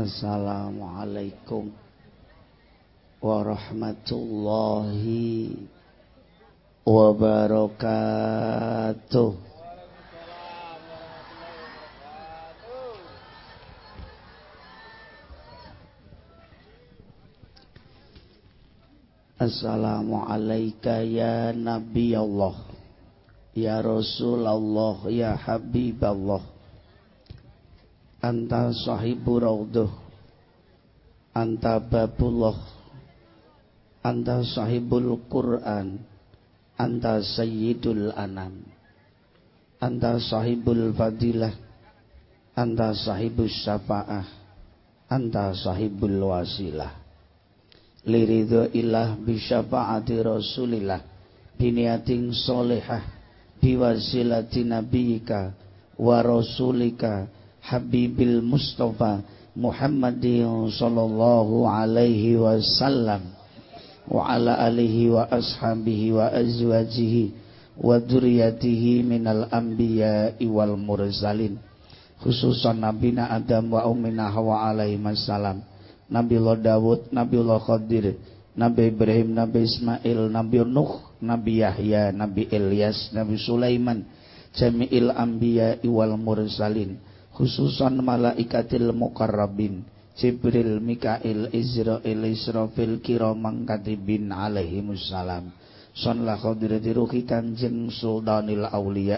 Assalamualaikum warahmatullahi wabarakatuh. Assalamualaikum ya Nabi Allah Ya Rasulullah Ya Habiballah Anta sahibu raudhuh Anta babullah Anta sahibul Quran. Anta sayyidul anam. Anta sahibul fadilah. Anta sahibus syafa'ah. Anta sahibul wasilah. Liridho ilah bisyafa'ati rasulillah. Biniatin solehah. Biwasilati nabiyika. Wa rasulika habibil mustafa Muhammadin sallallahu alaihi wasallam wa ala alihi wa ashabihi wa azwajihi wa dzurriyyatihi minal anbiya'i wal mursalin. Khususan nabina Adam wa ummina Hawa alaihi wasallam Nabi Allah Dawud, Nabi Allah Khadir, Nabi Ibrahim, Nabi Ismail, Nabi Nuh, Nabi Yahya, Nabi Ilyas, Nabi Sulaiman, Jami'il Anbiya wal Mursalin, khususan malaikatil mukarrabin, Jibril, Mikail, Israel, Israfil, Kiramang Katibin alaihimussalam. Sonlah khadirati ruhi kanjeng Sultanil Aulia,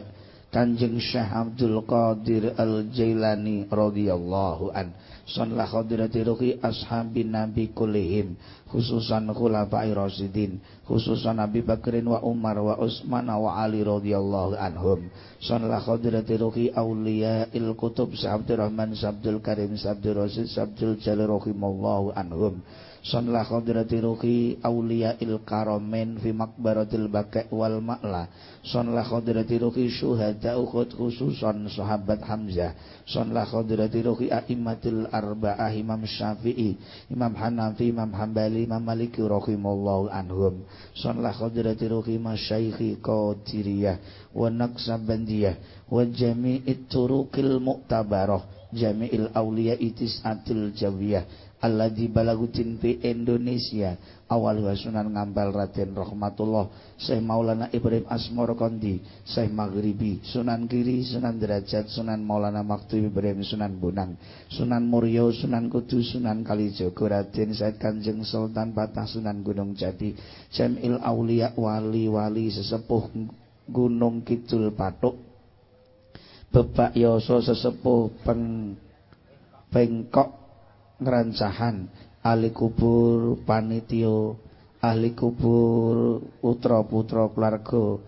kanjeng Syekh Abdul Qadir Al-Jailani radhiyallahu an Sunlah khadirati ruhi ashabin nabi kulihim khususan khulafai rasidin khususan Nabi Bakrin wa Umar wa Utsman wa Ali radhiyallahu anhum. Sunlah khadirati ruhi auliya il kutub Sabdul Rahman Sabdul Karim Sabdul Rasid Sabdul Jalil rahimallahu anhum Sunlah khadrati ruhi awliya il karomen fi makbaratil baka wal ma'la. Sunlah khadrati ruhi syuhada ukhud khususan sahabat Hamzah. Sunlah khadrati ruhi a'immatil arba'ah Imam Syafi'i Imam Hanafi Imam Hambali Imam Maliki rahimallahu anhum. Sunlah khadrati ruhi masyaikhi qadiriyah wa naqsabandiyah wa jami'it turukil mu'tabarah jami'il awliya itis atil jawiyah alladzi balagutin fi Indonesia. Awal Sunan Ngambal Raden Rahmatullah. Syekh Maulana Ibrahim Asmor Kondi Syekh Maghribi Sunan Kiri Sunan Derajat Sunan Maulana Maktu Ibrahim Sunan Bonang. Sunan Muryo Sunan Kudus Sunan Kalijogo Raden Said Kanjeng Sultan Patah Sunan Gunung Jati. Jamil Aulia wali-wali sesepuh Gunung Kidul Patuk. Bebak Yoso sesepuh peng Bengkok ngerancahan ahli kubur panitio ahli kubur putra putra keluarga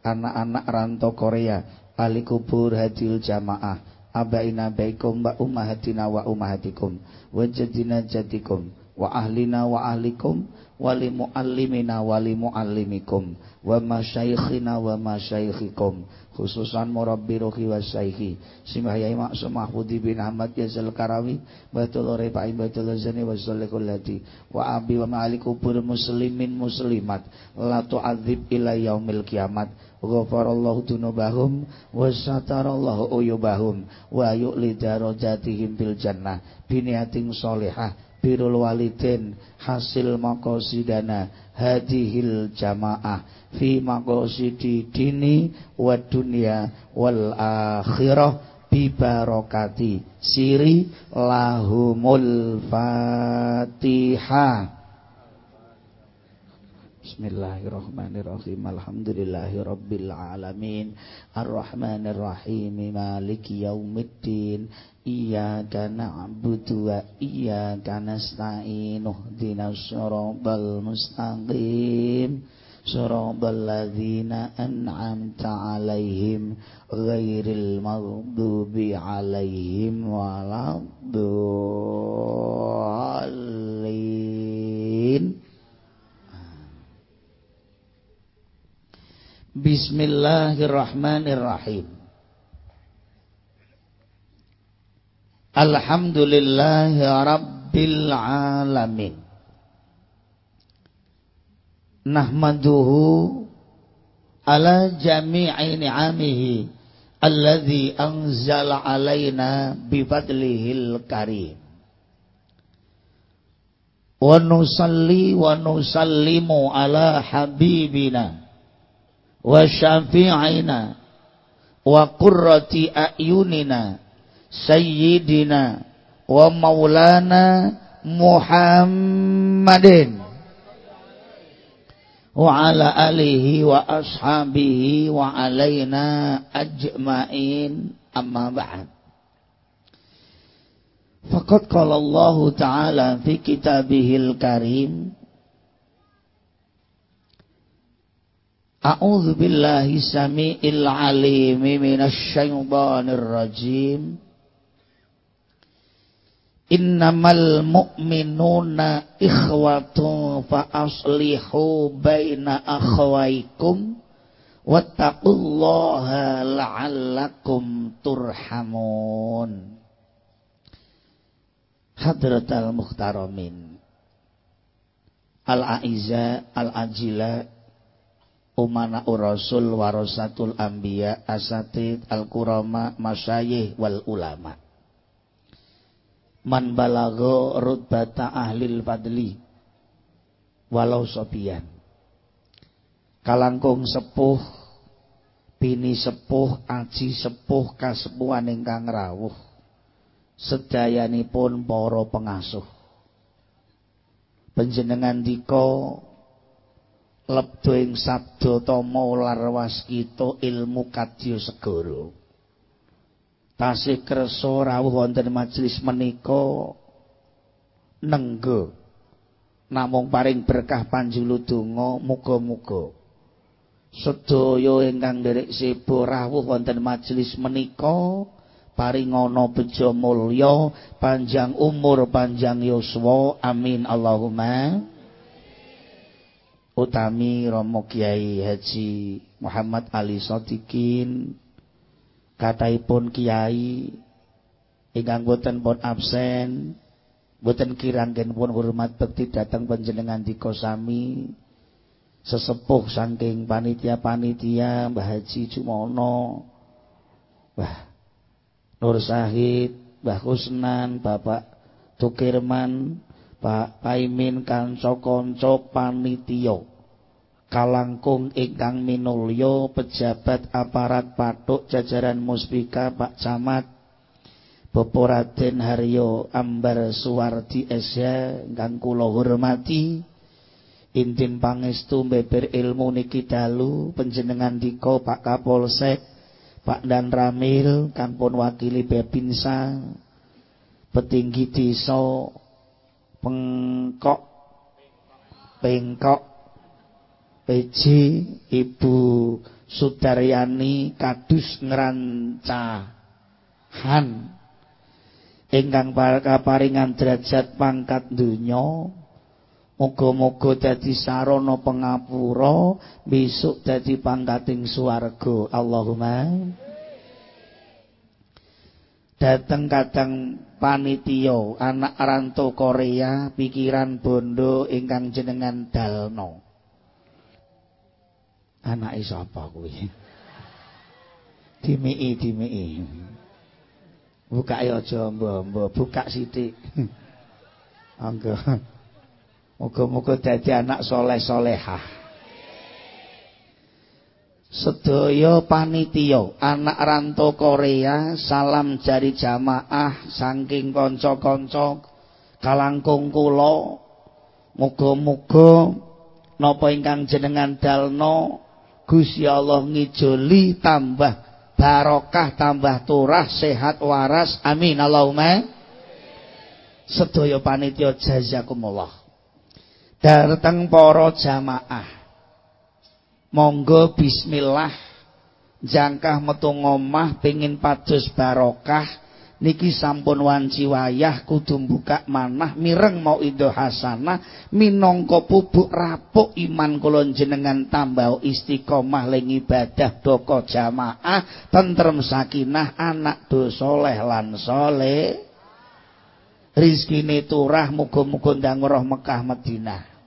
anak-anak rantau Korea ahli kubur hadil jamaah abaina baikum wa ummahatina wa ummahatikum wa jadina jadikum wa ahlina wa ahlikum wa li muallimina wa li muallimikum wa masyaikhina wa masyaikhikum khususan murabbi ruhi wa syaihi simahiyai maksum mahfudi bin Ahmad Yazal Karawi batul repa'i batul zani wa sallikul ladi wa abi wa ma'ali kubur muslimin muslimat la tu'adzib ila yaumil kiamat. Ghafarallahu dunubahum wa satarallahu uyubahum wa yu'li darajatihim bil jannah. Biniating solehah birul walidin hasil makosidana hadihil jamaah fi maqasidi dini wa dunya wal akhirah bi barakati. Siri lahumul fatihah Bismillahirrahmanirrahim. Alhamdulillahi Rabbil Alamin Ar-Rahmanirrahim. Maliki Yaumiddin. Iyaka na'budu wa iyaka nasta'in. Uhdinas siratal mustaqim. Siratal ladzina an'amta 'alaihim ghairil maghdubi 'alaihim waladdallin Bismillahirrahmanirrahim. Alhamdulillahi Rabbil Alamin Nahmaduhu Ala jami'i ni'amihi Alladhi anzala alaina Bifadlihil karim. Wa nusalli wa nusallimu ala habibina wa syafi'ina wa qurrati a'yunina sayyidina wa maulana Muhammadin wa ala alihi wa ashabihi wa alaina ajma'in amma ba'd Faqad A'udzu billahi samiil alim minasy syaithanir rajim Innamal mu'minuna ikhwatu fa aslihu baina akhwaikum wattaqullaha Umana Rasul Warasatul Anbiya Asatid Al-Kurama Masyayih Wal Ulama' man balago rutbata ahlil fadli walau sopian kalangkung sepuh bini sepuh aji sepuh kasepuhan ingkang rawuh sedayanipun para pengasuh. Panjenengan dika lebdo ing sabda tama ular waskita ilmu kadya segara. Tasih kersa rawuh wonten majelis menika nenggo namung paring berkah panjuludonga muga-muga. Sedaya ingkang nderek sibo rawuh wonten majelis menika paringana bejo mulya panjang umur panjang yuswa. Amin. Allahumma utami Romo Kiai Haji Muhammad Ali Sotikin kataipun kiai ingkang boten pun absen boten kiranggen pun hormat bekti datang panjenengan di kosami sesepuh saking panitia-panitia Mbah Haji Cumono Mbah Nur Sahid Mbah Kusnan Bapak Tukirman Pak Paimin kanca-kanca panitia kalangkung ingkang minulya pejabat aparat patuk jajaran muspika Pak Camat Bapak Raden Haryo Ambar Suwardi Esya ingkang kula hormati. Intin pangestu beber ilmu niki dalu panjenengan dika Pak Kapolsek Pak Dan Ramil kang pun wakili Bebinsa petinggi desa pengkok. Pengkok. PJ Ibu Sudaryani kadus ngerancahan ingkang kaparingan derajat pangkat donya. Moga-moga dadi sarana pengapura besok dadi pangkating swarga. Allahumma Dateng kadang panitia anak rantau Korea pikiran bondo ingkang jenengan dalno Anake sapa kuwi? Dimiki, dimiki. Buka ya aja buka sithik. Angga. Muga-muga dadi anak soleh-solehah. Sedaya panitia anak rantau Korea salam jari jamaah saking kanca-kanca kalangkung kula muga-muga napa ingkang jenengan dalno Gusti Allah ngijoli tambah barokah tambah turah sehat waras amin Allahumma. Sedaya panitia jazakumullah. Dateng para jamaah monggo bismillah. Jangkah metu ngomah pengin padus barokah. Niki sampun wanci wayah kudu buka manah. Mireng mau ido hasanah minangka pupuk rapuk. Iman kula jenengan tambah istiqomah ling ibadah doko jamaah. Tentrem sakinah anak do soleh lan soleh. Rizkine turah muga-muga ndang roh Mekah Madinah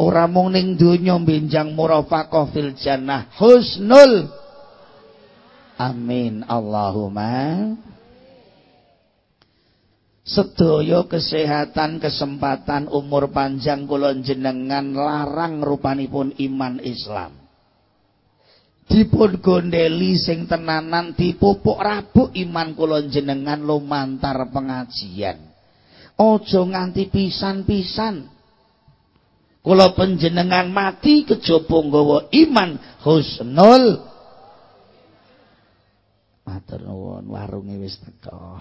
ora mung ning donya benjang murafaqah fil jannah. Husnul. Amin. Allahumma. Sedaya kesehatan kesempatan umur panjang kula jenengan larang rupanipun iman Islam. Dipun gondeli sing tenanan dipupuk rabuk iman kula jenengan lumantar pengajian. Aja nganti pisan-pisan kula panjenengan mati kejaba nggawa iman husnul matur nuwun warunge wis teko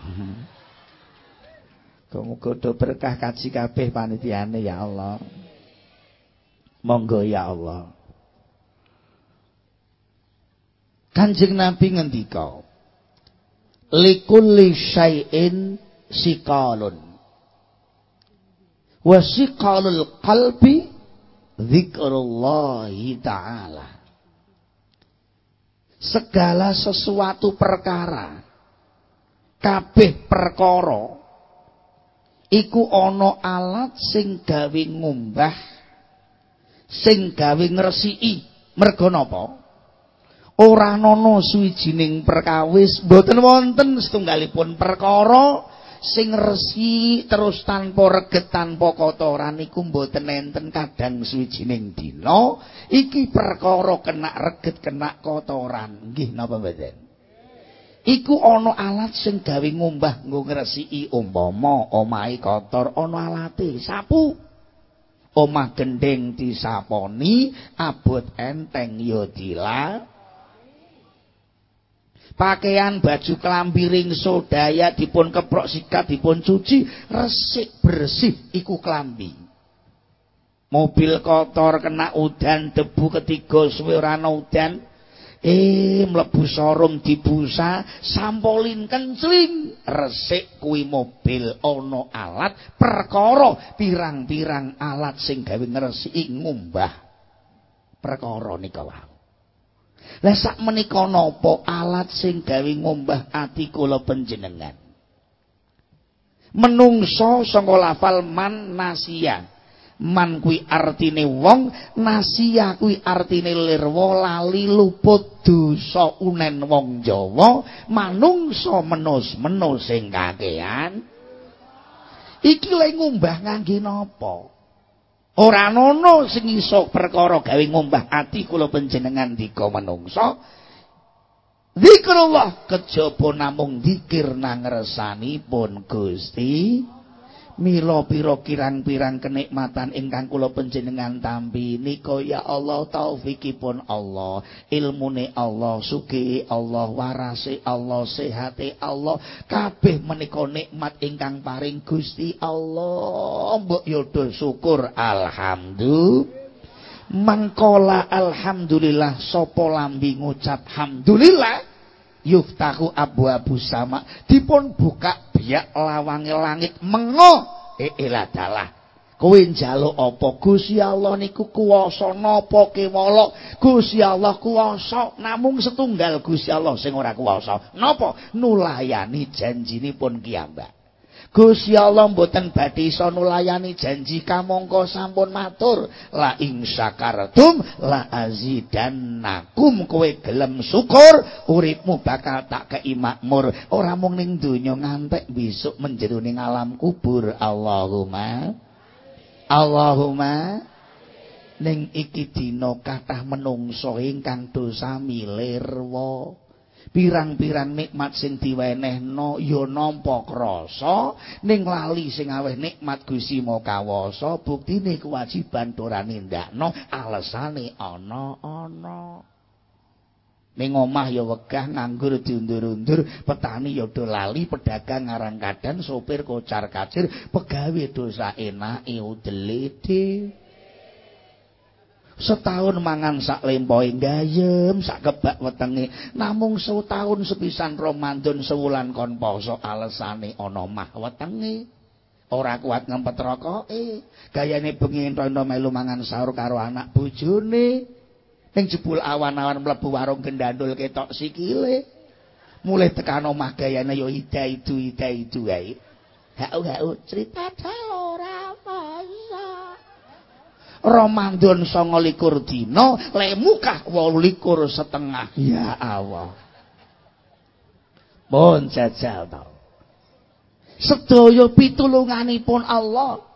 Muga-muga berkah kaji kabeh panitiane ya Allah. Monggo ya Allah. Kanjeng Nabi ngendika, "Likulli syai'in siqalun." Wa siqalul qalbi dzikrullahi ta'ala. Segala sesuatu perkara kabeh perkara iku ana alat sing gawe ngumbah sing gawe ngresiki. Merga napa? Ora ana suwijining perkawis. Mboten wonten setunggalipun perkara sing terus tanpa reget tanpa kotoran iku mboten enten kadang suwijining dina. Iki perkara kena reget kena kotoran. Nggih napa mboten? Iku ana alat sing gawe ngumbah nggo ngresiki umpama omahe kotor ana alate sapu. Omah gendeng disaponi abot enteng ya dila pakaian baju kelambi ring sodaya dipun keprok sikat dipun cuci resik bersih iku kelambi. Mobil kotor kena udan debu ketiga suwe udan. Eh mlebu showroom dibusa sampolin kencling. Resik kuwi mobil ana alat perkara pirang-pirang alat sing gawe ngresiki ngumbah perkara nika wae. Lah sak menika napa alat sing gawe ngumbah ati kula panjenengan? Menungso saka lafal man nasia. Man kuwi artine wong nasia kuwi artine lirwa lali luput dosa unen wong Jawa manungsa menus-menus sing kakean. Iki lek ngumbah ngangge napa ora ana sing iso perkara gawe ngumbah ati kula panjenengan dika manungsa Zikrullah kejaba namung zikir nang resanipun Gusti Mila pira kirang-pirang kenikmatan ingkang kula panjenengan tampi. Nika ya Allah taufikipun Allah. Ilmune Allah sugi Allah warase Allah sehate Allah. Kabeh menika nikmat ingkang paring Gusti Allah. Mbok yodo syukur. Alhamdulillah. Mangkola alhamdulillah sapa lambi ngucap alhamdulillah yuftahu abu abu sama. Dipun buka biak lawange langit mengo. Eeladalah kowe njaluk apa? Gusti Allah niku kuwasa napa kewala Gusti Allah kuwasa. Namung setunggal Gusti Allah sing ora kuwasa. Napa? Nulayani janjinipun kiyambak Gusti Allah mboten badhe iso nulayani janji kamangka sampun matur. La ing syakartum la azidannakum. Kowe gelem syukur uripmu bakal tak kei makmur. Ora mung ning donya ngantek besok menjero ning alam kubur. Allahumma Allahumma ning iki dina kathah menungso ingkang dosa milirwa pirang-pirang nikmat sing diwenehno ya nampa krasa. Ning lali sing aweh nikmat Gusti Makawasa buktine kewajiban ora nindakno alesane ana-ana. Ning omah ya wegah nganggur diundur-undur petani ya do lali pedagang ngarang kadan sopir kocar kacir pegawe dosa enake udele setahun mangan sak lempoe gayem sak kebak wetenge. Namung setahun sepisan Ramadan sewulan kon poso alesane ana mah wetenge. Ora kuat ngempet rokoke. Gayane bengi entuk melu mangan sahur karo anak bojone. Ning jebul awan-awan mlebu warung gendandul ketok sikile. Mulai tekan omah gayane yo ida itu ida itu ae hau hau cerita ora Ramadan 29 dina lek mukah 28 setengah. Ya Allah. Pun jajal to sedaya pitulunganipun Allah.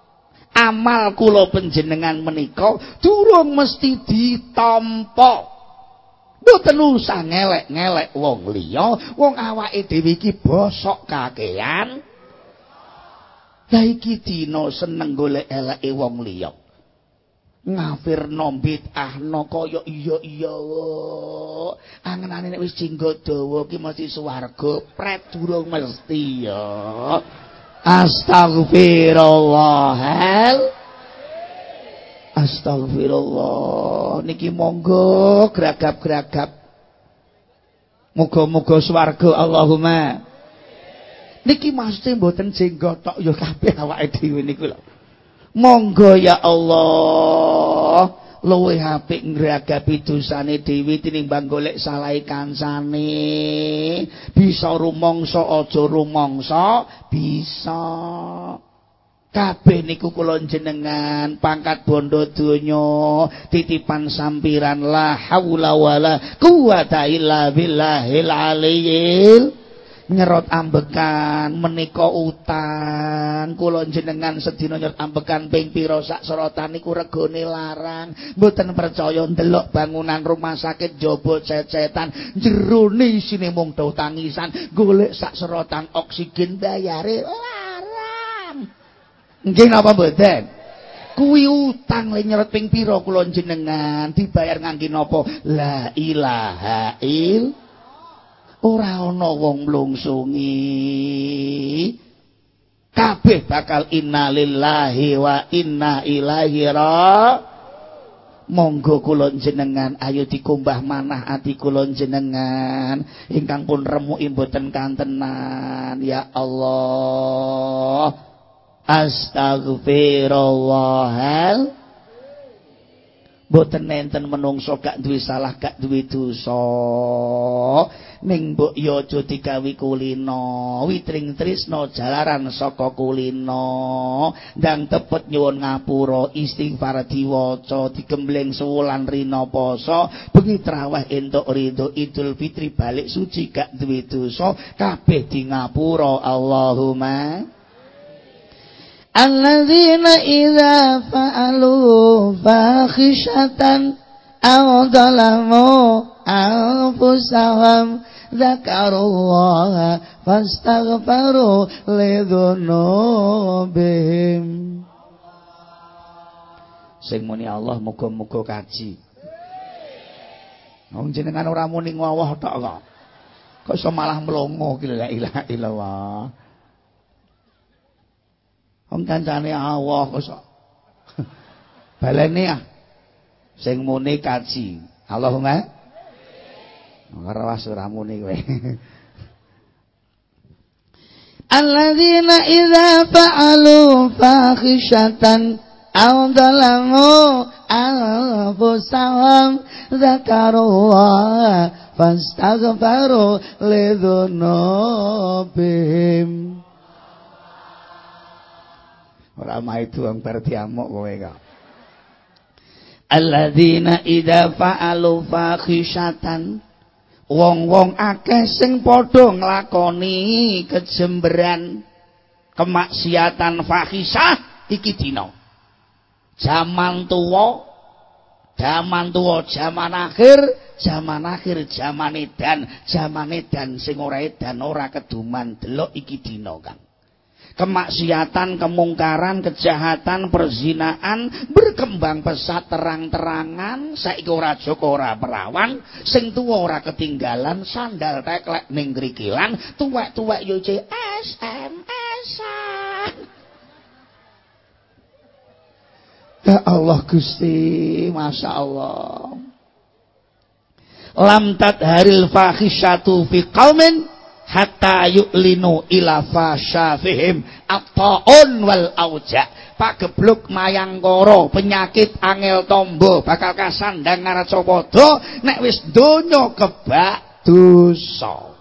Amal kula panjenengan menika durung mesti ditampa Mboten usah ngelek-ngelek wong liya, wong awake dhewe iki bosok kakean. Lah iki dina seneng golek eleke wong liya. Ngafir nombit ahno kaya iya iya. Angenane nek wis jenggot dawa ki mesti swarga, pret durung mesti ya. Astagfirullah. Astagfirullah. Niki monggo geragap-geragap. Muga-muga swarga Allahumma. Niki maksude mboten jenggot tok ya kabeh awake dhewe niku lho. Monggo ya Allah. luwih apik ngragapi dosane dhewe tinimbang golek salahe kancane bisa rumangsa aja rumangsa bisa kabeh niku kula jenengan pangkat bondo donya titipan sampiran la haula wala quwata illa billahil aliyyil nyerot ambekan menika utang. Kula jenengan sedina nyerot ambekan ping pira sak serotan niku regane larang. Mboten percaya ndelok bangunan rumah sakit jaba cecetan. Jerone isine mung tangisan golek sak serotan oksigen bayare larang. Nggih napa mboten? Kuwi utang le nyerot ping pira kula jenengan dibayar ngangge napa? La ilaha illallah ora ana wong mlungsungi. Kabeh bakal innalillahi wa inna ilaihi monggo kula jenengan ayo dikumbah manah ati kula jenengan ingkang pun remuki mboten kantenan ya Allah. Astagfirullahal Mboten nenten menungso gak duwe salah gak duwe dosa. Ning mbok yo aja digawe kulino, witring trisno jalaran saka kulino. Ndang tepet nyuwun ngapura istighfar diwaca digembleng sewulan rina poso, bengi traweh entuk ridho Idul Fitri balik suci gak duwe dosa, kabeh di ngapura Allahumma Alladzina idza fa'alu fakhishatan aw dalamu anfusahum dzakarullaha fastaghfaru lidzunubihim Sing muni Allah muga-muga kaji. Wong jenengan ora muni ngawah tok kok. Kok iso malah mlongo ki la ilaha illallah Wong kancane Allah kok balene ah. Sing muni kaji. Allahumma ora wasura muni kowe. Alladzina idza fa'alu fakhishatan aw dalamu anfusahum dzakarullaha fastaghfaru lidzunubihim Ora maidu wong bar diamuk kowe kok. Alladzina idza fa'alu fakhisatan wong-wong akeh sing padha nglakoni kejemberan kemaksiatan fakhisah iki dina. Zaman tuwa zaman tuwa zaman akhir zaman akhir zaman edan zaman edan sing ora edan ora keduman delok iki dina Kang kemaksiatan, kemungkaran, kejahatan, perzinaan berkembang pesat terang-terangan, saiki ora joko ora perawan, sing tuwa ora ketinggalan, sandal teklek ning grikilan, tuwek-tuwek yo SMS-an. Ya Allah Gusti, Masya Allah. Lam tadharil fahisyatu fi qaumin hatta yu'linu ila fasyafihim at-ta'un wal auja. Pagebluk mayangkara penyakit angel tombo bakal kasandang ngaracapada nek wis donya kebak dosa.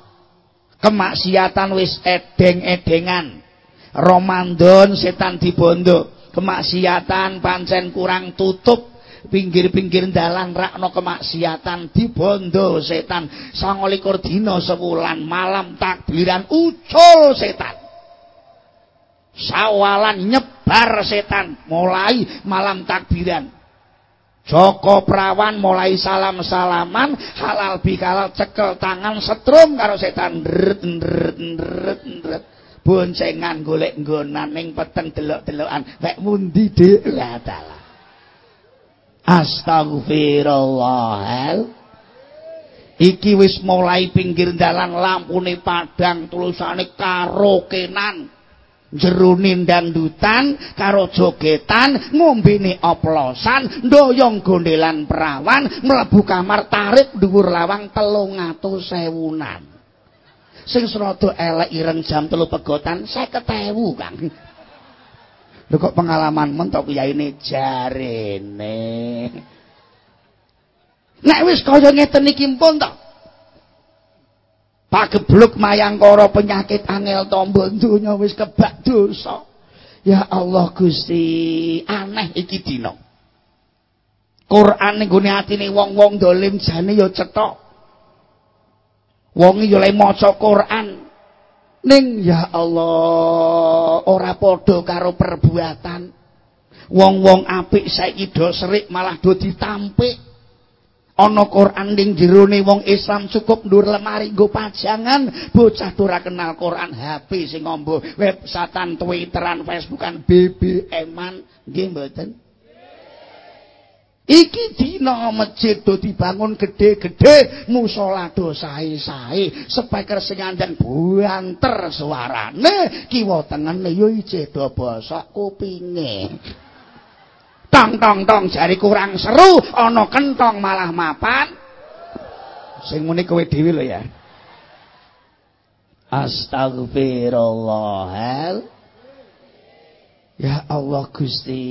Kemaksiatan wis edeng-edengan. Ramadan setan dibondo kemaksiatan pancen kurang tutup pinggir-pinggir dalan rakno kemaksiatan dibondo setan. 29 dina sewulan malam takbiran ucul setan. Sawalan nyebar setan mulai malam takbiran. Joko Prawan mulai salam-salaman halal bihalal cekel tangan setrum karo setan. Ndret ndret ndret ndret boncengan golek nggonan ning peteng delok-delokan. Wek mundi dik? La taala Astagfirullah Iki wis mulai pinggir dalan lampune padang tulisane karokenan jero dangdutan karo jogetan ngombene oplosan ndoyong gondelan perawan mlebu kamar tarik dhuwur lawang telung atus sewunan. Sing serada elek ireng jam telu pegotan saya ketewu kang lho kok pengalaman mentok yaine jarene? Nek wis kaya ngeten iki pun to pagebluk mayangkara penyakit angel tombo donya wis kebak dosa. Ya Allah Gusti aneh iki dina. Quran ning gone atine wong-wong dolim jane ya cetok. Wong yo le maca Quran ning ya Allah ora padha karo perbuatan. Wong-wong apik saiki do serik malah do ditampik. Ana Quran ning jerone wong Islam cukup ndur lemari nggo pajangan bocah ora kenal Quran. HP sing ngombo websatan Twitteran Facebookan BBM-an nggih mboten Iki dina masjid do dibangun gede-gede, musala do sae-sae, speaker sing andang buanter suarane, kiwa tengene yo ijeh do bosok kupinge. tong tong tong jari kurang seru ana kentong malah mapan. Sing muni kowe dhewe lho ya. Astagfirullah ya Allah Gusti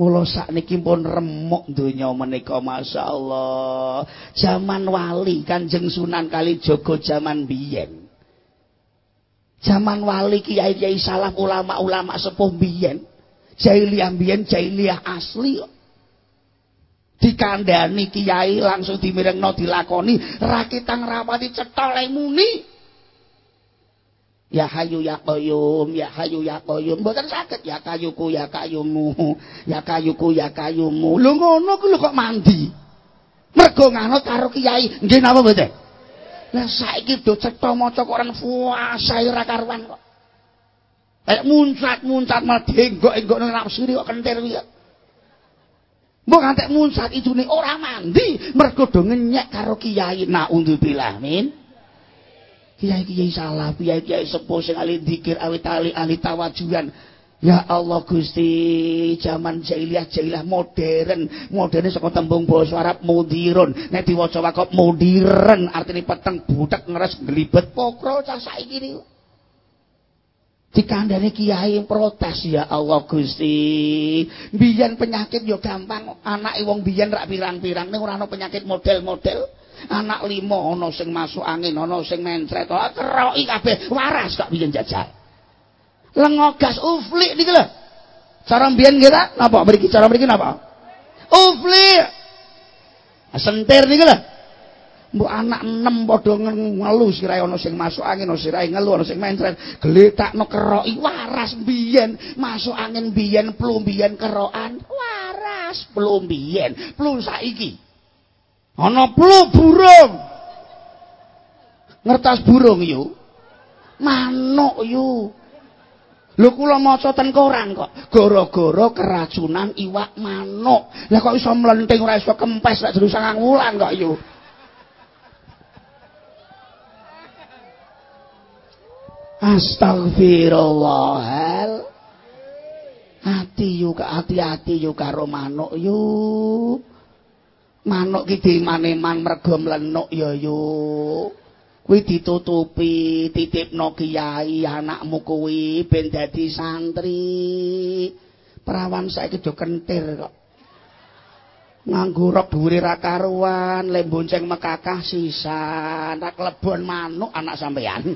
Mula sakniki pun remuk donya menika masyaallah. Zaman wali Kanjeng Sunan Kalijaga zaman biyen. Zaman wali kiai-kiai salaf ulama-ulama sepuh biyen. jahiliyah mbiyen jahiliyah asli dikandani kiai langsung dimirengno dilakoni rakitang rawati cetha muni ya hayu ya qayyum ya hayu ya qayyum. Mboten saged ya kayuku ya kayumu ya kayuku ya kayumu. Lho ngono ku kok mandi? Mergo nganut karo kiai nggih napa mboten? Lah saiki do cetha maca Quran puasa ora karuan kok. Eh muncat-muncat malah denggok-enggok nang nafsu kok kentir kuwi. Mbok antek muncat ijune ora mandi, mergo do ngenyek karo kiai. Naudzubillah min. Kiai-kiai salah, kiai-kiai sepuh sing ahli awit ahli ahli tawajuan. Ya Allah Gusti, zaman jahiliyah jahiliyah modern, modern saka tembung basa Arab mudirun. Nek diwaca kok mudiren artine peteng butek ngeres glibet pokro cah saiki niku. dikandani kiai protes ya Allah Gusti biyen penyakit yo gampang anak wong biyen rak pirang-pirang ning ora ana penyakit model-model anak limo ana sing masuk angin ana sing mencret. Keroki kabeh. Waras kok biyen jajal. Lengogas uflik niki lho. Cara biyen kita napa? Mriki cara mriki napa? Uflik. Sentir niki lho. Anak enem padha ngelu sirahe ana sing masuk angin ana sirahe ngelu ana sing mencret. Gletakno keroki. Waras biyen masuk angin biyen plumbiyen kerokan. Waras plumbiyen. Plum saiki ana plu burung ngertas burung yu manuk yu Lho kula maca ten koran kok, gara-gara keracunan iwak manuk. Lah kok iso mlenting ora iso kempes sak jero sangang wulan kok yu. Astagfirullahal. Ati yu ka ati-ati yu karo manuk yu. Manuk ki dimane-man mergo mlenuk ya yu. Kuwi ditutupi titipno kiai anakmu kuwi ben dadi santri. Perawan saiki do kentir kok. Nganggo rok dhuwure ra karuan, le bonceng mekakah sisa, tak lebon manuk anak sampean.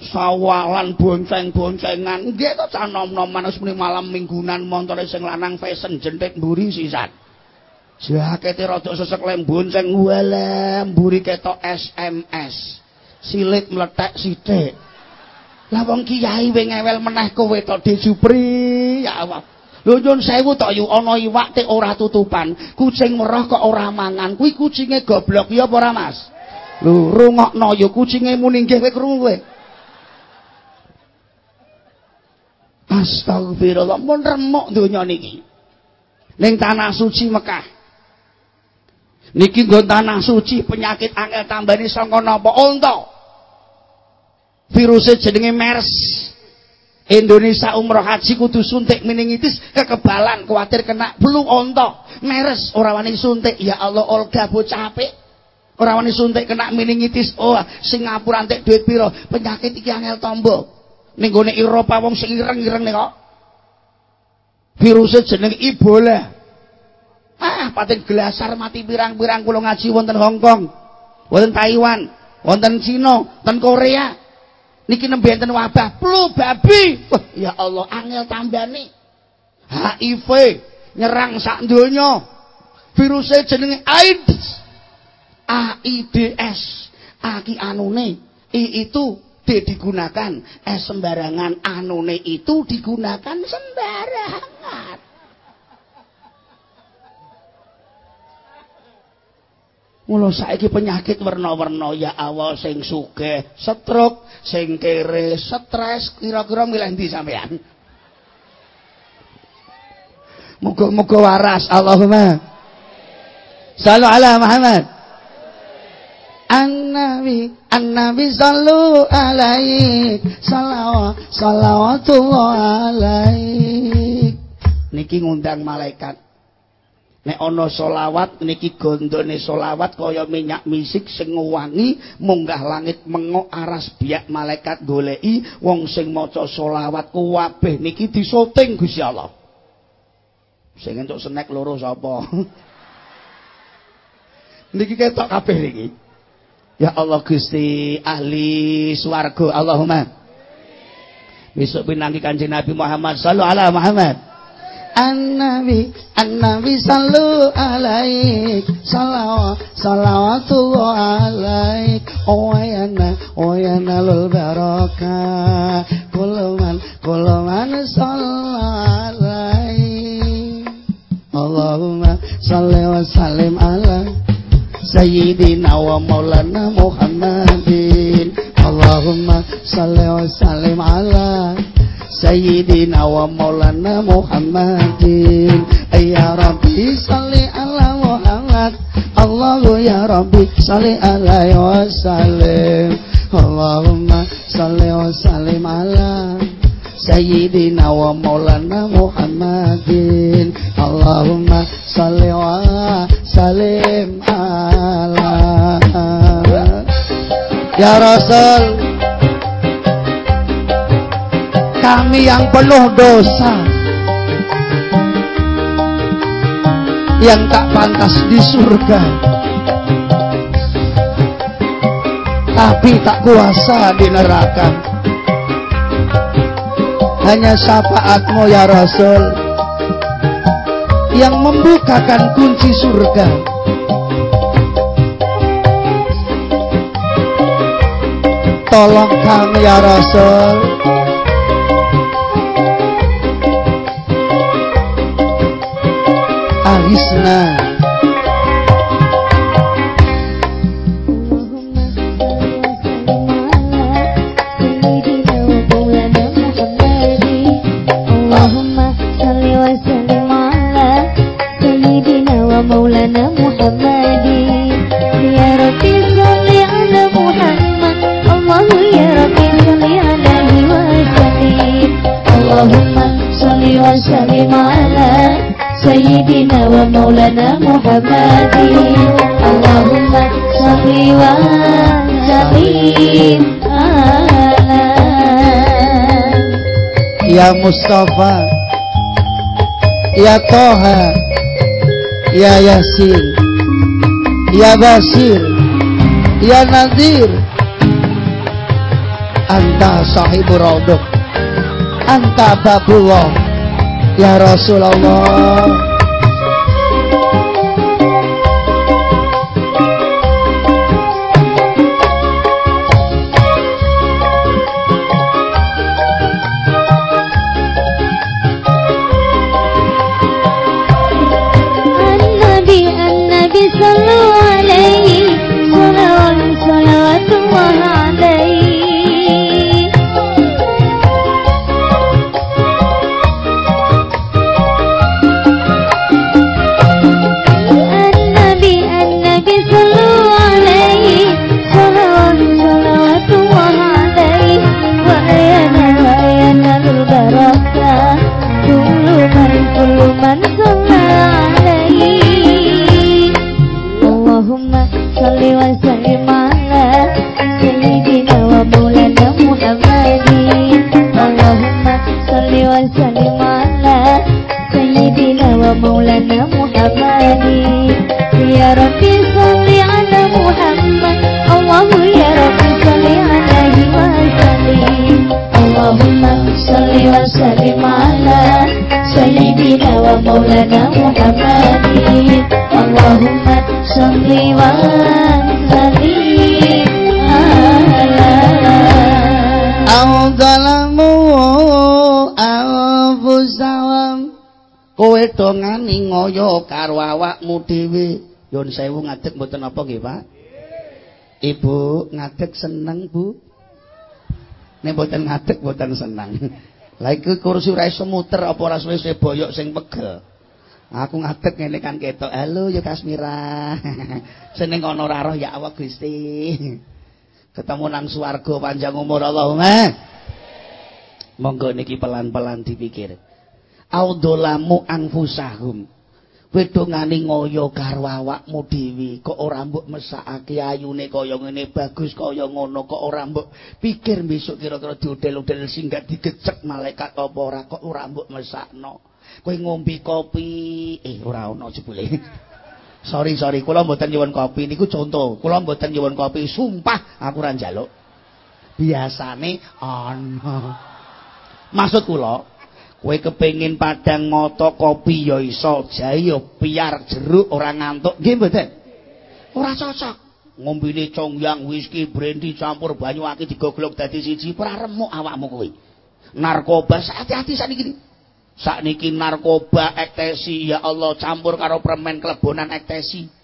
Sawalan bonceng-boncengan nggih to cah nom-noman wis malam minggunan montore sing lanang fashion jentik mburi sisan jakete rada sesek lem bonceng wala mburi ketok SMS silit meletek sithik lah wong kiai we ngewel meneh kowe tok dijupri ya Allah Lho nyun sewu tok yu ana iwak ora tutupan. Kucing merah kok ora mangan. Kuwi kucinge goblok ya apa ora Mas? Lho rungokno ya kucinge muni nggih kowe krungu. Astagfirullah, mun remuk donya niki. Ning tanah suci Mekah. Niki nggon tanah suci penyakit angel tambani saka napa? Unta. Virusnya jenenge MERS. Indonesia umroh haji kudu suntik meningitis kekebalan khawatir kena flu onto meres ora wani suntik ya Allah Olga bocah apik ora wani suntik kena meningitis oh Singapura antek duit piro penyakit iki angel tombo ning gone Eropa wong sing ireng-ireng kok virusnya jeneng Ebola Ah, pating gelasar mati pirang-pirang kula ngaji wonten Hong Kong, wonten Taiwan, wonten Cina, wonten Korea. Niki nembe enten wabah flu babi. Wah, ya Allah, angel tambane. HIV nyerang sak donya. Virusnya jenenge AIDS. AIDS. Aki anune I itu Digunakan, S sembarangan, anune itu digunakan sembarangan. Mula saiki penyakit warna-warna ya Allah sing sugih, stroke, sing kere, stres, kira-kira milih ndi sampean? Muga-muga waras Allahumma. Sallu ala Muhammad. An-Nabi, An-Nabi sallu alaihi, salawat, salawatullah alaihi. Niki ngundang malaikat Nek ana selawat niki gondone selawat kaya minyak misik sing wangi munggah langit mengok aras biak malaikat goleki wong sing maca selawat kuwabeh niki disoting Gusti Allah. Sing entuk senek loro sapa? niki ketok kabeh niki. Ya Allah Gusti ahli swarga Allahumma. Besok pinangi Kanjeng Nabi Muhammad sallallahu alaihi Muhammad. An-Nabi An-Nabi sallu alaik Salawat Salawatullah alaik Oyana Oyana lul baraka Kuluman Kuluman Sallallahu alaik Allahumma Salli wa sallim ala Sayyidina wa maulana Muhammadin. Allahumma Salli wa sallim ala Sayyidina wa maulana Muhammadin. Ya Rabbi salli ala Muhammad. Allahu ya Rabbi salli alaihi wa sallim. Allahumma salli wa sallim ala Sayyidina Ya Rasul. Kami yang penuh dosa. Yang tak pantas di surga. Tapi tak kuasa di neraka. Hanya syafaatmu ya Rasul yang membukakan kunci surga tolong kami ya Rasul. Alisna Mustafa. Ya Toha. Ya Yasin Ya Basir. Ya Nadir. Anta sahibu rauduk. Anta babullah. Ya Rasulullah awakmu dhewe. Yun sewu ngadeg mboten apa nggih Pak? Ibu ngadeg seneng Bu. Nek mboten ngadeg mboten seneng. Lah iku kursi ora iso muter apa ora suwe-suwe boyok sing pegel? Aku ngadeg ngene kan ketok. Halo ya Kasmira. Seneng ana ora roh ya Allah Gusti. Ketemu nang swarga panjang umur Allahumma. Monggo niki pelan-pelan dipikir. Audolamu anfusahum wedongane ngoyo karo awakmu dhewe kok ora mbok mesakake ayune kaya ngene bagus kaya ngono kok ora mbok pikir besok kira-kira diodel-odel sing gak digecek malaikat apa ora kok ora mbok mesakno. Kowe ngombe kopi eh ora ono jebule. Sorry sorry kula mboten nyuwun kopi. Niku contoh kula mboten nyuwun kopi. Sumpah aku ora njaluk. Biasane ana maksud kula kowe kepengin padang moto kopi ya iso jahe ya biar jeruk ora ngantuk. Nggih mboten? Ora cocok. Ngombene congyang whisky brandy campur banyu akeh digoglok dadi siji ora remuk awakmu kowe. Narkoba hati-hati sakniki sakniki narkoba ektesi. Ya Allah campur karo permen kelebonan ektesi.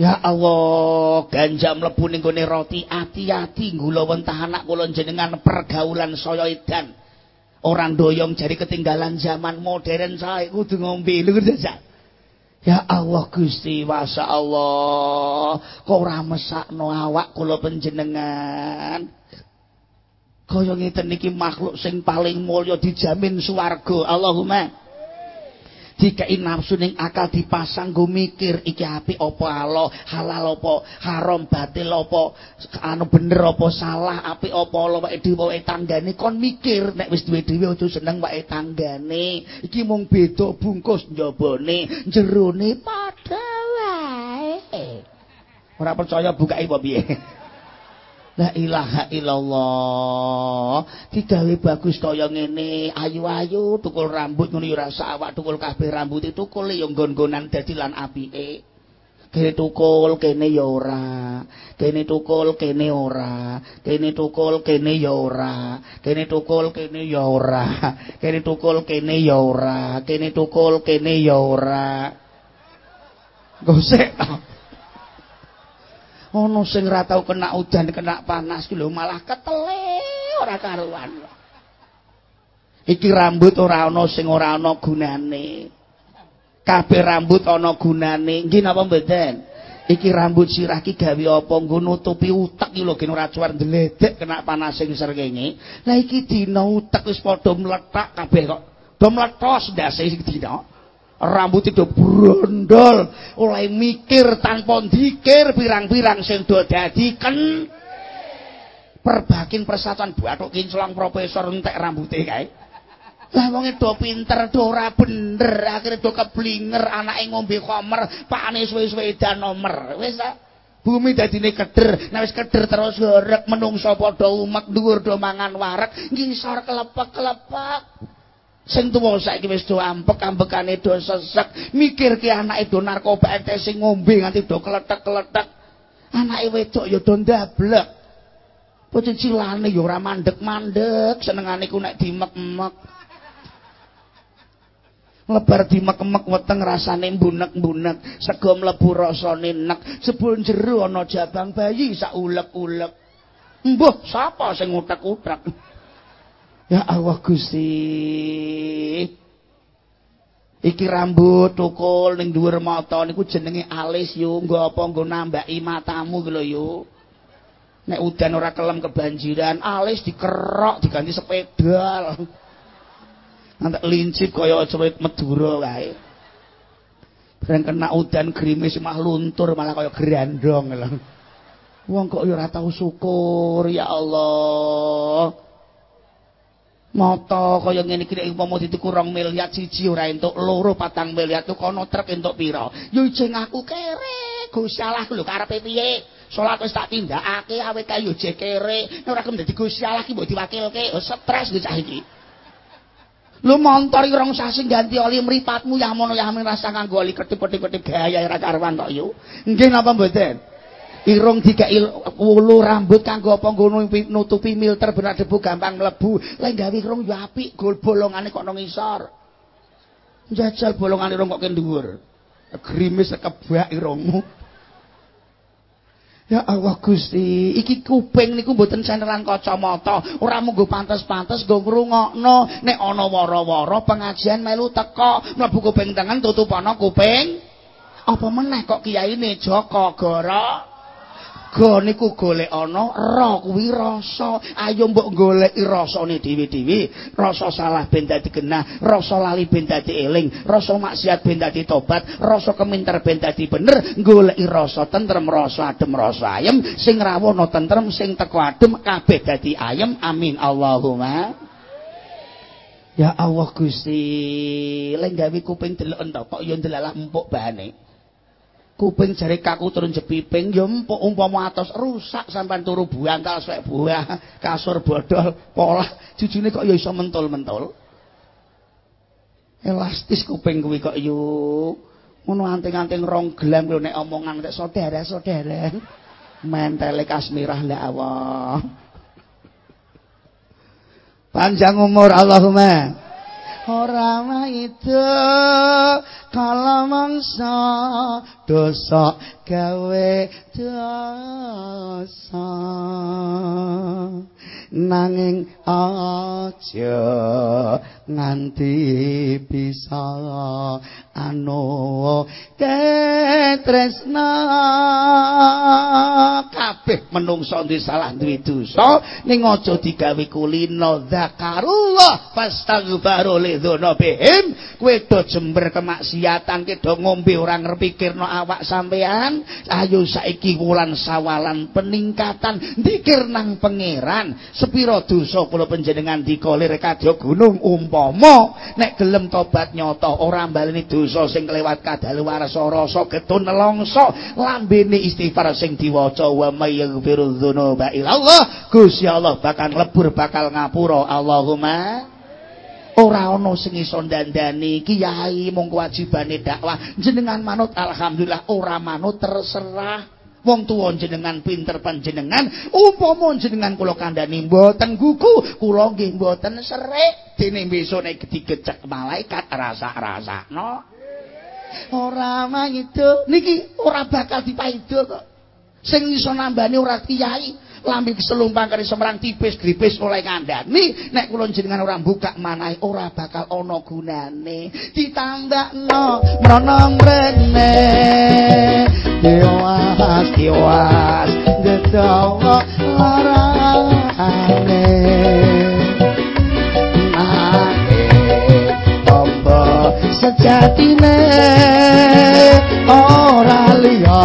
Ya Allah, ganja mlebu ning gone roti, ati-ati gula wentah anak kula jenengan pergaulan saya edan. Orang doyong jadi ketinggalan zaman modern saya kudu ngombe. Lho Ya Allah Gusti Masya Allah. Kok ora mesakno awak kula panjenengan? Kaya ngeten niki makhluk sing paling mulya dijamin swarga. Allahumma dikai nafsu ning akal dipasang go mikir iki apik apa Allah halal apa haram? Batil apa? Anu bener apa salah? Apik apa Allah wae dhewe tanggane. Kon mikir nek wis duwe dhewe aja seneng wae tanggane. Iki mung beda bungkus njabane jerone padha wae. Ora percaya bukai apa piye La ilaha illallah. Digawe bagus kaya ngene, ayu-ayu tukul rambut ngono ya rasa awak tukul kabeh rambut itu tukul ya nggon-nggonan dadi lan apike. Kene tukul kene ya ora. Kene tukul kene ora. Kene tukul kene ya ora. Kene tukul kene ya ora. Kene tukul kene ya ora. Kene tukul kene ya ora. Gosek. Ana sing ora tau kena udan kena panas lho malah ketele ora karuan. Iki rambut ora ana sing ora ana gunane. Kabeh rambut ana gunane. Nggih napa mboten? Iki rambut sirah ki gawe apa? Nggo nutupi utek ki lho gen ora cuar ndledek kena panas sing srengenge lah iki dina utek wis padha mlethak kabeh kok. Do mlethos ndase iki dina rambut itu brondol. Oleh mikir tanpa dikir pirang-pirang sing do dadiken. Perbakin persatuan bathuk kinclong profesor entek rambute kae. Lah wong do pinter do ora bener akhire do keblinger anake ngombe komer pakane suwe-suwe dan nomor wis bumi dadine keder nek wis keder terus horek menungso padha umek dhuwur do mangan warek ngisor kelepek-kelepek sing tuwa saiki wis do ampek-ampekane do sesek mikirke anake do narkoba ente sing ngombe nganti do kletek-kletek anake wedok ya do ndablek. Bocah cilane ya ora mandek-mandek senengane ku nek dimek-mek. Lebar dimek-mek weteng rasane mbunek-mbunek sego mlebu rasane nek. Sebul jero ana jabang bayi sak ulek-ulek. Mbuh sapa sing utek-utek Ya Allah Gusti. Iki rambut tukul ning dhuwur mata niku jenenge alis yo, nggo apa nggo nambaki matamu ki lho yo. Nek udan ora kelem kebanjiran, alis dikerok diganti sepedal. Nanti lincip kaya cewek Madura wae. bareng kena udan grimis mah luntur malah kaya grandong lho wong kok ya ora tau syukur ya Allah mata kaya ngene iki nek umpama dituku 2 miliar siji ora entuk loro patang miliar tuh kono truk entuk pira yo jeng aku kere Gusti Allah lho karepe piye salat wis tak tindakake awet kayu jekere ora kem dadi Gusti Allah ki mbok diwakilke stres cah iki Lu montor rong sasi ganti oli mripatmu ya mono ya men rasa kanggo oli ketip-ketip gaya ora karuan kok yu. Nggih napa mboten? Irung dikeki wulu rambut kanggo apa ngono nutupi milter benar debu gampang mlebu. Lek gawe irung yo apik, gol bolongane kok nang ngisor. Njajal bolongane irung kok ke dhuwur. Grimis kebak irungmu. Ya Allah Gusti, iki kuping niku mboten seneran kacamata, ora munggo pantes-pantes nggo ngrungokno nek ana wara-wara pengajian melu teka, mlebu kuping tengen tutup ana kuping. Apa meneh kok kiyaine Joko Goro? Go niku golek ana ra kuwi rasa. Ayo mbok goleki rasane dhewe-dhewe. Rasa salah ben dadi genah, rasa lali ben dadi eling, rasa maksiat ben dadi tobat, rasa keminter ben dadi bener. Goleki rasa tentrem, rasa adem, rasa ayem, sing rawono tentrem, sing teko adem kabeh dadi ayem. Amin Allahumma. Ya Allah Gusti, lek gawe kuping delok entuk kok ya ndelalah empuk bahane. Kuping jari kaku turun jepiping ya empuk umpama atos rusak sampean turu buantal swek buah kasur bodol pola jujune kok ya iso mentul-mentul. Elastis kuping kuwi kok yuk ngono anting-anting rong gelam lho nek omongan nek saudara-saudara mentele kasmirah la Allah panjang umur Allahumma. Ora itu kala mangsa dosa gawe dosa. Nanging aja nganti bisa anu ketresna. Kabeh menungso duwe salah duwe dosa ning aja digawe kulino zakarullah fastaghfiru lidzunubihim kowe do jember kemaksiatan ke do ngombe ora ngrepikirno awak sampean. Ayo saiki wulan sawalan peningkatan. Dikir nang pangeran. Sepira dosa kula panjenengan dikolir kadya gunung umpama nek gelem tobat nyata ora baleni dosa sing kelewat kadaluwarsa rasa getun nelongso. Lambene istighfar sing diwaca wa mayaghfiru dzunuba Gusti Allah bakal lebur bakal ngapura. Allahumma ora ana sing iso dandani kiai mung kewajibane dakwah. Jenengan manut alhamdulillah ora manut terserah. Wong tuwa jenengan pinter panjenengan upama jenengan kula kandhani mboten gugu kula nggih mboten serik. Dene besok nek digecek malaikat rasa-rasakno ora mangido niki ora bakal dipaido kok. Sing iso nambani ora kiai lambi keselumpang kari semerang tipis gripis oleh ngandani. Nek kula jenengan ora buka manahe ora bakal ana gunane. Ditambakno mrono mrene. Dewas dewas gedawa larane. Sejatine ora liya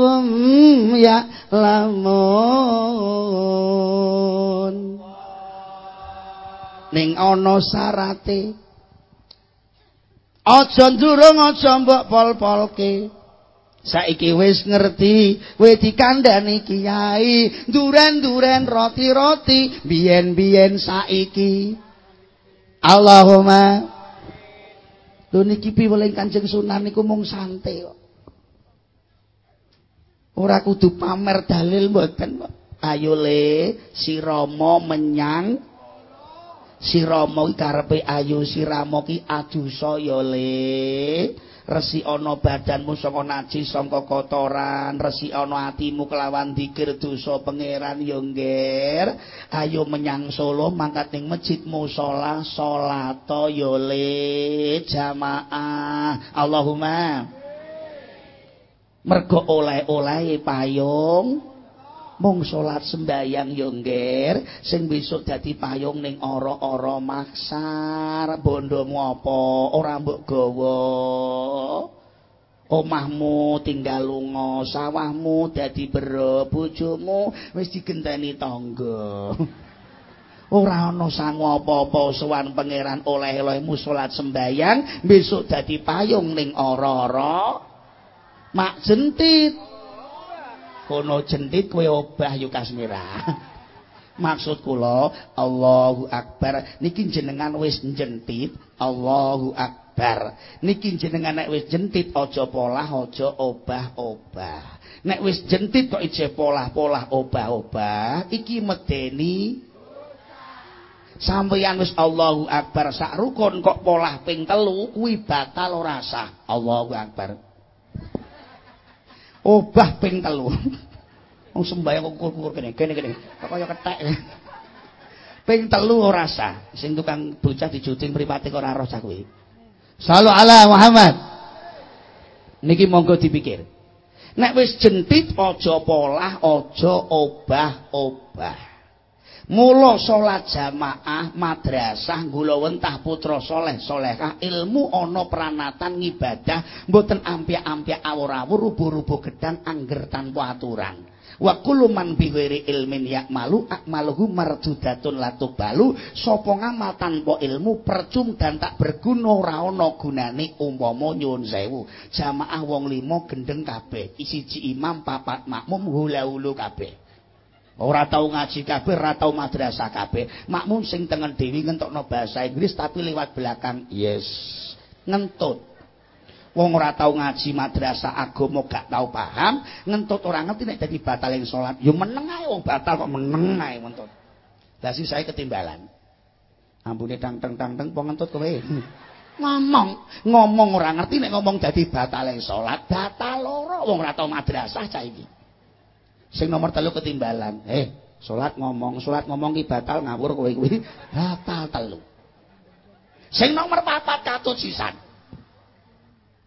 hum ya'lamun ning ono sarate, aja ndurung aja mbok pol-polke Saiki wis ngerti, kowe dikandhani kiai, duren-duren roti-roti, bien bien saiki. Allahumma. Lho niki piweling Kanjeng Sunan niku mung santai kok. Ora kudu pamer dalil mboten. Ayo le si Rama menyang. Si Rama ki karepe ayu si Rama ki adusa ya le. Resi ana badanmu saka najis saka kotoran. Resi ana atimu kelawan dikir dosa pangeran ya ngger. Ayo menyang Solo mangkat ning masjid musala salat ya le. Jamaah. Allahumma mergo oleh-oleh payung. Mung salat sembayang yo ngger sing besok dadi payung ning ora-ora maksar. Bondomu apa? Ora mbok gawa. Omahmu tinggal lunga sawahmu dadi bero bojomu wis digenteni tangga. Ora ana sangu apa-apa sowan pangeran oleh-olehmu salat sembayang besok dadi payung ning ora-ora mak jentit. Kono jentit kowe obah yu kasmira. Maksud kula Allahu akbar. Niki jenengan wis jentit Allahu akbar. Niki jenengan nek wis jentit aja polah aja obah-obah. Nek wis jentit kok ije polah-polah obah-obah iki medeni. Sampeyan wis Allahu akbar. Sak rukun kok polah ping telu kuwi batal ora sah. Allahu akbar obah ping telu. Wong sembayang kukur-kukur kene. Kene kene. Kaya kethek ping telu ora sah. Sing tukang bocah dijuting mripate kok ora roh cah kuwi. Sallu ala Muhammad. Niki monggo dipikir. Nek wis jentit aja polah aja obah-obah Mula salat jamaah madrasah gula wentah putra soleh solehah ilmu ana pranatan ngibadah mboten ampiak-ampiak awur-awur rubuh-rubuh gedang angger tanpa aturan. Wa kullu man bi ghairi ilmin yakmalu akmaluhu marjudatun latubalu sapa ngamal tanpa ilmu percum dan tak berguna ora ana gunane umpama nyuwun sewu jamaah wong limo gendeng kabeh isiji imam papat makmum hula-hulu kabeh Ora tau ngaji kabeh, ora tau madrasah kabeh. Makmum sing tengen dewi ngentokno bahasa Inggris tapi lewat belakang. Yes. Ngentut. Wong ora tau ngaji madrasah agama gak tau paham, ngentut ora ngerti nek dadi batal ing salat. Ya meneng ae wong batal kok meneng ae ngentut. Lah sih saya ketimbalan. Ampune tang tang tang tang ngentut kowe. ngomong, ngomong ora ngerti nek ngomong dadi batal ing salat, batal loro wong ora tau madrasah cah iki. Sing nomor telu ketimbalan. Eh, salat ngomong, salat ngomong ki batal ngawur kowe kuwi. Batal telu. Sing nomor papat katut sisan.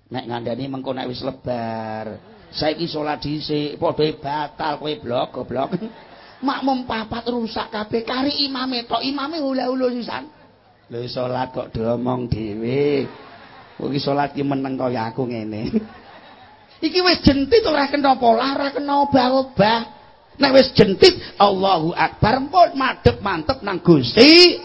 Nek ngandani mengko nek wis lebar, saiki salat dhisik padha batal kowe blok goblok. Makmum papat rusak kabeh kari imame tok imame hula-hula sisan. Lho salat kok diomong dhewe. Kuwi salat ki meneng kaya aku ngene. iki wis jentit ora kena pola ora kena obah-obah. Nek wis jentit Allahu akbar pun madhep mantep nang Gusti.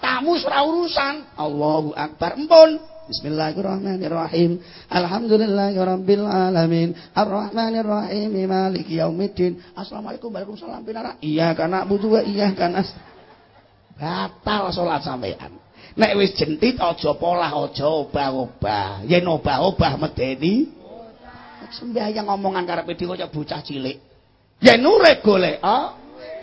Tamu ora urusan. Allahu akbar pun Bismillahirrahmanirrahim. Alhamdulillahirabbil alamin Arrahmanirrahim Maliki yaumiddin. Assalamualaikum Waalaikumsalam pinara. Iya kana butuh iya kana batal salat sampean. Nek wis jentit aja polah aja obah-obah. Yen obah-obah medeni sembahyang ngomongan karepe dhewe kaya bocah cilik. Yen urip golek, oh,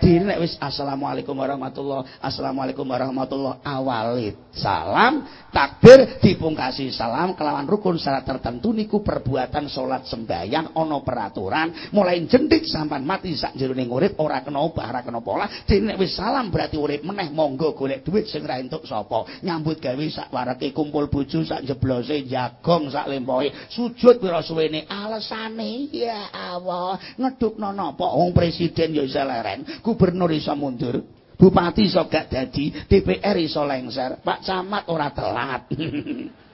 diri nek wis assalamualaikum warahmatullah assalamualaikum warahmatullah. Awalit salam takbir dipungkasi salam kelawan rukun syarat tertentu niku perbuatan salat sembayang ana peraturan mulai jendik sampan mati sak jerone urip ora kena obah ora kena pola dene wis salam berarti urip meneh monggo golek duit sing ra entuk sapa. Nyambut gawe sak wareke kumpul bojo sak jeblose jagong sak lempohe sujud pira suwene? Alesane ya Allah ngedukno napa? Wong presiden ya iso leren gubernur iso mundur, bupati iso gak dadi, DPR iso lengser, Pak Camat ora telat.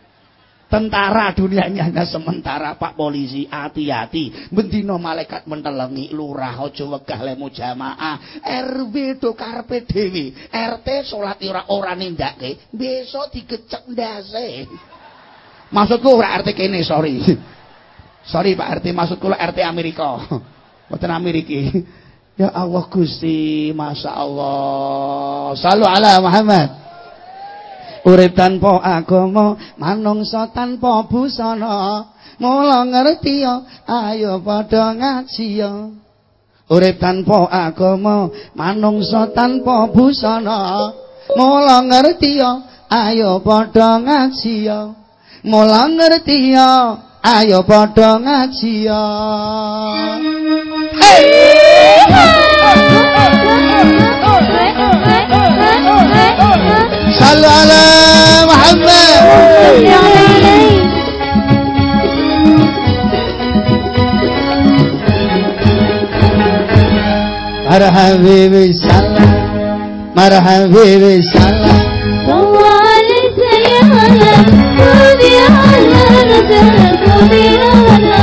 Tentara dunianya hanya sementara Pak polisi hati-hati. Bendino malaikat mentelengi lurah aja wegah lemu jamaah RW do karpe dewi RT salat ora ora nindake. Besok digecek ndase. Maksudku ora RT kene sorry. Sorry Pak RT maksudku RT Amerika. Mboten Amerika Ya Allah Gusti, Masya Allah. Salu ala Muhammad. Urip tanpa agama, manungsa tanpa busana. Mula ngerti ya, ayo padha ngaji ya. Urip tanpa agama, manungsa tanpa busana. mula ngerti yo ayo padha ngaji yo mula ngerti yo ayo padha ngaji yo hey! صلوا على محمد. مرحبا بالصلاة مرحبا بالصلاة صلوا عليك يا هلا صلي على رسول صلي على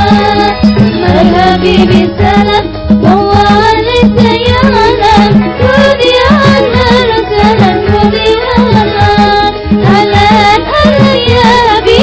مرحبا بالصلاة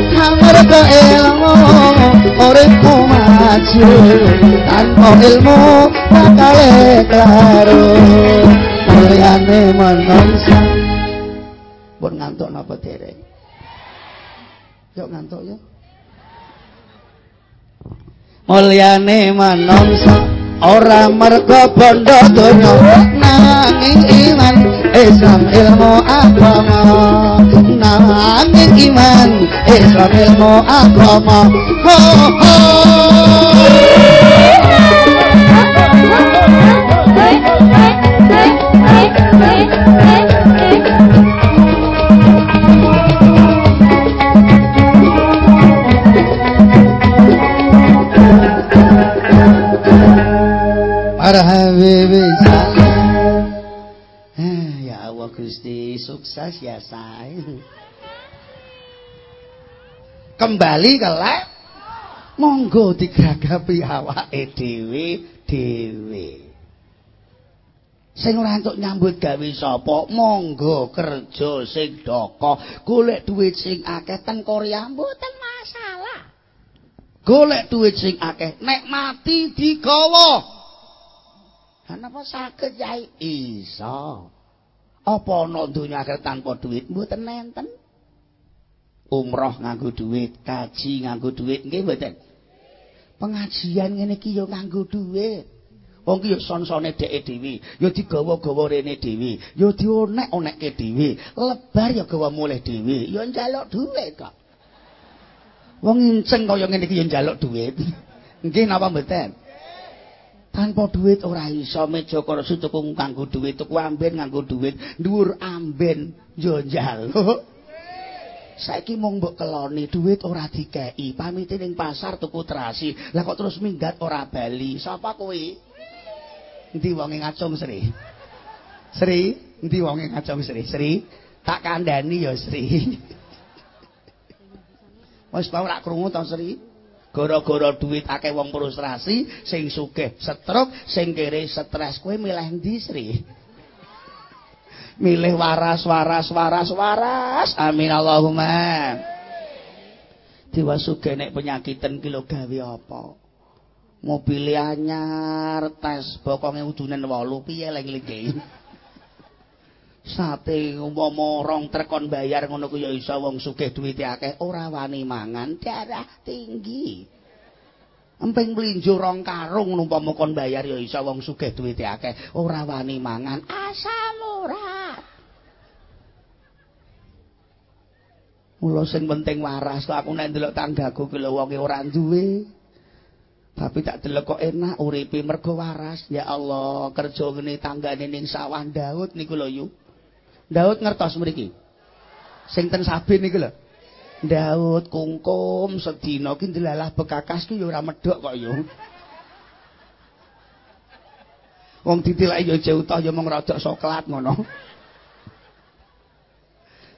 Amarga ilmu uripmu maju tanpa ilmu bakal klaro mulyane manungsa Pun ngantuk napa dereng Yuk ngantuk yuk Mulyane manungsa ora merga bondo donya nanging iman Islam ilmu agama nanging iman Islam ilmu agama ho ho. Marhabi salam. Ya Gusti, sukses ya say. Kembali kelek. Monggo digragapi awake dhewe dhewe. Sing ora entuk nyambut gawe sapa, monggo kerja sing doko, golek duit sing akeh ten Korea mboten masalah. Golek duit sing akeh, nek mati digawa. Kenapa sakit yai? Iso. Apa ana donya akhir tanpa duit? Mboten nenten. Umroh nganggo duit, kaji nganggo duit, nggih mboten? Pengajian ngene iki ya nganggo duit. Wong ki ya son-sone dheke dhewe, ya digawa-gawa rene dhewe, ya dionek-onekke dhewe, lebar ya gawa mulih dhewe, ya njaluk duit kok. Wong inceng kaya ngene iki ya njaluk duit. Nggih napa mboten? Tanpa duit ora iso meja kursi tuku kanggo duit tuku amben nganggo duit dhuwur amben yo njaluk. Saiki mung mbok keloni duit ora dikeki. Pamite ning pasar tuku terasi. Lah kok terus minggat ora bali? Sapa kuwi endi wonge ngacung Sri? Sri? Endi wonge ngacung Sri? Sri? Tak kandhani ya Sri. Wis ora krungu to Sri gara-gara duit akeh wong frustrasi sing sugih stroke sing kere stres kowe milih ndi Sri? Milih waras waras waras waras. Amin Allahumma. Diwa sugih nek penyakiten ki lho gawe apa? Mobil anyar tes bokonge udunen 8 piye lek lingge sate umpama rong trekon bayar ngono ku ya iso wong sugih duwite akeh ora wani mangan darah tinggi emping mlinjo rong karung umpama kon bayar ya iso wong sugih duwite akeh ora wani mangan asam urat Mula sing penting waras kok aku nek ndelok tanggaku ki lho wonge ora duwe. Tapi tak delok kok enak uripe mergo waras. Ya Allah, kerja ngene tanggane ning sawah Daud niku lho yu. Daud ngertos mriki. Sing ten Sabin niku lho. Daud kungkum sedina ki ndelalah bekakas ki ya ora medhok kok yu. Wong ditilaki ya jauh toh ya mung rada soklat ngono.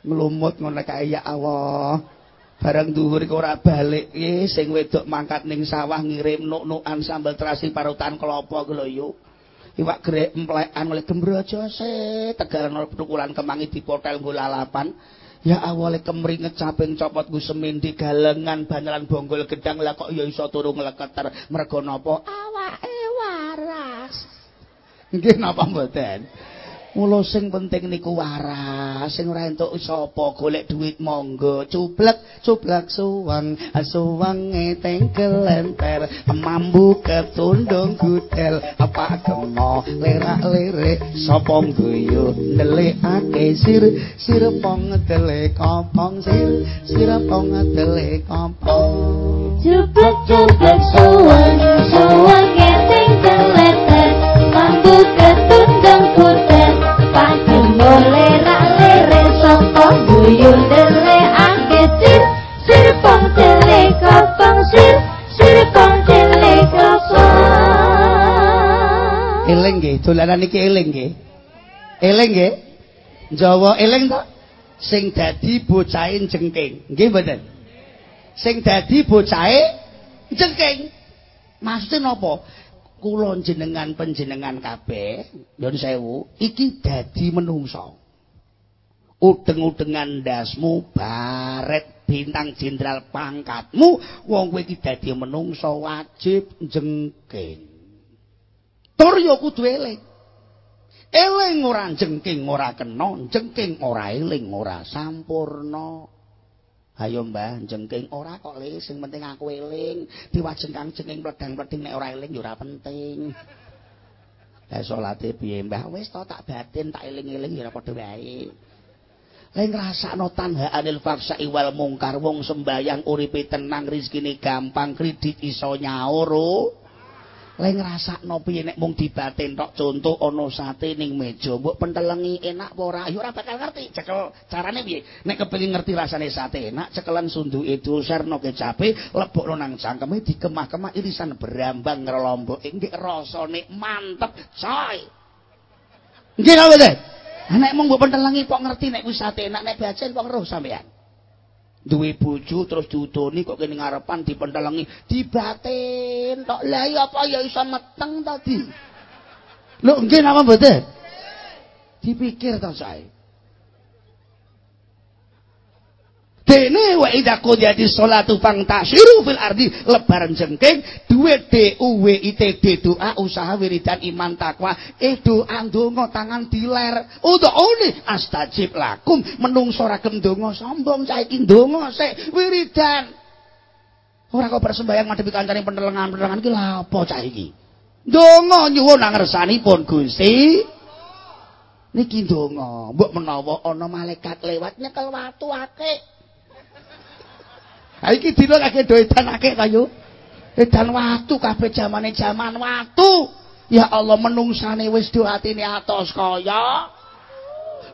nglumut ngono kae ya Allah. Barang dhuwur kok ora balik sing wedok mangkat ning sawah ngirim nuk-nukan sambel terasi parutan kelapa ku lho yuk. Iwak grek emplekan oleh gembrojo se tegalan oleh tukulan kemangi dipotel nggo lalapan ya awale kemri ngecaping copot gu semindi galengan banyalan bonggol gedang. Lah kok ya iso turu ngleketer? Mergo napa? Awake waras. Nggih napa mboten Mula sing penting niku waras, sing ora entuk sapa golek duit monggo, cublek cublek suwang, suwange tengkel lenter, mambu ketundung gudel, apa kemo lerak-lirik, sapa guyu ndelikake sir, sir pong delik kopong sir, sir pong delik kopong. Cublek cublek suwang, suwange tengkel eling nggih dolanan iki eling nggih. Eling nggih? Jawa eling to sing dadi bocahe jengking. Nggih mboten? Sing dadi bocahe jengking. Maksudnya napa kula jenengan panjenengan kabeh nyuwun sewu iki dadi menungso udeng-udengan dasmu baret bintang jenderal pangkatmu wong kowe iki dadi menungsa wajib jengking. Tur ya kudu eling. Eling ora jengking ora kena jengking ora eling ora sampurna. Ayo mbah jengking ora kok le sing penting aku eling. Diwajeng kang jengking pledang-pleding nek ora eling ya ora penting. Ya salate piye mbah? Wis to tak batin tak eling-eling ya padha wae Lah ngrasakno tanha anil faksa iwal mungkar wong sembayang uripe tenang rezekine gampang kredit iso nyaur. Oh. Lah ngrasakno piye nek mung dibatin tok contoh ana sate ning meja mbok pentelengi enak apa ora? Bakal ngerti. Cekel carane piye? Nek kepengin ngerti rasane sate enak, cekelan sunduke doserno kecape, lebokno nang cangkeme dikemah-kemah irisan berambang ngelombok. Nggih rasane mantep, coy. Nggih lho, Nek mung mbok pentelengi kok ngerti nek wis sate enak nek bacen kok ngeruh sampean. Duwe bojo terus diudoni kok kene ngarepan dipentelengi, dibatin tok. Lah iya apa ya iso meteng tadi. Lho nggih napa mboten? Dipikir to sae. Dene wa idza qudiyati sholatu fangtashiru fil ardi lebaran jengking duwe D U W I doa usaha wiridan iman takwa eh doa ndonga tangan diler udhune astajib lakum menungso ora ndonga sombong saiki ndonga sik wiridan. Ora kok persembayang madhepi kancane penelengan-penelengan iki lha apa cah iki ndonga nyuwun ngersanipun Gusti. Niki ndonga mbok menawa ana malaikat lewat nyekel watu akeh Iki dina kake doedan akeh ta yo. Edan watu kabeh jamane jaman watu. Ya Allah menungsane wis do atine atos kaya.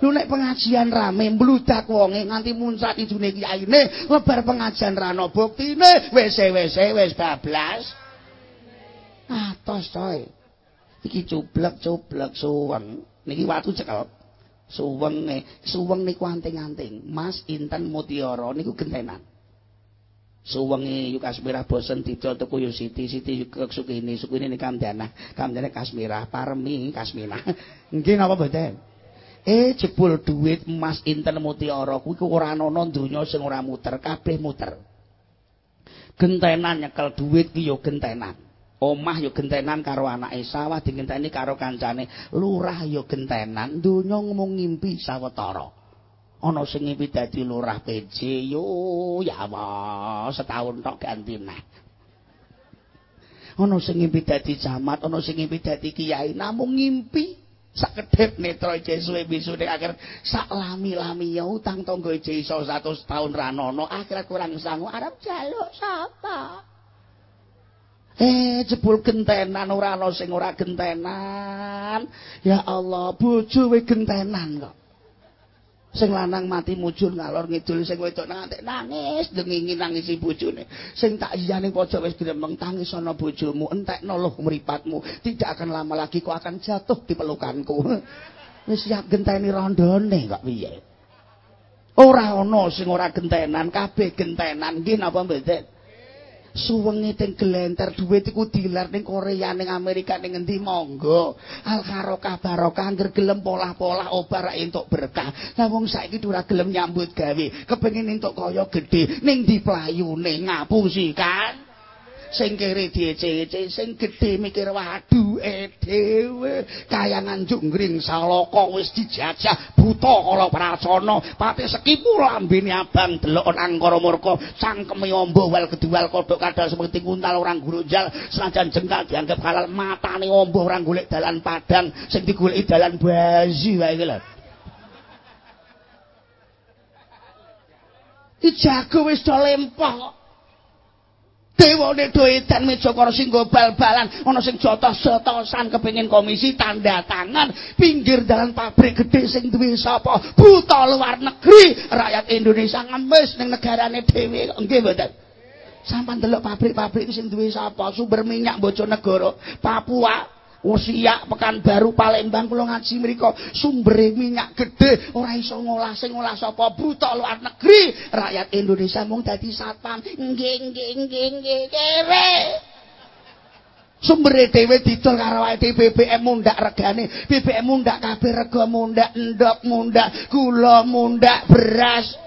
Lu nek pengajian rame mbludak wonge nganti muncak ijune kiyaine, lebar pengajian rano buktine wis wis wis bablas. Atos coy. Iki cublek-cublek suweng. Niki watu cekel. Suwenge, suweng niku anting-anting. Mas Inten Mutiara niku gentenan. Suwengi yuk kasmirah bosen didol tuku yuk siti siti yuk sukini sukini ini kamdana kamdana kasmirah parmi kasminah nggih napa boten eh jebul duit emas inten mutiara kuwi ora ana donya sing ora muter kabeh muter. Gentenan nyekel duit ki yo gentenan. Omah yo gentenan karo anake sawah digenteni karo kancane. Lurah yo gentenan donya ngomong ngimpi sawetara ana sing ngimpi dadi lurah PJ yo ya Allah setahun tok ganti neh ana sing ngimpi dadi camat ana sing ngimpi dadi kiai namung ngimpi sak kedhep netra Jesuwe bisu nek akhir sak lami-lami ya utang tangga iso 100 tahun ra ana akhir kurang sangu arep jaluk sapa? Eh jebul gentenan ora ana sing ora gentenan. Ya Allah bojo we gentenan kok sing lanang mati mujur ngalor ngidul sing wedok nangis nangis dengingi nangisi bojone. Sing tak iyane pojok wis gremeng tangis ana bojomu entekno loh mripatmu. Tidak akan lama lagi kau akan jatuh di pelukanku. Wis siap genteni rondone kok piye? Ora ana sing ora gentenan kabeh gentenan. Nggih napa mboten suwengi teng glenter duit iku dilar ning Korea ning Amerika ning endi monggo. Al barokah barokah angger gelem polah-polah obah entuk berkah. Lah wong saiki ora gelem nyambut gawe. Kepengin entuk kaya gedhe. Ning di playune? Ngapusi kan sing kere diece-ece sing gedhe mikir waduh dhewe. Kayangan jungring salaka wis dijajah buta kala prasana. Pati sekipu lambene abang delok nang kara murka. Cangkeme ombo wal kedual kodhok kadal seperti kuntal orang grunjal senajan jengkal dianggap halal matane ombo orang golek dalan padang. Sing digoleki dalan bazi wae iki lho. Ijago wis do lempah dewane doedan meja karo sing bal-balan. Ana sing jotos-jotosan kepengin komisi tanda tangan. Pinggir dalan pabrik gedhe sing duwe sapa? Buta luar negeri. Rakyat Indonesia ngemis ning negarane dhewe nggih mboten? Sampean delok pabrik-pabrik sing duwe sapa? Sumber minyak Bojonegoro Papua Usia pekan baru Palembang kula ngaji mriku sumber minyak gede ora iso ngolah sing ngolah sapa? Buta luar negeri. Rakyat Indonesia mung dadi satpam. Nggih nggih nggih nggih kere. Sumbere dhewe didol karo awake BBM mundak regane. BBM mundak kabeh rega mundak endok mundak gula mundak beras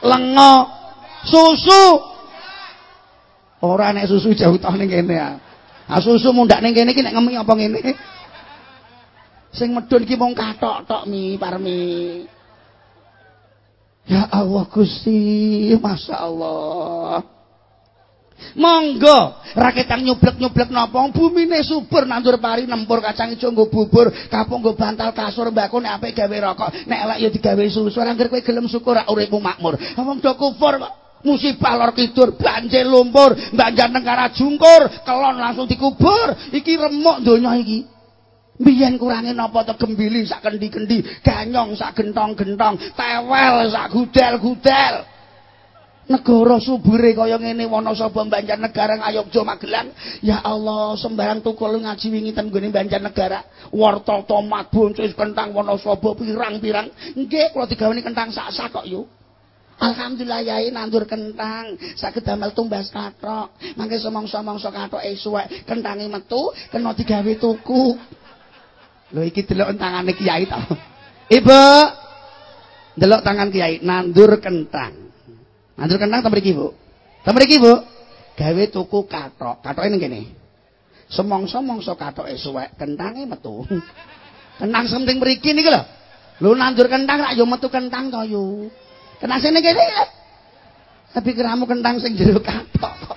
lengo susu. Ora nek susu jauh toh ning kene ya Ah susu mundak ning kene iki nek ngemi apa ngene? Sing medun iki mung kathok tok mi parmi. Ya Allah Gusti, Masya Allah. Monggo, raketang nyublek-nyublek napa bumine subur nandur pari nempur kacang ijo nggo bubur, kapung nggo bantal kasur mbako nek apik gawe rokok, nek elek ya digawe susu. Ora kowe gelem syukur uripmu makmur. Wong do kufur kok. Musibah lor kidur banjir lumpur banjar negara jungkur kelon langsung dikubur. Iki remuk donya iki. Biyen kurange napa to? Gembili sak kendi-kendi ganyong sak gentong-gentong tewel sak gudel-gudel. Negara subure kaya ngene Wonosobo Banjarnegara Ngayogja Magelang? Ya Allah sembarang tukul ngaji wingi ten gone Banjarnegara wortel tomat buncis kentang Wonosobo pirang-pirang? Nggih kula digaweni kentang sak-sak kok yuk Alhamdulillah yai nandur kentang, saged damel tumbas kathok. Mangke somong-somongso kathoke suwek, kentange metu kena digawe tuku. Lho iki delok tangane kiai to. Ibu. Delok tangan kiai nandur kentang. Nandur kentang ta mriki, Bu? Ta mriki, Bu? Gawe tuku kathok. Kathoke ning kene. Somong-somongso kathoke suwek, kentange metu. Kentang semting mriki niku lho. Lho nandur kentang rak yo metu kentang to yo. Kena sini kene. Tapi keramu kentang sing jero katok.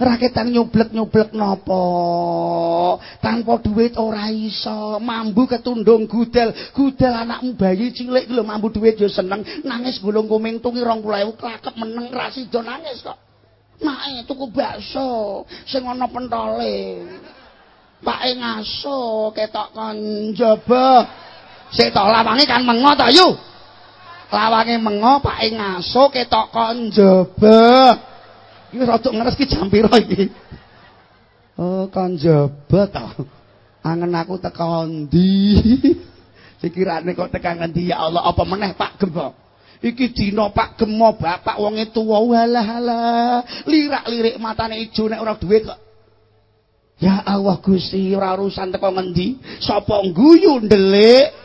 Raketan nyublek-nyublek nopo? Tanpa duit ora iso. Mambu ketundung gudel. Gudel anakmu bayi cilik. Lho Mambu duit yo seneng. Nangis gulung kuming tungi rong pulau Kelakep meneng. Rasido nangis kok. Mae tuku bakso. Sing ana pentole. Pak ngaso ketok kon jaba. Sik kan mengo to yu lawange mengo pake ngaso ketok kon jaba iki rada ngeres ki jam pira iki? Oh kon to? Angen aku teko ndi pikirane kok tekan ngendi? Ya Allah apa meneh Pak Gembo iki dina Pak Gemo bapak wonge tuwa. Walah alah. Lirak-lirik matane ijo nek ora duit kok. Ya Allah Gusti ora urusan teko ngendi? Sapa guyu ndelik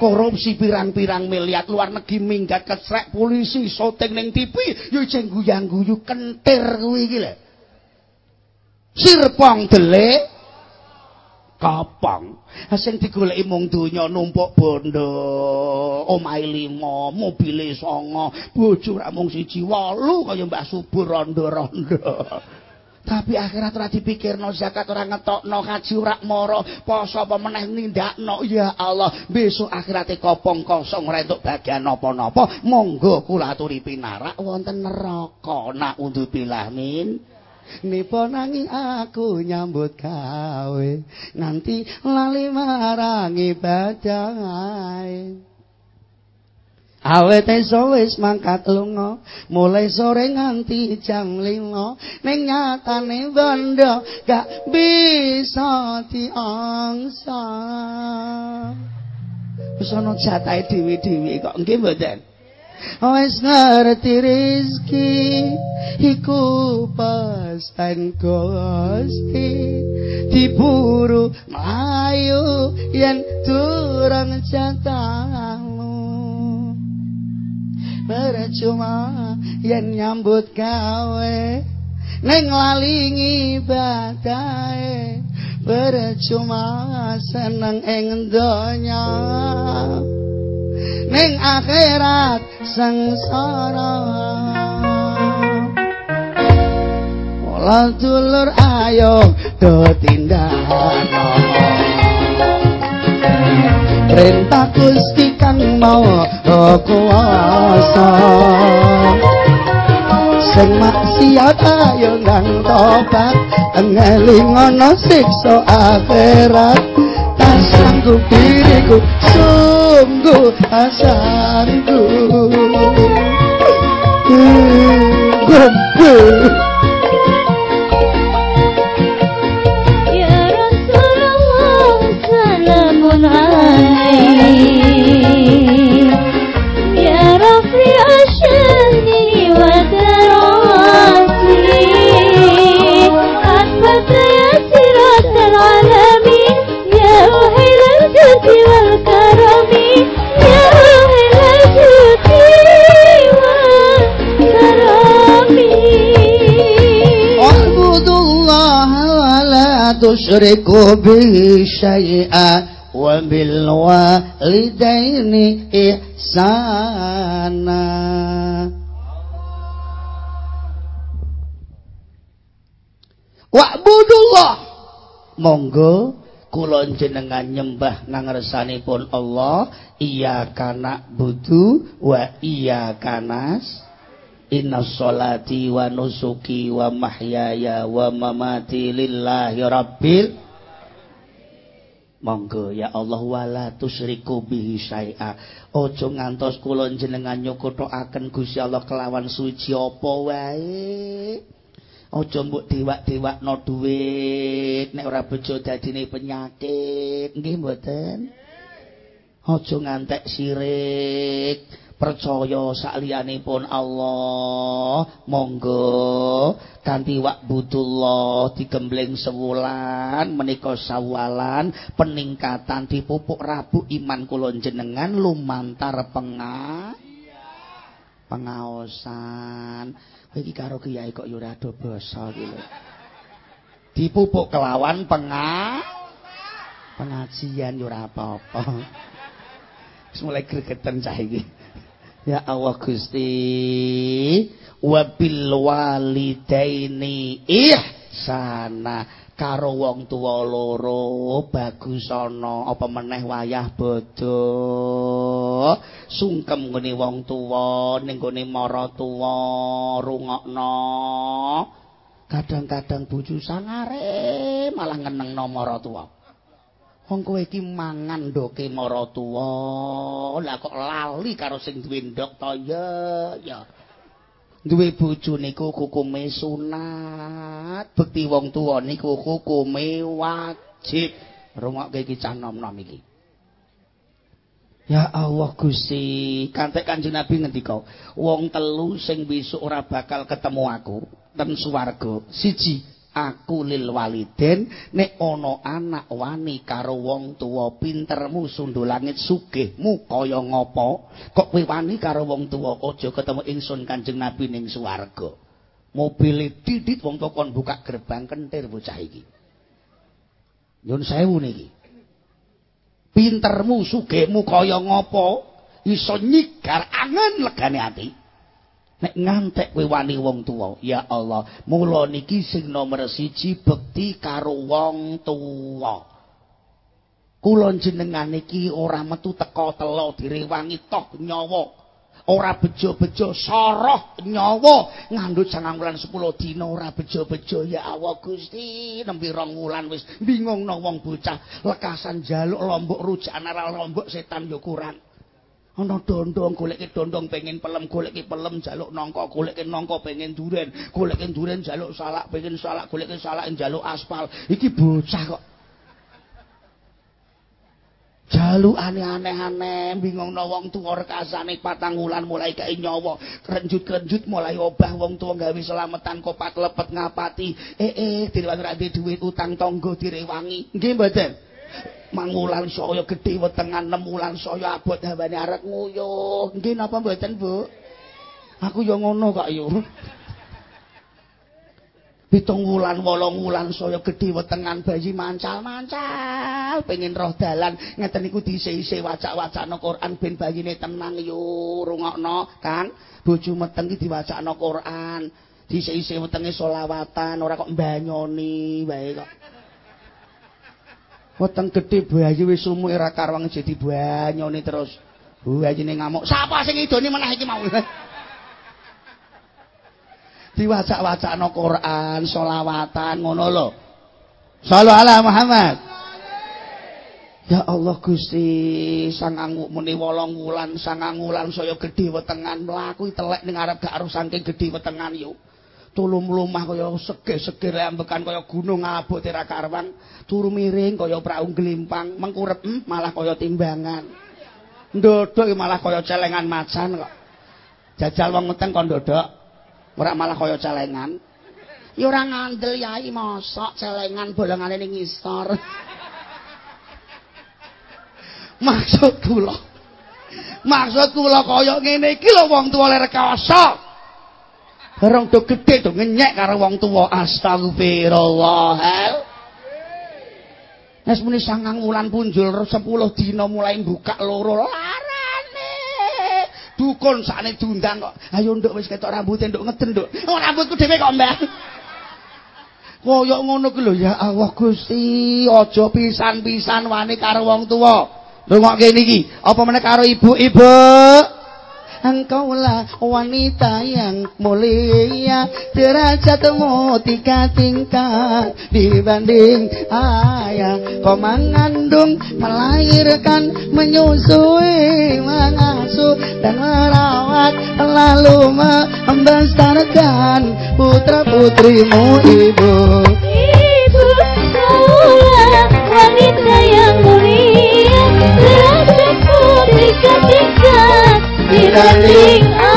korupsi pirang-pirang miliar luar negeri minggat kesrek polisi syuting ning TV yo jeng guyang-guyu kentir kuwi iki lho. Sirpong delik kapang sing digoleki mung donya numpuk bondo omahe lima mobile songo bojo ra mung siji wolu kaya Mbah Subur rondo-rondo tapi akhirat ora dipikirno zakat ora ngetokno haji ora mara poso apa meneh nindakno. Ya Allah besok akhirate kopong kosong ora entuk bagian napa-napa monggo kula aturi pinarak wonten neraka. Nak undu bilamin Nipo nangi aku nyambut gawe. Nanti lali marangi badai Awet esuk wis mangkat lunga, mulai sore nganti jam 5, ning nyatane bondo gak bisa diangsa. Wis ana jatahe dhewe-dhewe kok nggih mboten? wis ngerti rezeki iku pasten Gusti diburu ayu yen durung jatamu percuma yen nyambut gawe ning lalingi badae percuma seneng ing donya ning akhirat sengsara. Mula dulur ayo do Perintah Gusti kang mau kuasa. Sing maksiat ayo nang tobat ngeling ana siksa akhirat. Sanggup diriku sungguh asanku Gombe tusyriku syai'a wa bil walidaini ihsana Wa'budullah monggo kula jenengan nyembah nang ngarsanipun Allah. Iya kana budu wa iya kanas Inna sholati wa nusuki wa mahyaya wa mamati lillahi rabbil Monggo ya Allah wala tusyriku bihi syai'a. Aja ngantos kula jenengan nyukuthaken Gusti Allah kelawan suci apa wae. Aja mbok dewak-dewakno dhuwit nek ora bejo dadine penyakit. Nggih mboten? Aja ngantek sirik. Percaya sakliyanipun Allah monggo. Kanthi wa'budullah digembleng sewulan menika sawalan peningkatan dipupuk rabu iman kula jenengan lumantar penga pengaosan. Iki karo kiai kok yo ora do basa dipupuk kelawan penga pengajian yo ora apa-apa. Mulai gregeten cah iki Ya Allah Gusti wabil walidaini ihsana. Karo wong tuwa loro bagus ana. Apa meneh wayah bodho? Sungkem ngene wong tuwa ning mara tuwa rungokno. Kadang-kadang bojo sangare malah ngenengno mara tuwa wong kowe iki mangan ndoke maratuwa lah kok lali karo sing duwe ndok to? Ya ya. Duwe bojo niku hukume sunat bekti wong tuwa niku hukume wajib. Rungokke iki cah nom-nom iki. Ya Allah Gusti, kantek Kanjeng Nabi ngendika, wong telu sing besok ora bakal ketemu aku ten swarga. Siji, aku lil waliden nek ana anak wani karo wong tuwa pintermu sundul sugihmu kaya ngopo? Kok kowe wani karo wong tuwa aja ketemu ingsun Kanjeng Nabi ning swarga? Mobil didit wong tuwa kon buka gerbang kentir bocah iki. Nyun sewu niki. Pintermu sugihmu kaya ngopo? Iso nyigar angen legane ati nek ngantek kowe wani wong tuwa ya Allah mula niki sing nomor siji bekti karo wong tuwa. Kula jenengan iki ora metu teka telo direwangi toh nyawa. Ora bejo-bejo soroh nyawa. Ngandut sangang wulan 10 dina ora bejo-bejo. Ya Allah Gusti nembe rong wulan wis bingung no wong bocah. Lekasan jaluk lombok rujakan ora lombok setan yo kurang ana dondong goleke dondong pengen pelem goleke pelem jaluk nangka goleke nangka pengen duren goleke duren jaluk salak pengen salak goleke salak jaluk aspal. Iki bocah kok. Jalukane aneh-aneh bingungno wong tuwa rekasane patang wulan mulai kae nyawa. Krenjut-krenjut mulai obah wong tuwa gawe selametan kopat lepet ngapati. Eh eh direwangi ra duit utang tangga direwangi. Nggih mboten mangulan saya gedhe wetengan 6 wulan saya abot hawane arek nguyuh. Nggih napa mboten Bu? Aku ya ngono kok yo pitung wulan wolong wulan saya gedhe wetengan bayi mancal-mancal pengen roh dalan. Ngeten niku dise-ise wacak-wacakno Quran ben bayine tenang yo rungokno Kang. Bojo meteng iki diwacakno Quran. Dise-ise wetenge selawatan ora kok mbanyoni wae kok weteng gedhe bayi wis umuke ora karwang jadi banyoni terus bayine ngamuk sapa sing idoni menah iki mau diwacak-wacakno Quran, selawatan ngono lho. Shallallahu ala Muhammad. Ya Allah Gusti, sangang muni wolong wulan, saya gedhe wetengan mlaku telek ning arep gak arep saking gedhe wetengan yo. Tulum lumah kaya sege-sege ambekan kaya gunung abot ra karwang, turu miring kaya prau glimpang, mengkurep hmm, malah kaya timbangan. Ndodok malah kaya celengan macan kok. Jajal wong meteng kok ndodok. Ora malah kaya celengan. Ya ora ngandel yai mosok celengan bolongane ning ngisor. Maksud kula. Maksud kula kaya ngene iki lho wong tuwa le rekoso. Barang do gedhe do ngenyek karo wong tuwa astagfirullah. Nes muni sangang wulan punjul 10 dina mulai buka loro. Dukun sakne diundang kok. Ayo nduk wis ketok rambute nduk ngeden nduk. Oh rambutku dhewe kok mbah koyo ngono ku lho ya Allah Gusti aja pisan-pisan wani karo wong tuwa rungokke niki apa meneh karo ibu-ibu Engkaulah wanita yang mulia. Derajatmu tiga tingkat. Dibanding ayah Kau mengandung, melahirkan Menyusui, mengasuh Dan merawat Lalu membesarkan Putra putrimu ibu Ibu kaulah wanita yang tingkat dibanding ayah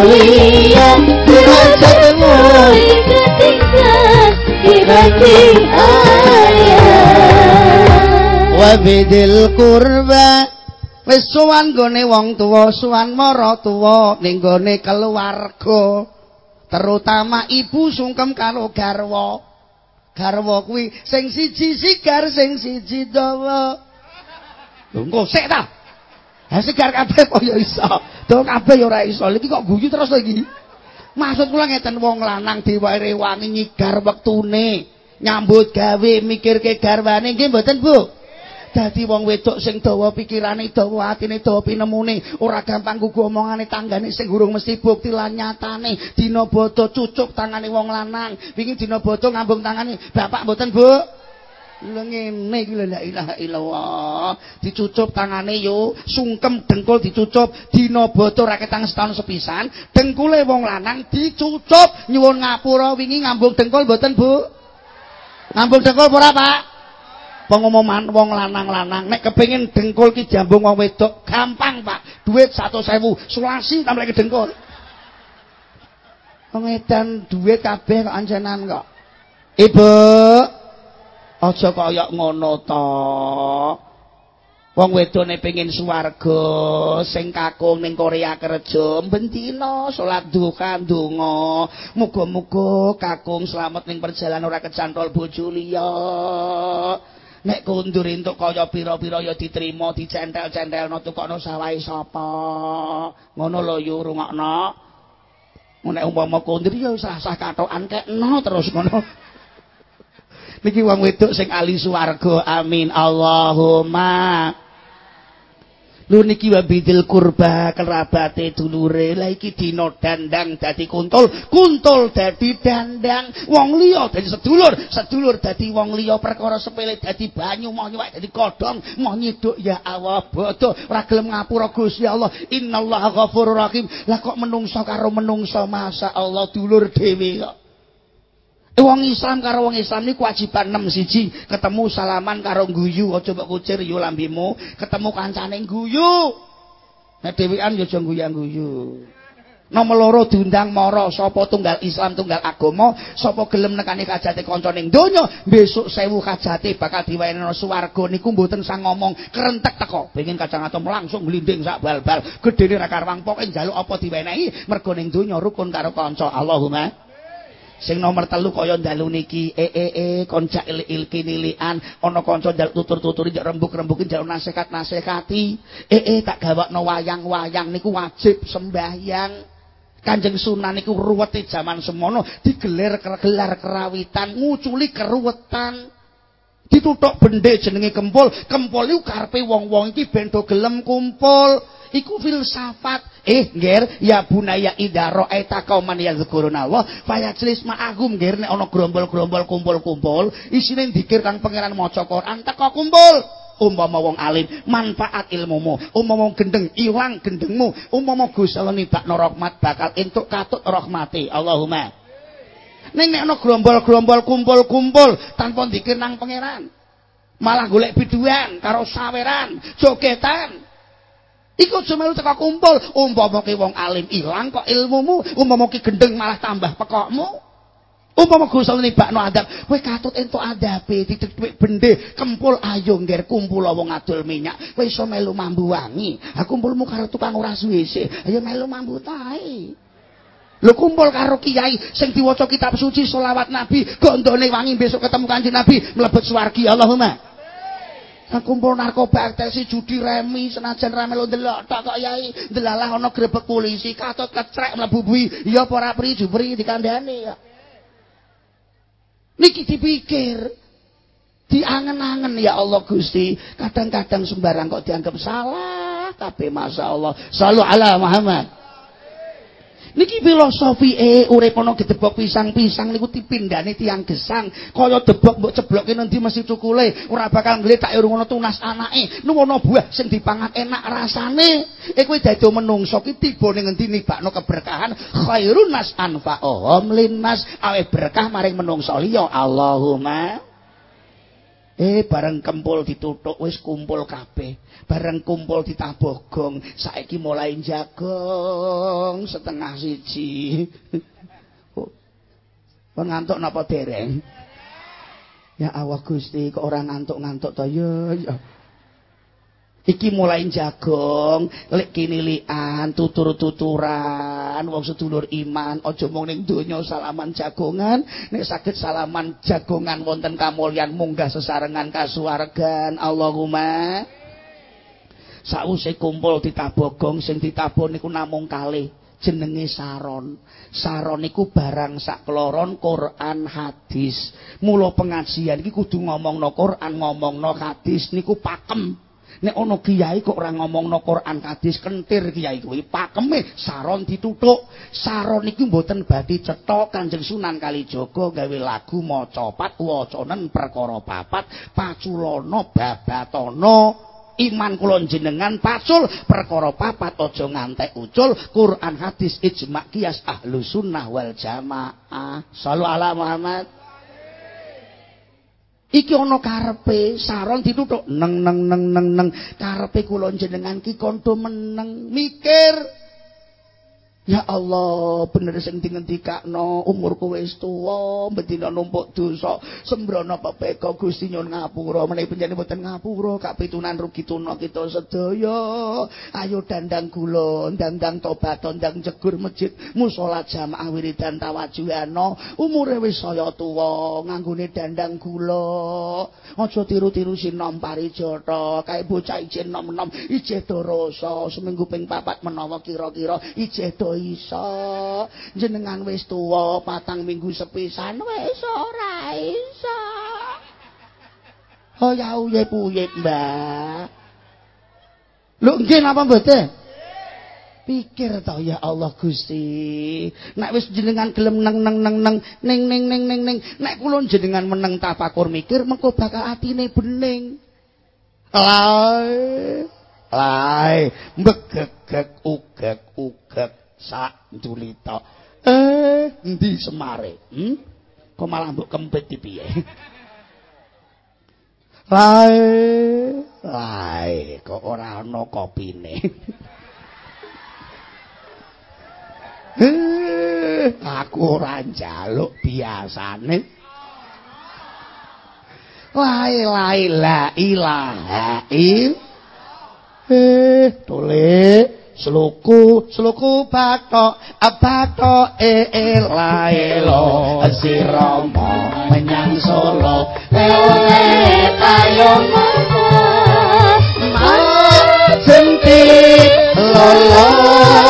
mulia derajatmu tingkat dibanding ayah wabidil kurba wis suwan gone wong tuwa suwan mara tuwa ning gone keluarga terutama ibu sungkem karo garwa. Garwa kuwi sing siji sigar sing siji dawa. Lho sik ta ha sigar kabeh kok ya iso? Dawa kabeh ya ora iso. Iki kok guyu terus iki? Maksud kula ngeten wong lanang diwae wangi nyigar wektune nyambut gawe mikirke garwane nggih mboten Bu? Dadi wong wedok sing dawa pikirane dawa atine dawa pinemune ora gampang gugu omongane tanggane sing urung mesti bukti lan nyatane. Dina bada cucuk tangane wong lanang. Wingi dina bada ngambung tangane. Bapak mboten Bu lho ngene iki la ilaha illallah. Dicucup tangane yo sungkem dengkul dicucup dina bada ora ketang setahun sepisan dengkule wong lanang dicucup nyuwun ngapura wingi ngambung dengkul mboten Bu? Ngambung dengkul ora Pak? Pengumuman wong lanang-lanang nek kepengin dengkul ki jambung wong wedok gampang Pak. Duit 100.000 sulasi tambah dengkul. Wong edan duit kabeh kok ancenan kok. Ibu Aja kaya ngono to. Wong wedone pengin swarga sing kakung ning Korea kerja bendina salat duha ndonga. Muga-muga kakung slamet ning perjalanan ora kecantol bojo liya. Nek kundur entuk kaya pira-pira ya diterima dicentel-centelno tukokno sawahe sapa. Ngono lho yu rungokno. Nek umpama kundur ya sah-sah katokan kekno terus ngono niki wong wedok sing ali swarga amin. Allahumma. Lho niki wa bidil kurba kerabate dulure. La iki dina dandang dadi kuntul kuntul dadi dandang. Wong liya dadi sedulur sedulur dadi wong liya. Perkara sepele dadi banyu mau nyuwak dadi kodhong mau nyiduk. Ya Allah bodoh. Ora gelem ngapura Gusti Allah. Innallaha ghafurur rahim. Lah kok menungso karo menungso? Masa Allah dulur dhewe kok wong Islam karo wong Islam niku kewajiban 6 siji. Ketemu salaman karo guyu. Aja mbok kucir yo lambimu. Ketemu kancane guyu. Nek dhewean yo aja guyu nomor loro diundang mara sapa tunggal Islam tunggal agama? Sapa gelem nekani kajate kanca ning donya? Besok sewu kajate bakal diwenehna swarga niku mboten sang ngomong. Kerentek teko. Pengen kacang atom langsung glinding sak bal-bal. Gedene ra karwang pokoke njaluk apa diwenehi? Mergo ning donya rukun karo kanca. Allahumma sing nomor telu kaya dalu niki. E e e konca il il kinilian ana kanca tutur-tuturi njak rembuk-rembukin njaluk nasihat-nasihati e e tak gawakno wayang-wayang niku wajib sembahyang. Kanjeng Sunan niku ruwete jaman semono digelar gelar kerawitan nguculi keruwetan. Dituthuk bendhe jenenge kempul. Kempul iku karepe wong-wong iki ben gelem kumpul. Iku filsafat eh nger ya bunaya idaro eta kauman ya Allah. Fayajlis ma'agum nger nek ana grombol-grombol kumpul-kumpul. Isine dikir kang pangeran maca Quran teko kumpul. Umpama wong alim manfaat ilmumu. Umpama gendeng ilang gendengmu. Umpama Gusti Allah nibakno rahmat bakal entuk katut rahmati. Allahumma. Ning nek ana grombol-grombol kumpul-kumpul tanpa dikir nang pangeran. Malah golek biduan karo saweran jogetan Iku aja melu teko kumpul, umpama ki wong alim ilang kok ilmumu, umpama ki gendeng malah tambah pekokmu. Umpama Gusti nibakno adab, kowe katut entuk adabe, dhuwit bende, kempul ayo ngger kumpul wong adol minyak, kowe iso melu mambu wangi. Ha kumpulmu karo tukang ora suwese, ayo melu mambu tae. Lho kumpul karo kiai sing diwaca kitab suci selawat Nabi, gondone wangi besok ketemu Kanjeng Nabi mlebet swargi Allahumma. Kumpul narkoba aktesi judi remi senajan rame lo delok tok kok yai. Delalah ana grebek polisi katut kecrek mlebu bui. Ya apa ora pri jupri dikandhani ya. Niki dipikir. Diangen-angen ya Allah Gusti. Kadang-kadang sembarang kok dianggap salah tapi Masya Allah selalu ala Muhammad Niki filosofi e urip ana gedebok pisang-pisang niku dipindhane tiyang gesang. Kaya debok mbok ceblokke nanti mesti cukule, ora bakal ngletak ngono tunas anake. Nuwono buah sing dipangan enak rasane. E kowe dadi menungso ki tiba ning ngendi nibakno keberkahan khairun nas anfa'uhum linnas awe berkah maring menungso liya. Allahumma Eh bareng kempul dituthuk wis kumpul kabeh. Bareng kumpul ditabogong, saiki mulai jagong setengah siji. Kok ngantuk napa dereng? Ya Allah Gusti, kok ora ngantuk-ngantuk to ya. ya. Iki mulai jagong, lek kinilian, tutur-tuturan, wong sedulur iman, aja mung ning donya salaman jagongan, nek saged salaman jagongan wonten kamulyan munggah sesarengan kasuwargan. Allahumma. Sause kumpul ditabogong sing ditabon niku namung kalih jenenge saron. Saron niku barang sakloron Quran hadis. Mula pengajian iki kudu ngomongno Quran, ngomongno hadis niku pakem. Nek ana kiai kok ora ngomongno Quran hadis kentir kiai kuwi. Pakeme saron dituthuk. Saron iki mboten badhe cetha Kanjeng Sunan Kalijaga gawe lagu maca pat wacanen perkara papat paculana babatana. Iman kula jenengan pacul perkara papat aja ngantek ucul. Quran hadis ijma kias ahlu sunnah wal jamaah. Sallu ala Muhammad Iki ana karepe saron dituthuk neng neng neng neng neng. Karepe kula jenengan ki kandha meneng mikir Ya Allah, bener sing dingendikakno umurku wis tuwa, bedina numpuk dosa, sembrono pepeka Gusti nyun ngapura, menawi panjenengan boten ngapura, kapitunan rugi tuna kita sedaya. Ayo dandang gula, dandang tobat, dandang jegur masjid, musala jamaah wiridan tawajuhana, umure wis saya tuwa, nganggone dandang gula. Aja tiru-tiru sinom parijata, kae bocah ijen nom-nom, ijeh dorasa, seminggu ping papat menawa kira-kira ijeh iso. Jenengan wis tuwa patang minggu sepisan wis ora iso. Oh ya uye puye mbak. Lho nggih napa mboten pikir to ya Allah Gusti. Nek wis jenengan gelem neng neng neng neng ning ning ning ning ning nek kula jenengan meneng tafakur mikir mengko bakal atine bening. Lae lae mbegegek sak julita eh endi semare? Hm kok malah mbok kempit di piye? Lae lae kok ora ana kopine? Eh aku ora njaluk biasane. Lae la ilaha il eh tolek Seluku, seluku batok, batok ee lae lo. Si romo menyang solo Lele tayo mama Ma jentik lolo.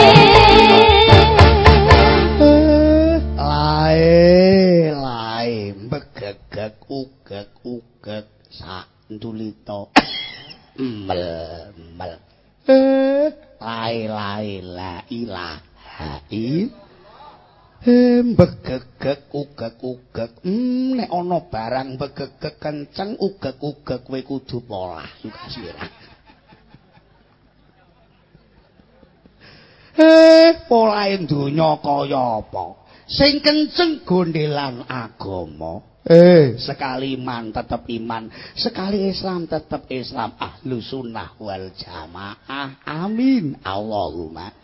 barang mbegegek kenceng ugek kowe kudu polah sukasira Eh, polahe donya kaya apa? Sing kenceng gondelan agama. Eh, sekali iman tetep iman, sekali Islam tetep Islam. Ahlu sunnah wal jamaah. Amin. Allahumma.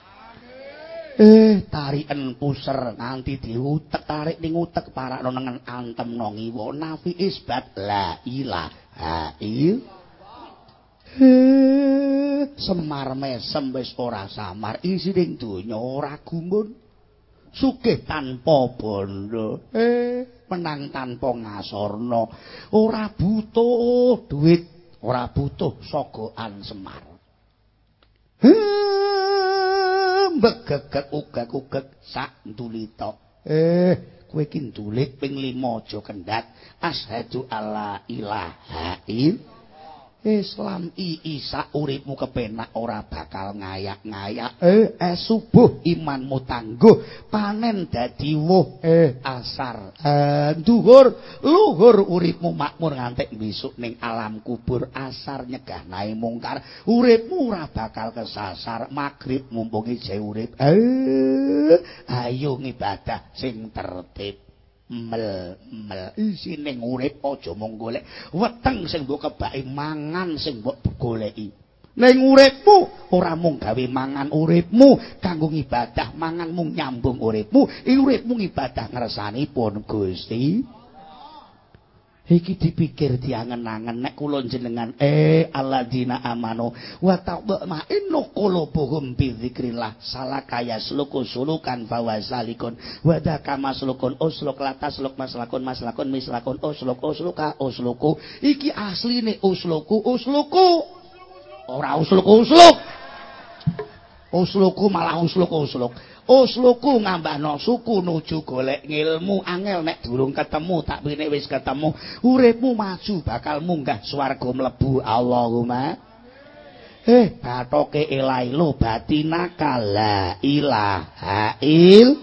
Eh, tariken puser nganti diutek tarik ning utek parakno nengen antem no ngiwa nafi isbat la ilaha illallah. Eh, Semar mesem wis ora samar isine donya ora gumun. Sugih tanpa bondo, eh menang tanpa ngasorna, ora butuh duit, ora butuh sogokan Semar. Eh, Mbegegek ugek-ugek sak ndulita. Eh, kowe iki ndulit ping 5 aja kendhat. Asyhadu alla ilaha illallah. Islam i isa uripmu kepenak ora bakal ngayak-ngayak. Eh, eh subuh imanmu tangguh panen dadi wuh eh. Asar eh dhuwur luhur uripmu makmur ngantek besok ning alam kubur asar nyegah nae mungkar. Uripmu ora bakal kesasar magrib mumpung isih urip. Eh ayo ngibadah sing tertib mel mel. Isine urip aja mung golek. Weteng sing mbok kebaki mangan sing mbok goleki. Ning uripmu ora mung gawe mangan uripmu. Kanggo ibadah mangan mung nyambung uripmu. Uripmu ibadah ngersanipun Gusti iki dipikir diangen-angen nek kula jenengan eh alladzina amanu wa taqma'innu qulubuhum bi dzikrillah salakaya sluku sulukan fawasalikun wa kama sulukun usluk latas luk maslakun maslakun mislakun usluk usluka usluku. Iki asline usluku usluku. Ora usluku usluk usluku malah usluku usluk Usluku ngambahno suku nuju golek ngilmu angel nek durung ketemu tak pine wis ketemu uripmu maju bakal munggah swarga mlebu. Allahumma. Eh batoke ilailu batinaka la ilaha il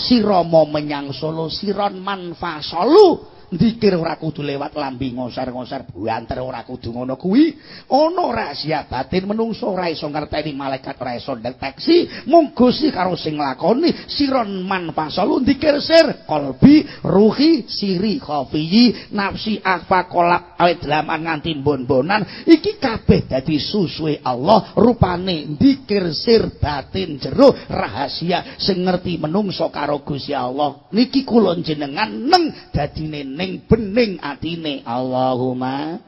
sirama menyang solo siron manfasolu Dikir ora kudu lewat lambi ngoser-ngoser buanter ora kudu ngono kuwi. Ana rahasia batin menungso ora iso ngerteni malaikat ora iso deteksi. Mung Gusti karo sing lakoni siron man pasalu dikir sir kolbi ruhi siri khafiyi nafsi afa kolak awet dalam nganti bon-bonan iki kabeh dadi susue Allah rupane dikir sir batin jero rahasia sing ngerti menungso karo Gusti Allah niki kula jenengan neng dadine ning bening atine. Allahumma.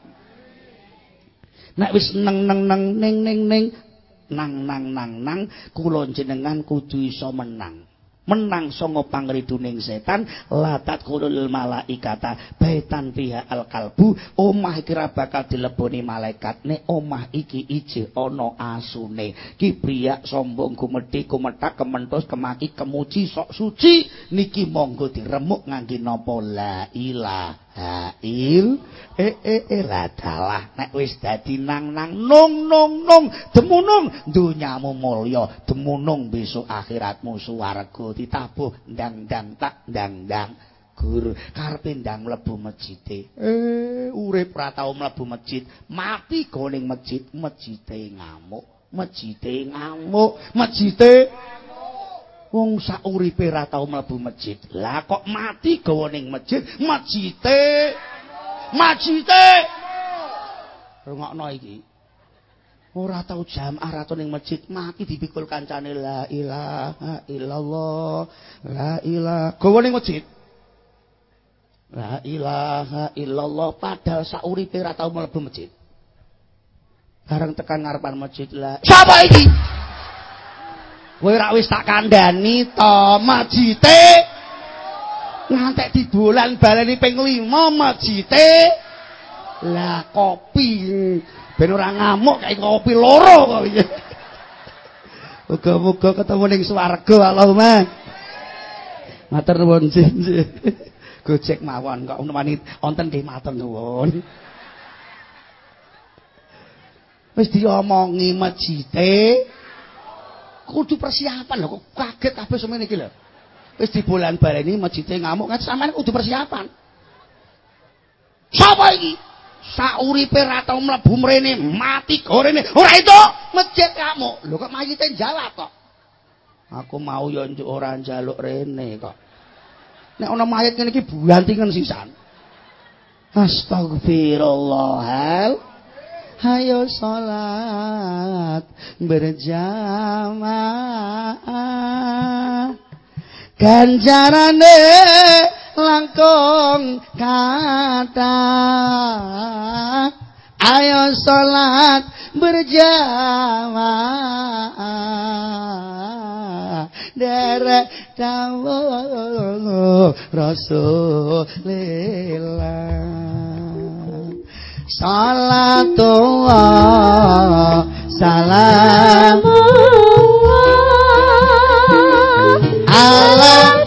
Nek wis neng neng neng ning ning nang nang nang nang. Kula jenengan kudu iso menang menang songo pangriduning setan latat kulul malaikata baitan fiha al kalbu omah iki bakal dileboni malaikat. Nek omah iki ije ana asune. Kibriya sombong gumedhi kumetak kementus kemaki kemuji sok suci. Niki monggo diremuk ngangge napa? La ilaha il e e e la dalah. Nek wis dadi nang nang nung nung nung demunung. Dunyamu mulya demunung besok akhiratmu swarga. Ditabuh ndang-ndang tak ndang-ndang gur karepe ndang mlebu masjid eh urip ora tau mlebu masjid. Mati goning masjid masjide ngamuk masjide ngamuk masjide wong sak uripe ora tau mlebu masjid. Lah kok mati goning masjid? Masjide masjide rungokno iki. Ora tau jam araton ning masjid. Mati dipikul kancane. La ilaha illallah. La ilaha. Gowo ning masjid. La ilaha illallah. Padahal sauripe ora tau mlebu masjid. Bareng tekan ngarepan masjid. La sapa iki kowe ora wis tak kandhani to masjide ngantek dibolan baleni ping 5 masjide lah kopi. Ben ora ngamuk kayak kopi loro kok. Iki muga-muga ketemu ning swarga Allahumma. Matur nuwun gojek mawon kok wani wonten nggih matur nuwun. Wis diomongi masjide kudu persiapan lho kok kaget kabeh semene iki lho. Wis dibolan baleni masjide ngamuk kan sampean kudu persiapan. Sapa iki? Sauripe ra tau mlebu mrene mati gorene. Ora itu masjid kamu lho kok mayite jawab kok? Aku mau yo ora njaluk rene kok. Nek ana mayit ngene iki buantingen sisan. Astagfirullah Hayo salat berjamaah. Ganjarane langkung kata. Ayo salat berjamaah. Derek dawuh rasulillah salatullah salamullah ala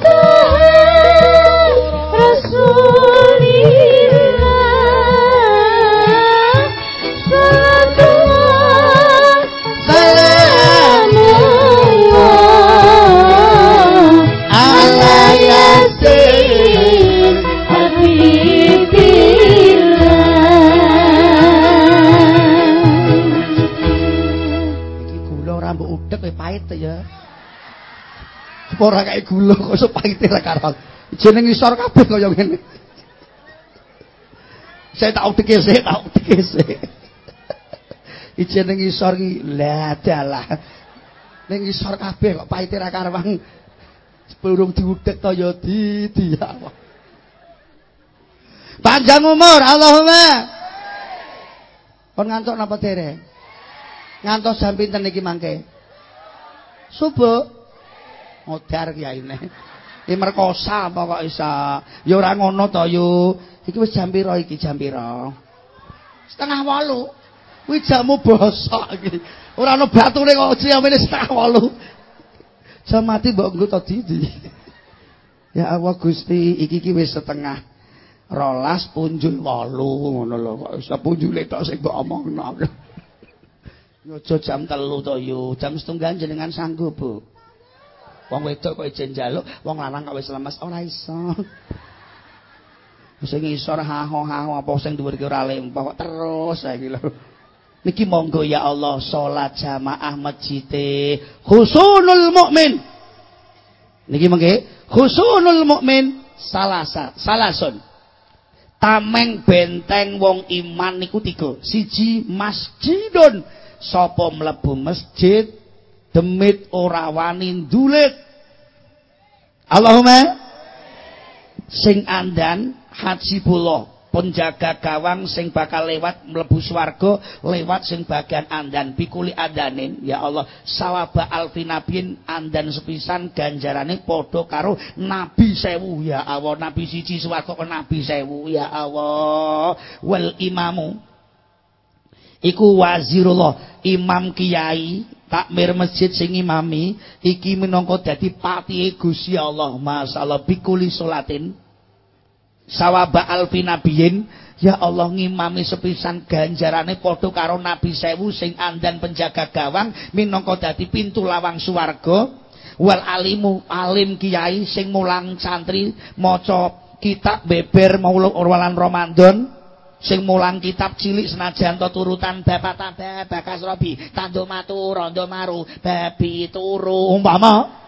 ora kaya gula kok iso pahite ra karo. Jeneng isor kabeh kaya ngene. Saya tak utike sik, tak utike sik. Jeneng isor iki lah dalah. Ning isor kabeh kok pahite ra karwang. Sepurung diudek to ya di diawak. Panjang umur Allahumma. Kon ngantuk napa dereng? Ngantos jam pinten iki mangke? Subuh. Modar kiyaine. Iki merkosa apa kok isa? Ya ora ngono to, Yu. Iki wis jam pira iki jam pira? Setengah 8. Kuwi jamu bosok iki. Ora ana batune kok jamene setengah 8. Jam mati mbok nggo to didi. Ya Allah Gusti, iki wis setengah rolas punjul wolu ngono lho kok iso punjule tok sing mbok omongno aja jam telu to yu jam setunggal jenengan sanggup bu wong wedok kok ijen njaluk wong lanang kok wis lemes. Ora iso. Sing isor haho-haho apa sing dhuwur ki ora kok terus saiki lho. Niki monggo ya Allah salat jamaah masjid khusunul mukmin niki mengke khusunul mukmin salasa salasun tameng benteng wong iman niku tiga. Siji masjidun. Sapa mlebu masjid demit ora wani ndulit. Allahumma. Sing andan haji pulau penjaga gawang sing bakal lewat mlebu swarga lewat sing bagian andan. Pikuli adanin ya Allah sawaba alfinabin andan sepisan ganjarane padha karo nabi sewu. Ya Allah nabi siji swarga nabi sewu ya Allah. Wal imamu iku wazirullah imam kiai takmir masjid sing imami iki minangka dadi patihe Gusti Allah. Masyaallah bikuli salatin. Sawaba alfi nabiyin. Ya Allah ngimami sepisan ganjarane padha karo nabi sewu sing andan penjaga gawang minangka dadi pintu lawang swarga. Wal alimu alim kiai sing mulang santri maca kitab beber maulud urwalan Ramadan sing mulang kitab cilik senajan to turutan bapak tabah bakas robi. Tando matu rondo maru babi turu. Umpama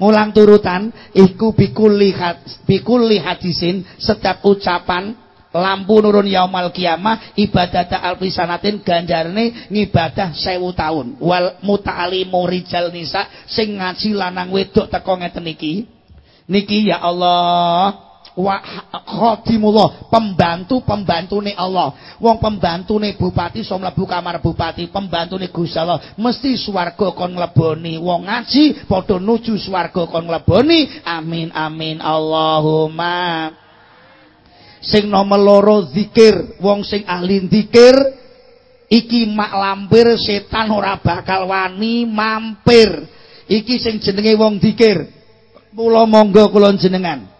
mulang turutan iku bikulli bikulli hadisin setiap ucapan lampu nurun yaumal kiamah ibadah alfisanatin ganjarne ngibadah sewu tahun wal muta'alimu rijal nisa sing ngaji lanang wedok teko ngeten niki niki ya Allah wa khadimullah pembantu-pembantune Allah. Wong pembantune bupati iso mlebu kamar bupati pembantune Gusti Allah. Mesti swarga kon ngleboni. Wong ngaji padha nuju swarga kon ngleboni. Amin amin. Allahumma. Sing nomor loro zikir. Wong sing ahli zikir iki mak lampir setan ora bakal wani mampir. Iki sing jenenge wong zikir. Kula monggo kula jenengan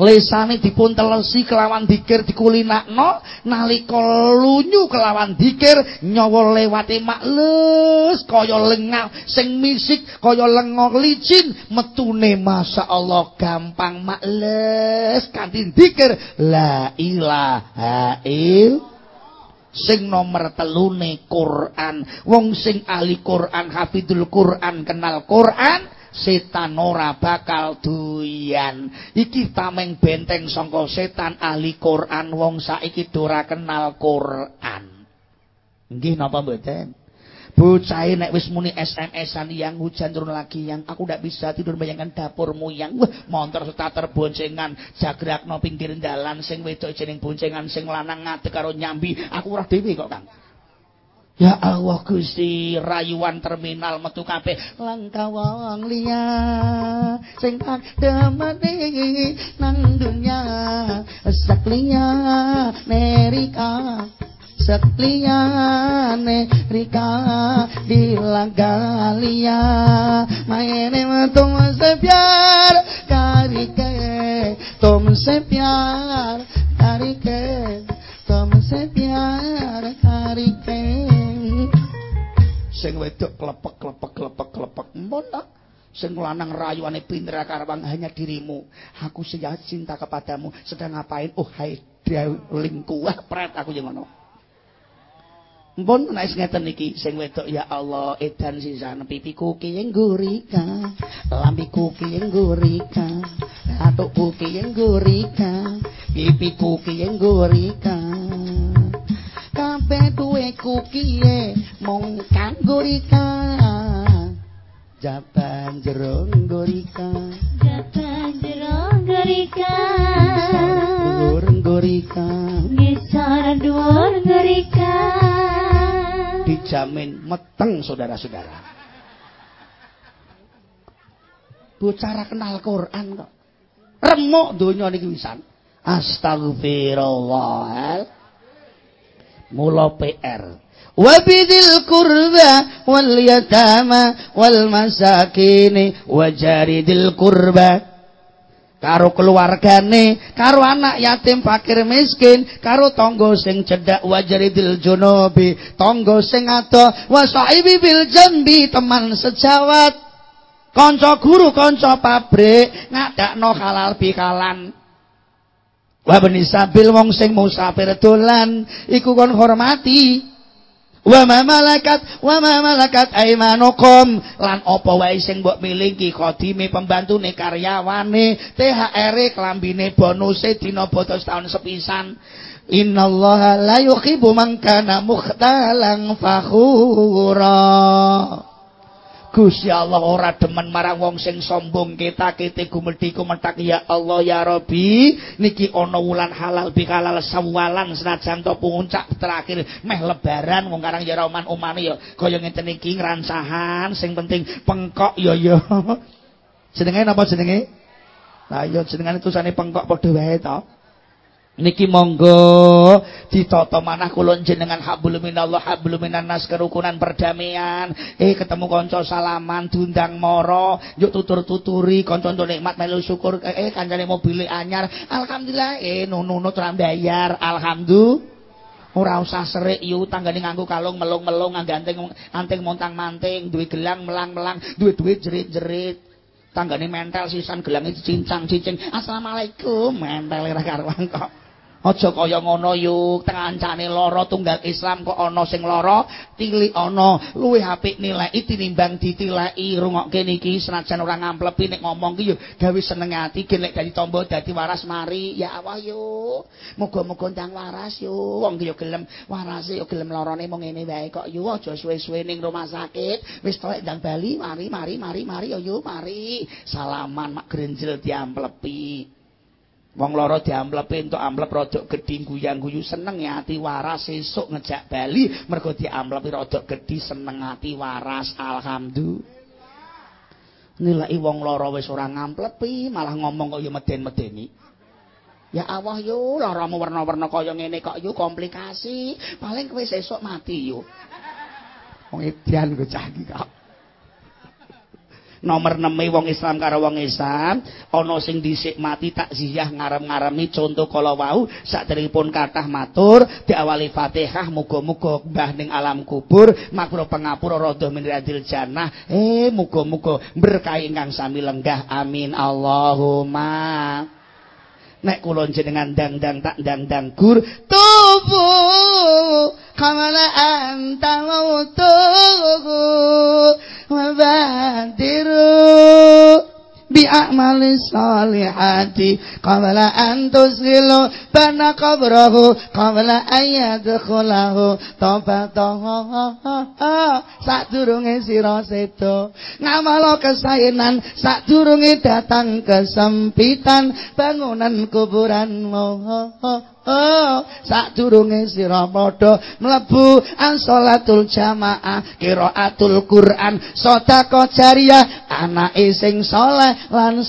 lesane dipun telesi kelawan dikir dikulinakno nalika lunyu kelawan dikir nyawa lewate maklus kaya lengah sing misik kaya lengok licin metune masyaallah gampang maklus kanthi dikir. La ilaha il sing nomor telune Quran. Wong sing ahli Quran hafidul Quran kenal Quran setan ora bakal doyan. Iki tameng benteng sangka setan ahli Quran. Wong saiki ora kenal Quran. Nggih napa mboten? Bocah nek wis muni SMS-an yang hujan turun lagi yang aku ndak bisa tidur bayangkan dapurmu yang wah montor starter boncengan jagrakno pinggir dalan sing wedok jeneng boncengan sing lanang ngadeg karo nyambi. Aku ora dhewe kok Kang Ya Allah Gusti rayuan terminal metu kabeh. Langka wong liya sing tak demeni nang dunya. Sakliya nerika sakliya nerika dilagalia maene metu sepyar karike tom sepyar karike tom sepyar karike sing wedok klepek klepek klepek klepek. Mbon sing lanang rayuane pinter karwang hanya dirimu. Aku sia cinta kepadamu. Sedang ngapain? Oh hai lingku. Wah pret aku yang ngono. Mpun nek ngeten iki sing wedok ya Allah edan sisan pipiku ki gurika lambiku ki gurika atukku ki gurika pipiku ki gurika kabeh duweku kiye mung kanggo rika jaban jerong gorika. Jaban jerong gorika. Dhuwur ngrika Ngisor dhuwur ngrika dijamin meteng saudara-saudara. Bocah kenal Quran kok. Remuk donya niki wisan astagfirullah mula PR wabidil kurba wal yatama wal masakin wajaridil kurba. Karo keluargane karo anak yatim fakir miskin karo tangga sing cedhak wajaridil junubi tangga sing ado wa sahibi bil jambi teman sejawat. Kanca guru kanca pabrik ngadakno halal bikalan wa bani sabil wong sing musafir dolan iku kon hormati. Wa ma malakat wa ma malakat aimanukum lan apa wae sing mbok miliki? Khadime pembantune karyawane THR-e klambine bonuse dina bodo setahun sepisan. Innallaha la yuhibbu man kana mukhtalan fakhura Gusti Allah ora demen marang wong sing sombong. Kita kete gumedhi kumentak ya Allah ya Rabbi. Niki ana wulan halal bikalal sawalan senajan to puncak terakhir. Meh lebaran wong karang ya roman umane ya kaya ngeten iki ngransahan sing penting pengkok ya ya. Jenenge napa jenenge? Lah ya jenengane tulisane pengkok padha wae to Niki monggo ditata manah kula jenengan hablum minallah hablum nas kerukunan perdamaian. Eh ketemu kanca salaman diundang moro, yuk tutur-tuturi kanca nikmat melu syukur eh kancane mobil anyar. Alhamdulillah eh nunut ra bayar. Alhamdulillah. Ora usah serik yu tanggane nganggo kalung melung-melung ngganting anting montang-manting, duwe gelang melang-melang, duwe duit jerit-jerit. Tanggane mentel sisan gelange cincang-cicing. Assalamualaikum, mentel ora karuan kok. Aja kaya ngono yuk, tengancane lara tunggal Islam kok ana sing lara, tilik ana, luwih apik nilai tinimbang ditileki. Rungokke niki senajan ora ngamplepi nek ngomong ki yo gawe seneng ati gen nek dadi tombo dadi waras mari. Ya Allah yo. Muga-muga ndang waras yo. Wong yo gelem warase yo gelem larane mung ngene wae kok yo aja suwe-suwe ning rumah sakit. Wis tok ndang bali mari mari mari mari yo mari. Salaman mak grenjel diamplepi. Wong loro diamplepi entuk amplep rada gedhi guyang-guyu seneng ya ati waras sesuk ngejak bali mergo diamplepi rada gedhi seneng ati waras alhamdulillah. Nilai wong loro wis ora ngamplepi malah ngomong kok ya meden-medeni. Ya Allah yo laramu warna-warna kaya ngene kok yo komplikasi paling kowe sesuk mati yo. Wong edan kok cah iki kok. Nomor 6 wong Islam karo wong Islam ana sing dhisik mati takziah ngarem-ngaremi contoh kala wau saderengipun kathah matur diawali Fatihah muga-muga mbah ning alam kubur makro pengapura rada minradil jannah. Eh muga-muga berkah ingkang sami lenggah. Amin. Allahumma. Nek kula jenengan dang-dang tak dang-dang gur tubuh kamala anta mautuh wabadiru bi'amali salihati qabla an tusgilu bana qabrahu qabla an yadkhulahu tobatahu sadurunge sira sedo ngamalo kesaenan sadurunge datang kesempitan bangunan kuburan Oh, sadurunge sira padha mlebu ansalatul jamaah qiraatul Quran sedekah jariyah anake sing saleh lan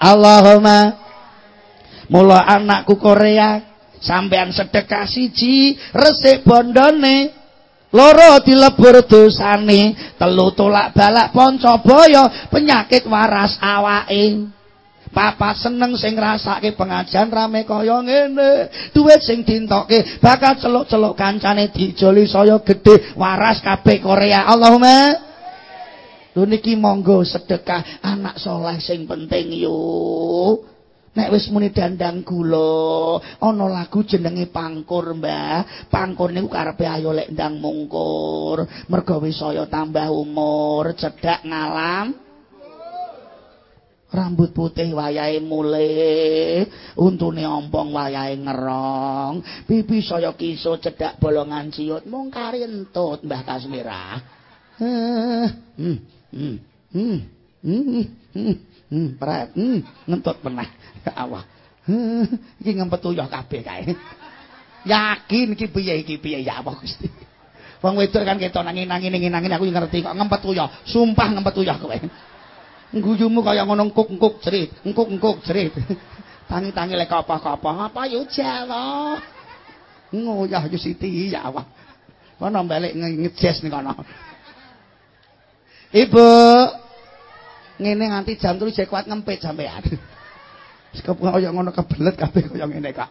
Allahumma mula anakku Korea sampean sedekah siji resik bondone loro dilebur dosane telu tolak balak poncobaya penyakit waras awake Papa seneng sing ngrasake pengajian rame kaya ngene. Duit sing dintokke bakal celuk-celuk kancane dijoli saya gedhe waras kabeh Korea. Allahumma Lho niki monggo sedekah anak soleh sing penting yo. Nek wis muni dandang gula, ana lagu jenenge Pangkur, Mbah. Pangkur niku karepe ayo lek ndang mungkur. Mergo wis saya tambah umur, cedhak ngalam. Rambut putih wayahe mule untune ompong wayahe ngerong pipi saya kiso cedhak bolongan ciut mung kari entut Mbah Kasmira hmm hmm hmm hmm hmm, hmm. hmm. ngentut penah awah iki ngempet uyah kabeh kae. Yakin iki piye iki piye ya Allah Gusti. Wong wedok kan ketok nanging nanging aku ngerti kok ngempet uyah. Sumpah ngempet uyah kowe. Guyumu kaya ngono engkuk-engkuk jerit, engkuk-engkuk jerit. Tangi-tangi lek apa-apa, apa yo Jawa. Ngoyah yo Siti ya Allah. Kono balik ngejes ning kono. Ibu. Ngene nganti jam 3 jek kuat ngempet sampean. Sekep kaya ngono kebelet kabeh kaya ngene kak.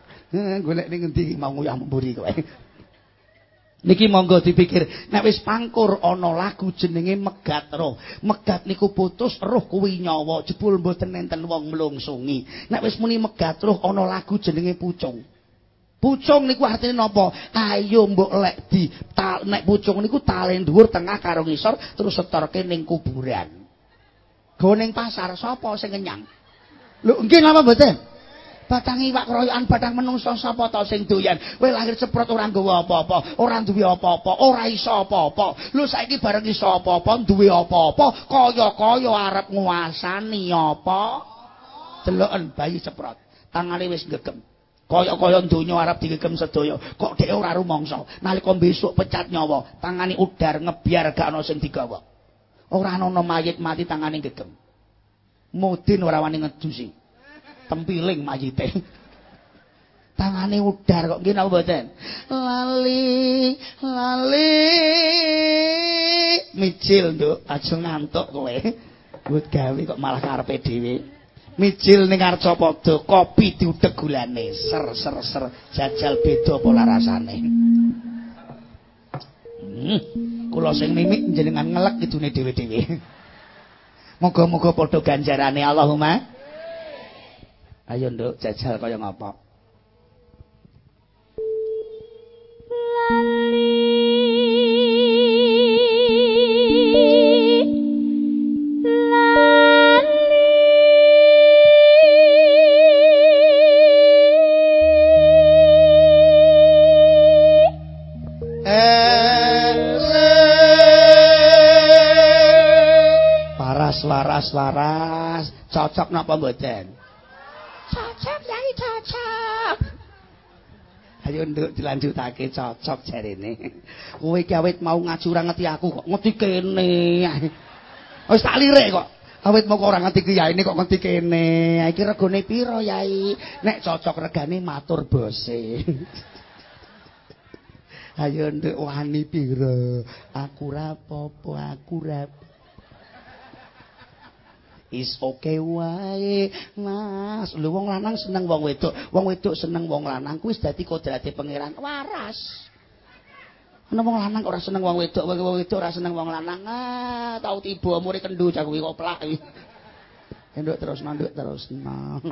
Golek ning endi mau nguyah mburi kowe. Niki monggo dipikir, nek wis pangkur ana lagu jenenge Megat Roh. Megat niku putus roh kuwi nyawa, jebul mboten enten wong mlungsungi. Nek wis muni Megat Roh ana lagu jenenge Pucung. Pucung niku artine napa? Ayo mbok lek di nek pucung niku talen dhuwur tengah karo ngisor terus setorke ning kuburan. Go ning pasar sapa sing kenyang? Lho nggih napa mboten? Batang iwak keroyokan batang menungso sapa ta sing doyan. Kowe lahir ceprot ora nggawa apa-apa, ora duwe apa-apa, ora iso apa-apa. Lho saiki bareng iso apa-apa, duwe apa-apa, kaya-kaya arep nguasani apa? Deloken bayi ceprot. Tangane wis gegem. Kaya-kaya donya arep digegem sedaya. Kok dhek ora rumangsa. Nalika besok pecat nyawa, tangane udar ngebiar gak ana sing digawa. Ora ana mayit mati tangane gegem. Mudin ora wani ngedusi. Tempiling mayite. Tangane udar kok napa mboten? Lali, lali. Micil, Nduk, aja ngantuk kowe. Wut gawe kok malah karepe dhewe. Micil ning arca padha, kopi diudeg gulane, ser ser ser, jajal beda pola rasane. Hmm, kula sing mimik jenengan ngelek idune dhewe-dhewe. Moga-moga padha ganjarane Allahumma. Ayo nduk jajal kaya ngapa? Waras waras waras cocok napa mboten? Ayo nduk dilanjutake cocok jarene. Kowe iki awit mau ngaji ora ngerti aku kok ngerti kene. Wis tak lirik kok. Awit mau ora ngerti kiai kok ngerti kene. Iki regane pira yai? Nek cocok regane matur bose. Ayo nduk wani pira aku ra apa aku ra is okay wae mas. Lho wong lanang seneng wong wedok. Wong wedok seneng wong lanang. Kuwi dadi kodrate pangeran. Waras. Ana wong lanang ora seneng wong wedok? Wong wedok ora seneng wong lanang. Ah tau tiba umure kendu cah kuwi kok plak iki. Nduk terus manduk terus nah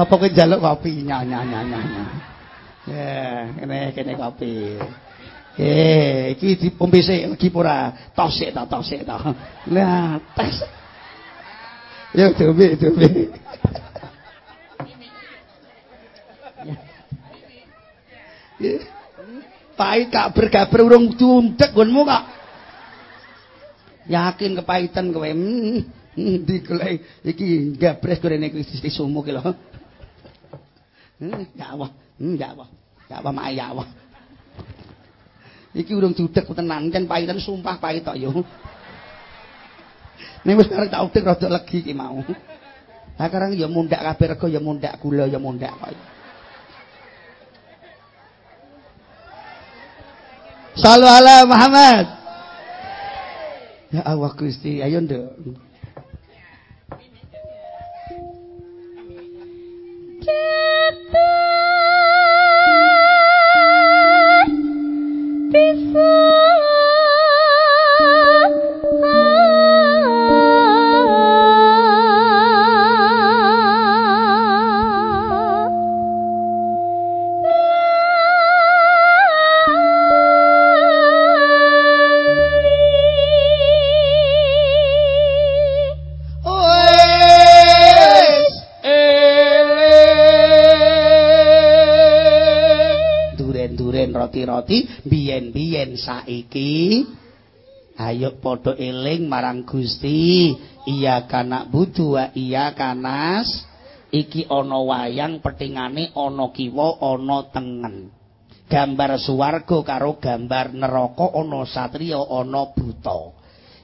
apa kowe njaluk kopi? Nyanya nyanya Ya, kene kene kopi. Eh, iki dipombe sik iki ora tosik ta tosik ta. Lah, tes. Ya dombe dombe. Pahit kak bergaber urung tundek gonmu kok. Yakin kepahitan kowe. Hmm, ndi golek iki gabres gorene kuwi disumu ki lho. Hmm, ya Allah. Hmm, ya apa? Ya apa mak ya apa? Iki urung dudek tenan, jan pahitan sumpah pahit tok yo. Nek wis arek tak udek rada legi iki mau. Lah karang ya mundak kabeh rego ya mundak gula ya mundak kok. Sallu ala Muhammad. Ya Allah Gusti, ayo nduk. Kita 闭上 roti-roti biyen-biyen saiki. Ayo padha eling marang Gusti. Iya kana budu wa iya kanas. Iki ana wayang petingane ana kiwa ana tengen. Gambar swarga karo gambar neraka ana satriya ana buta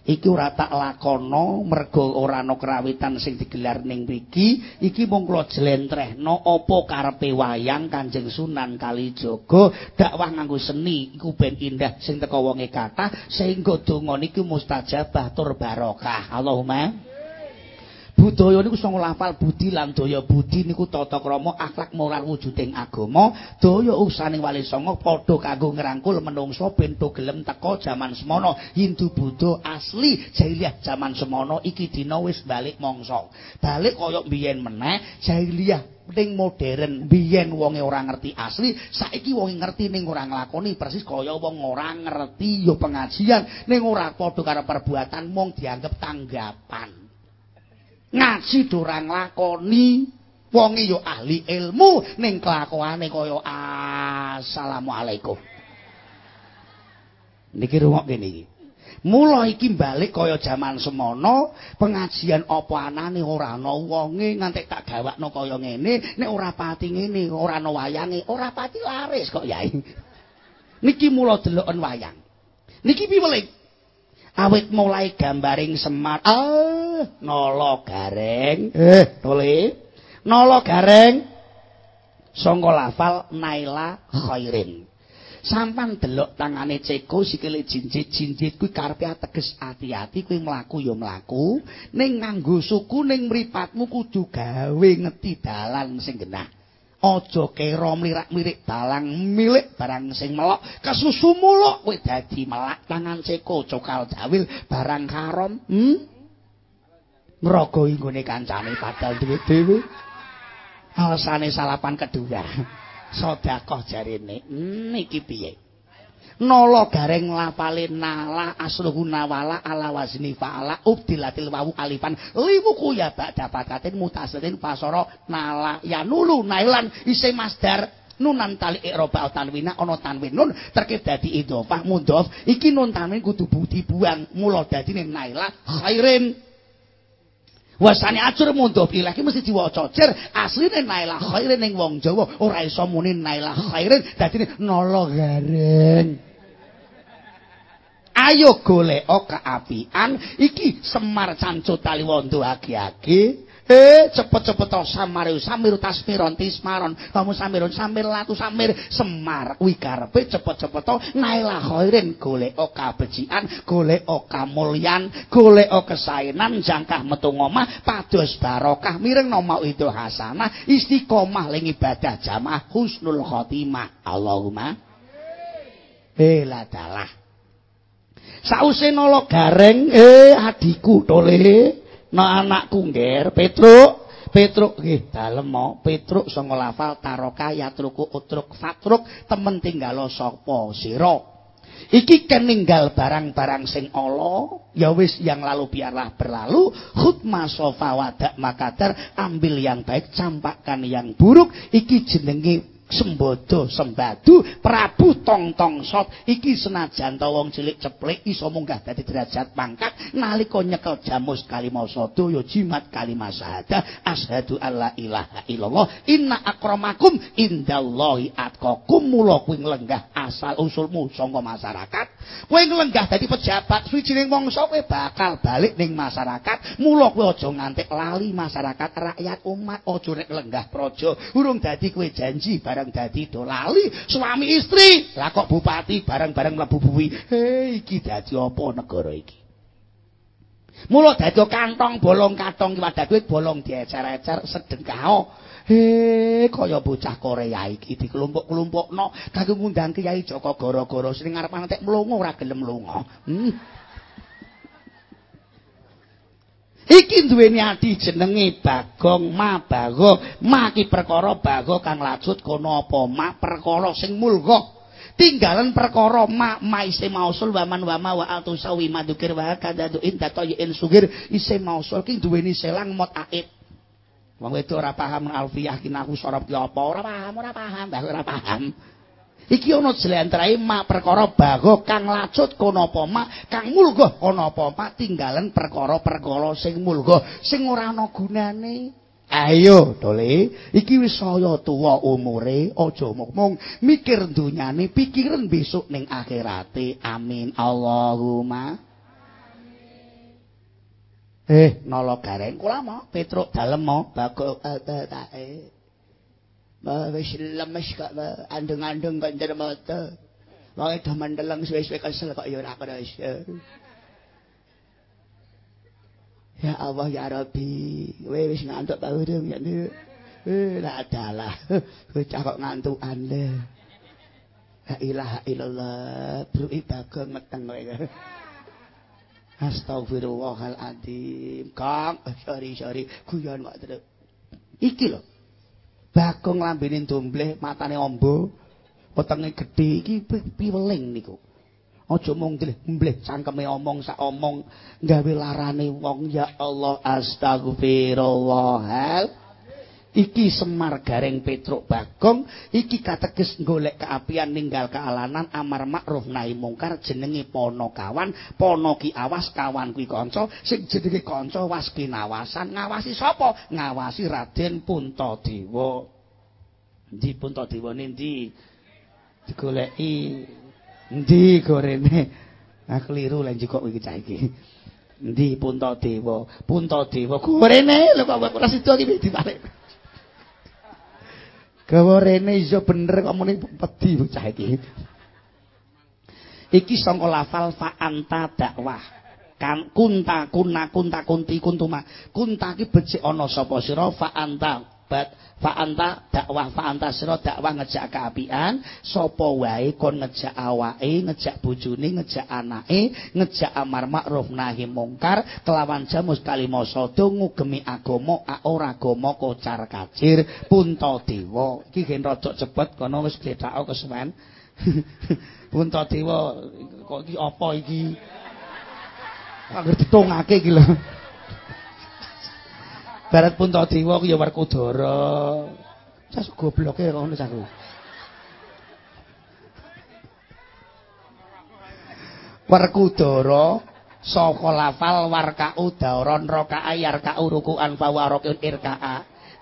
iki ora tak lakono mergo ora ana krawitan sing digelar ning mriki iki mung kula jlentrehno apa karepe wayang Kanjeng Sunan Kalijaga. Dakwah nganggo seni iku ben indah sing teko wonge kathah sehingga donga niki mustajabah tur barokah. Allahumma budaya niku sing lafal budi lan daya budi niku tata krama akhlak moral wujuding agama. Daya usaning wali songo padha kanggo ngrangkul menungso ben gelem teko jaman semono. Hindu Buddha asli jahiliyah jaman semono iki dina wis balik mangsa. Balik kaya biyen meneh jahiliyah ning modern biyen wonge ora ngerti asli saiki wonge ngerti ning ora nglakoni persis kaya wong ora ngerti ya pengajian ning ora padha karo perbuatan mung dianggap tanggapan ngaji dorang lakoni. Wonge yo ahli ilmu ning kelakuane kaya assalamualaikum. Niki rungokke niki mula iki balik kaya jaman semono pengajian apa anane ora ana wonge nganti tak gawakno kaya ngene nek ora pati ngene ora ana wayange ora pati laris kok yai. Niki mula deloken wayang. Niki piweling awit mulai gambaring Semar. Ah nolo gareng. Eh. Tole nolo gareng. Sangka lafal naila khairin. Sampan delok tangane ceko sikile jinjit. Jinjit kuwi karepe ateges ati-ati kuwi mlaku ya mlaku. Ning nganggo suku ning mripatmu kudu gawe ngeti dalan sing genah aja kira mlirak-mirik dalang milik barang sing melok kesusu muluk kowe dadi melak tangan ceko cokal dawil barang karom hm ngrogoi nggone kancane padahal duwe dhewe alasane salapan kedua sedekah jarine hmm, iki piye nala gareng lapalin nala asluhu nawala ala wazni fa'ala ubdilatil wawu alifan. Limuku ya bak dapatatin mutasirin pasoro nala ya nulu nailan isi masdar nunan tali iroba tanwina ana tanwin nun terkait dadi idhofah mundhof. Iki nun tanwin kudu budi buang. Mula dadine naila khairin. Wasane acur mundhof ilahi mesti diwaca jer asline naila khairin ning wong Jawa ora iso muni naila khairin. Dadine nala gareng ayo golek keapian iki Semar Cancut Taliwondo agi-agi. Eh cepet-cepet to samar samir tasmiron tismaron kamu samiron samir latu samir. Semar kuwi karepe cepet-cepet to naila khairin golek kabecikan golek kamulyan golek kesaenan jangkah metu ngomah pados barokah mireng nama itu hasanah istiqomah ling ibadah jamaah husnul khotimah. Allahumma. Eh ladalah Sause nolo gareng, eh adiku tole, no anakku ngger, Petruk, Petruk nggih dalem mo, Petruk sanga lafal taroka yatruku utruk fatruk temen tinggalo sapa? Sira. Iki keninggal barang-barang sing ala, ya wis yang lalu biarlah berlalu, khutma sofa wadak makadar, ambil yang baik, campakkan yang buruk, iki jenenge sembodo sembadu prabu tong tong sot iki senajan wong cilik ceplik iso munggah dadi derajat pangkat nalika nyekel jamus kalimah sadaya jimat kalimah syahadah asyhadu alla ilaha illallah inna akramakum indallahi atqakum. Mula kuwi lenggah asal usulmu saka masyarakat kowe nglenggah dadi pejabat suwijining mangsa kowe bakal balik ning masyarakat. Mula kowe aja nganti lali masyarakat rakyat umat aja lenggah praja urung dadi kowe janji bareng dadi do lali suami istri lah kok bupati bareng-bareng mlebu buwi iki dadi apa negara iki Mula dadi kantong bolong katong wadah duit bolong diecer-ecer sedekah. He kaya bocah Korea iki dikelompok-kelompokno kanggo ngundang Kyai Joko gara-gara sing ngarep antek mlungu ora gelem lunga. Hmm. Iki duweni ati jenenge Bagong Mabago, maki perkara bago kang lajut kono apa ma perkara sing mulga. Tinggalan perkara ma ma ise mausul wa man wa ma wa atu sawi madukir wa kadadu inta tayin sugir ise mausul ki duweni selang mot aib. Wong itu ora paham alfiyah ki naku sorop ki apa ora paham ora paham ora paham. Iki ana jlentrehe mak perkara bago kang lacut kono apa mak, kang mulga ana apa mak tinggalen perkara-perkara sing mulga sing ora ana gunane. Ayo, Dole, iki wis saya tuwa umure, aja mung mikir dunyane, pikiran besok ning akhirate. Amin. Allahumma Eh, nolo gareng kula mau Petruk dalem mau bagok tae. Wis lemes kok andeng-andeng kok njer mata. Wong do mendeleng suwe-suwe kesel kok ya ora keres. Ya Allah ya Rabbi, kowe wis ngantuk ta urung ya nek. Eh, la adalah. Bocah kok ngantukan le. La ilaha illallah, bro ibagong meteng kowe. Astagfirullahaladzim. Kang, eh, sorry, sorry. Guyon kok terus. Iki lho. Bagong lambene dombleh, matane ombo, wetenge gedhe iki piweling niku. Aja mung mbleh cangkeme omong sak omong gawe larane wong ya Allah astagfirullahal. Iki Semar Gareng Petruk Bagong iki kateges golek keapian ninggal kealanan amar makruf nahi mungkar jenenge pono kawan. Pono ki awas kawan kuwi kanca. Sing jenenge kanca was kinawasan. Ngawasi sapa? Ngawasi Raden Puntadewa. Ndi Puntadewa ndi digoleki. Ndi gorene? Ah keliru lan iki cah iki? Ndi Puntadewa? Puntadewa gorene? Lho kok ora sida iki ditarik Gawa rene iso bener kok muni pedi bocah iki. Iki sangka lafal fa anta dakwah. Kan kunta kuna kunta kunti kuntuma. Kunta iki becik ana sapa sira fa anta bat fa anta dakwah fa anta sira dakwah ngejak kaapian sapa wae kon ngejak awake ngejak bojone ngejak anake ngejak amar makruf nahi mungkar kelawan jamus kalima sada ngugemi agama ora agama kocar kacir punta dewa. Iki gen rada cepet kono wis gledhak kesuwen. Punta dewa kok iki apa iki? Angger ditungake iki lho Barat pun tak diwa ku ya Werkudara. Cas gobloke ngono caku. Werkudara saka lafal warka'u dauron raka'a yarka'u ruku'an fawarokun irka'a.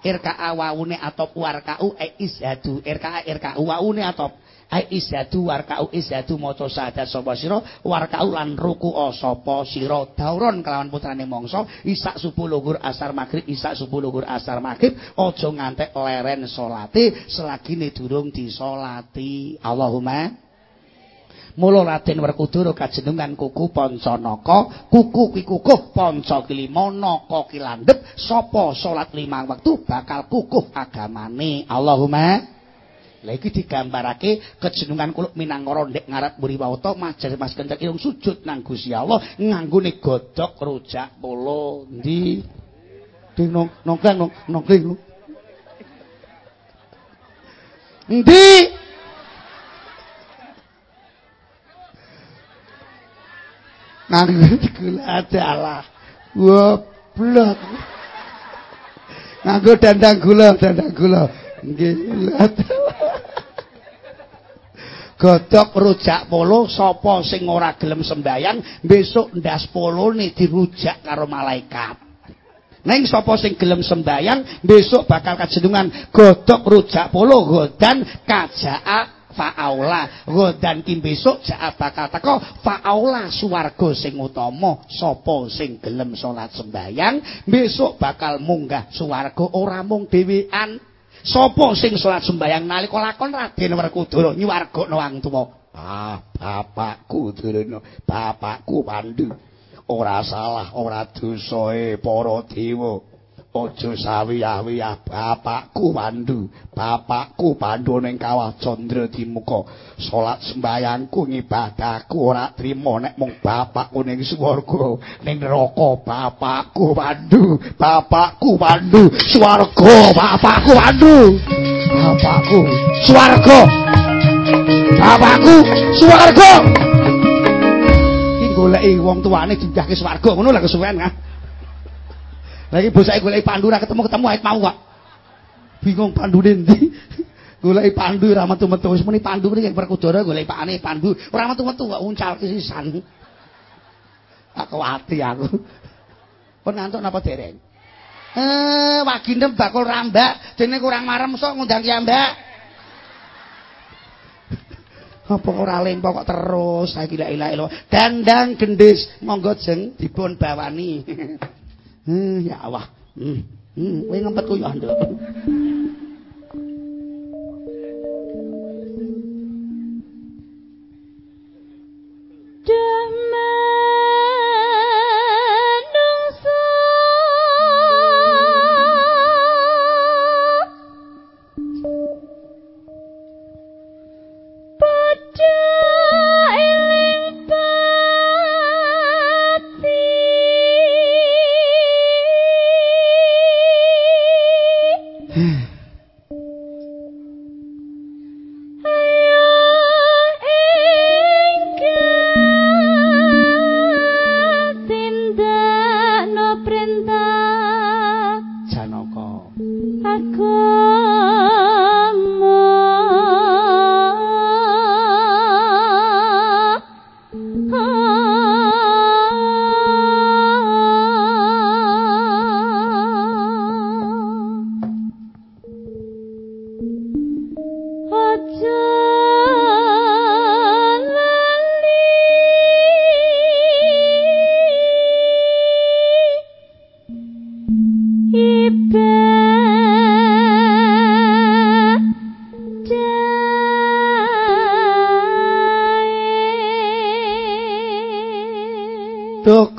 Irka'a wawune atop warka'u e isyadu. Irka'a irka'u wawune atop ai isyadu warka'u isyadu maca sahadat sapa sira warka'u lan ruku sapa sira. Dauron kelawan putrane mangsa isak subuh luhur asar magrib isak subuh luhur asar magrib aja ngantek leren salate selagine durung disolati. Allahumma. Mula Raden Werkudara kajenengan kuku Pancanaka, kuku kuwi kukuh panca kelima naka kilandhep sapa salat limang wektu bakal kukuh agamane. Allahumma Lah iki digambarake kejenengan kuluk minangkara ndek ngarep mburi wawata majar Mas Kenceng irung sujud nang Gusti Allah nganggone godhog rujak polo ndi ding nong nongkeng nong nongkeng ndi nganggo gula adalah goblok. Nganggo dandang gula dandang gula. Nggih godhog rujak polo sapa sing ora gelem sembayang besok ndas polone dirujak karo malaikat. Neng sapa sing gelem sembayang besok bakal kajenengan godhog rujak polo godan kajaa faaula. Godan ki besok jaa bakal teko faaula swarga sing utama sapa sing gelem salat sembayang besok bakal munggah swarga ora mung dhewean Sopo sing salat sembayang nalika lakon Raden Werkudara nyuwargana wong tuwa? Ah, bapakku Durna, bapakku Pandhu. Ora salah, ora dosae para dewa. Aja sawiyah-wiyah bapakku Pandu, bapakku Pandu ning kawah Candra Dimuka. Salat sembayangku ngibadahku ora trima nek mung bapakku ning swarga, ning neraka bapakku Pandu, bapakku Pandu, swarga bapakku Pandu. Bapakku swarga. Bapakku swarga. Iki goleki wong tuane dindahke swarga ngono lho kesuwen kan. Lagi bosake golek pandu ra ketemu-ketemu ait mau kok. Bingung pandune ndi. golek pandu ora metu-metu. Wis muni pandu iki perkudara golek pakane pandu. Ora metu-metu kok uncal sisan. Aku ati aku. Pun ngantuk napa dereng? Eh waginem bakul rambak dene kurang marem sok ngundang ki mbak apa ora lempo kok terus? Saiki la ilaha illallah. Dandang gendis monggo jeng dipun bawani hmm ya Allah. Hmm hmm kowe ngempet kuyuh nduk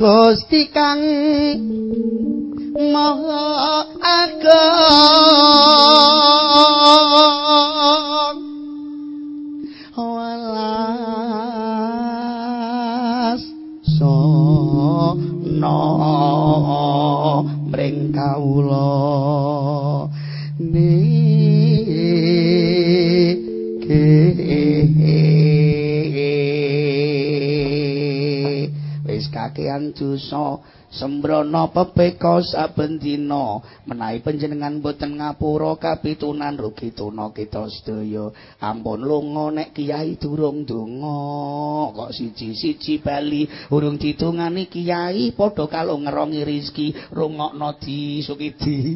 Gusti kang Maha Agung kakean dosa sembrono pepeka saben dina. Menawi panjenengan boten ngapura kapitunan rugi tuna kita sedaya. Ampun lunga nek kiai durung donga. Kok siji-siji bali urung ditungani kiai padha kalo ngerongi rezeki rungokno di sukidi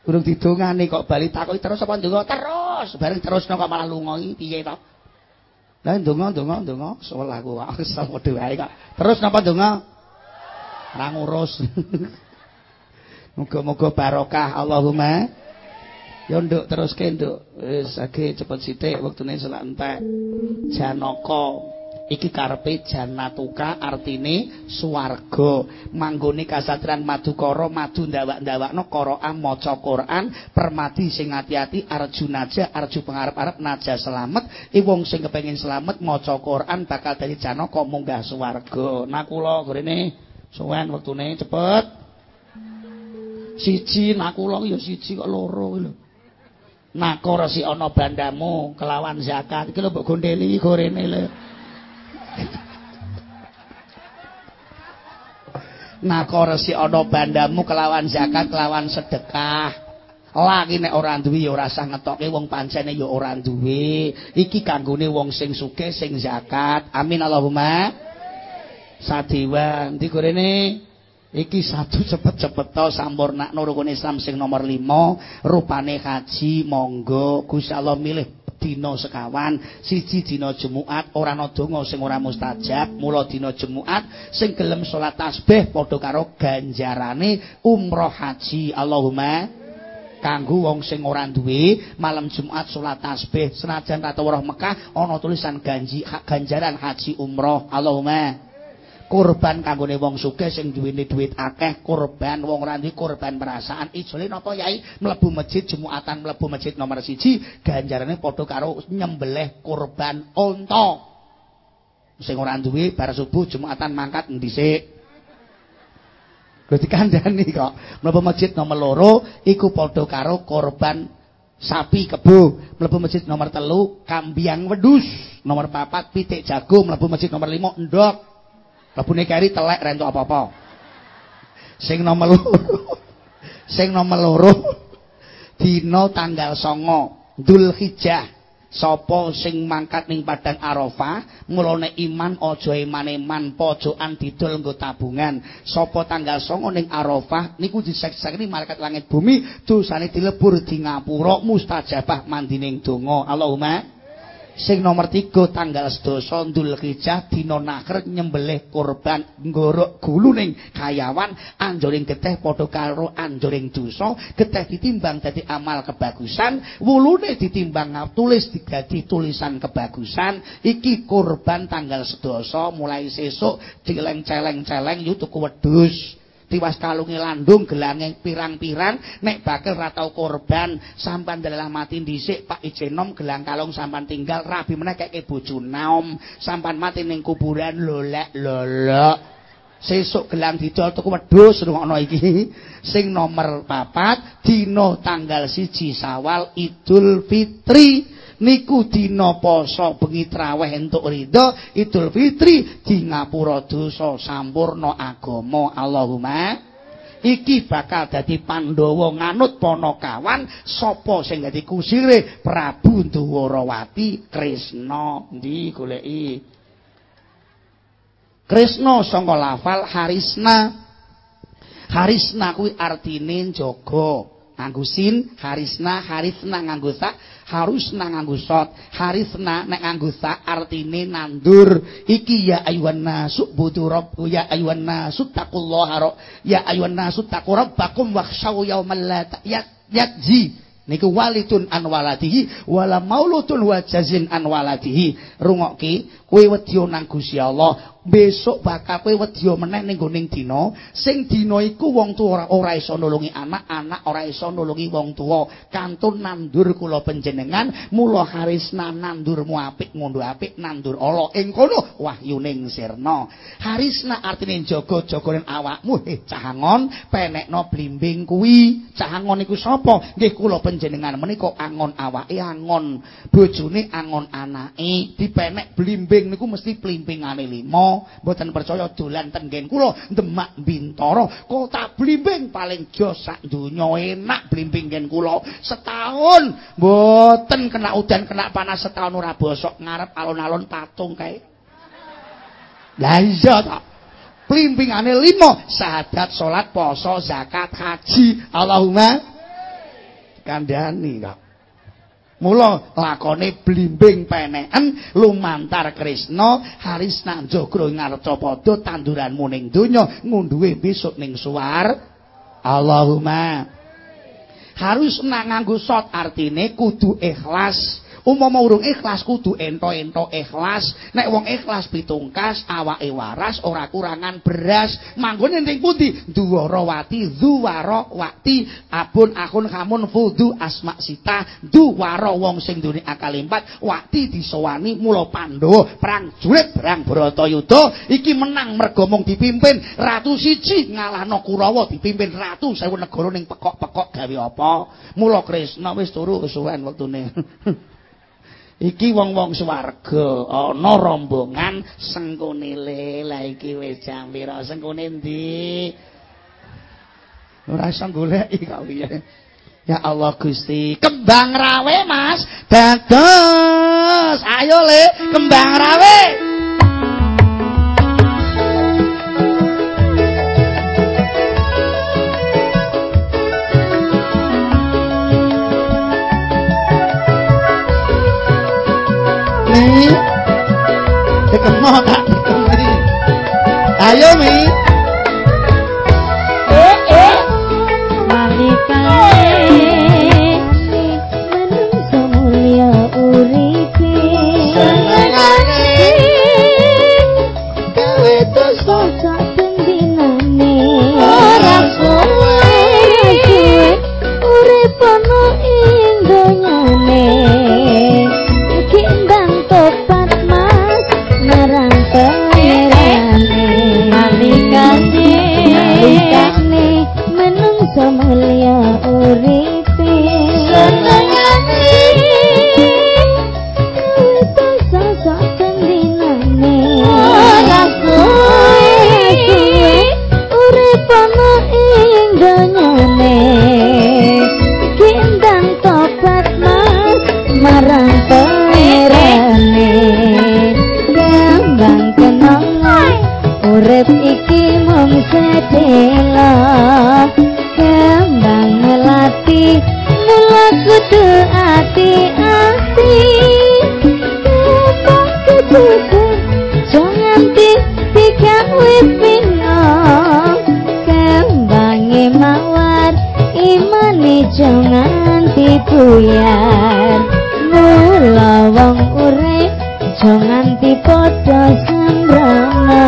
urung didongani kok bali takoki terus apa ndonga? Terus bareng terus kok malah lunga piye to Lah ndonga ndonga ndonga soal aku padha wae kok. Terus napa ndonga? Ora ngurus. Muga-muga barokah Allahumma. Ya nduk teruske nduk. Wis cepet sithik wektune selak entek. Janaka iki karepe janatuka artine swarga manggone kasatran madukara madu ndawak-ndawakno qaraah maca Quran permati sing ati-ati arjunaja arju pengarep-arep naja selamat i wong sing kepengin selamat maca Quran bakal dadi janaka munggah swarga nah kula gorene suwen wektune cepet. Siji nak kula ya siji kok loro lho. Nakor si ana bandamu kelawan zakat iki lho mbok gondeli gorene lho Nakor si ana bandamu kelawan zakat kelawan sedekah. Lagi nek ora duwe ya ora usah ngetoke wong pancene ya ora duwe. Iki kanggone wong sing sugih sing zakat. Amin Allahumma. Sadewa ndi gorene? Iki satu cepet-cepet to sampurnakno rukun Islam sing nomor 5, rupane haji monggo Gusti Allah milih dina sekawan siji dina Jumat ora ana donga sing ora mustajab mula dina Jumat sing gelem salat tasbih padha karo ganjarane umroh haji. Allahumma kanggo wong sing ora duwe malam Jumat salat tasbih senajan ratu roh Mekah ana tulisan ganji ganjaran haji umroh Allahumma kurban kanggone wong sugih sing duwene duit akeh kurban wong ora kurban perasaan. Ijole napa yai? Mlebu masjid jumuatan mlebu masjid nomor siji ganjarane padha karo nyembelih kurban unta. Sing ora duwe bar subuh jumuatan mangkat dhisik Lho dikandani kok. Mlebu masjid nomor loro iku padha karo kurban sapi kebo. Mlebu masjid nomor telu kambiang wedus nomor papat pitik jagung mlebu masjid nomor lima endok Lebune keri telek rentuk apa-apa. Sing nomor loro. Sing nomor loro dina tanggal 9 Dzulhijjah Sopo sing mangkat ning padang Arafah, mulane iman aja iman-iman pojokan didol nggo tabungan. Sopo tanggal 9 ning Arafah niku disek-sekni malaikat langit bumi, dosane dilebur di ngapura mustajabah mandining donga. Allahumma sing nomor tiga tanggal sedasa Dzulhijjah dina nakher nyembelih korban nggorok guluning kayawan anjuring geteh padha karo anjuring dosa geteh ditimbang dadi amal kebagusan wulune ditimbang tulis digadi tulisan kebagusan. Iki korban tanggal sedasa mulai sesuk dileng-celeng-celeng yu tuku wedhus tiwas kalungi landung gelange pirang-pirang nek bakal ra tau korban sampan dalah mati dhisik Pak Ijenom gelang kalung sampan tinggal rabi meneh keke bojo naom. Sampan mati ning kuburan lolek lolok. Sesuk gelang didol tuku wedhus ngono iki. Sing nomor papat dina tanggal siji Sawal Idul Fitri niku dina poso bengi traweh entuk ridha Idul Fitri di ngapura dosa sampurna agama. Allahumma iki bakal dadi Pandhawa nganut Panakawan sapa sing dadi kusire? Prabu Dwarawati Krishna ndi goleki? Krishna sanga lafal Harisna. Harisna kuwi artine jaga nganggo sin harisna harisna nganggo sak harusna nganggo sot harisna nek nganggo sak artine nandur. Iki ya ayuhan nasu budu rabb ya ayuhan nasu taqullaha ya ayuhan nasu taqu rabbakum wakhshaw yaumal la yajzi niku walitun an waladihi wala maulutun wajazin an waladihi rungokke kowe wedi nang Gusti Allah. Besok bakal kowe wedi meneh ning goning dina. Sing dina iku wong tuwa ora, ora iso nulungi anak anak ora iso nulungi wong tuwa. Kantun nandur kula panjenengan mula harisna nandurmu apik ngondo apik nandur ala ing kono wahyuning sirna. Harisna artine jaga-jaganen awakmu. Eh cahangon penekno blimbing kuwi. Cahangon iku sapa? Nggih kula panjenengan menika angon awake angon bojone angon anake. Dipenek blimbing niku mesti plimpingane lima mboten percaya dolan tenggen kula Demak Bintara kota blimbing paling jos sak donya enak blimbing gen kula. Setahun mboten kena udan kena panas setahun ora bosok ngarep alon-alon patung kae. Lah iya ta? Blimbingane lima syahadat salat poso zakat haji. Allahumma kandhani kok Mula lakone blimbing peneken lumantar Krishna Harisna Jagra ngarcapada tanduran muning donya ngunduhe besok ning suwar. Allahumma. Harus nang nganggo shot artine kudu ikhlas Umpama urung ikhlas kudu ento-ento ikhlas. Nek wong ikhlas pitungkas, awake waras, ora kurangan beras. Manggone ning pundi? Duwarawati, Duwarawati, abun akun kamun fudu asma sita, Duwara wong sing duwe akal empat, wati disowani mula Pandhawa perang jurit perang Bratayuda iki menang mergo mung dipimpin ratu siji ngalahno Kurawa dipimpin ratu sewu negara ning pekok-pekok gawe apa? Mula Kresna wis turu kesuwen wektune. iki wong-wong swarga ana rombongan sengkune le la iki wis jam pira sengkune ndi ora iso goleki ya Allah Gusti kembang rawe Mas. Dados ayo le kembang rawe Mi. Ayo Mi. buyar mula wong urip aja nganti padha sembrono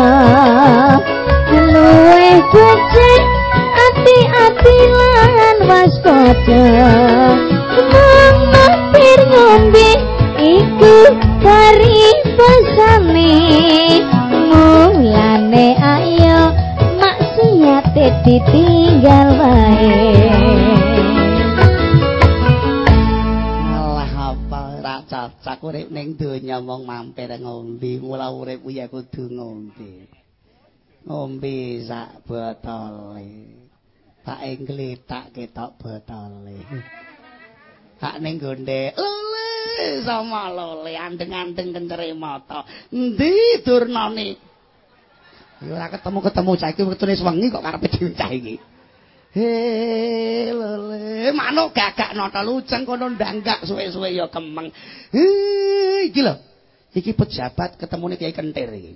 luwe suci ati-ati lan waspada. Mung mampir ngombe cocok urip ning donya mong mampir ngombe. Mula urip ya kudu ngombe. Ngombe sak botole. Tak engletak ketok botole. Hak ning gonde lele sama lole andeng-andeng kencere mata. Endi durnane ora ketemu-ketemu cah iki wetune wengi kok karepe dhewe cah iki Helele, manuk gagak nata luceng kono ndanggak suwe-suwe ya kemeng. Iki lho. Iki pejabat ketemune Kiai Kentir iki.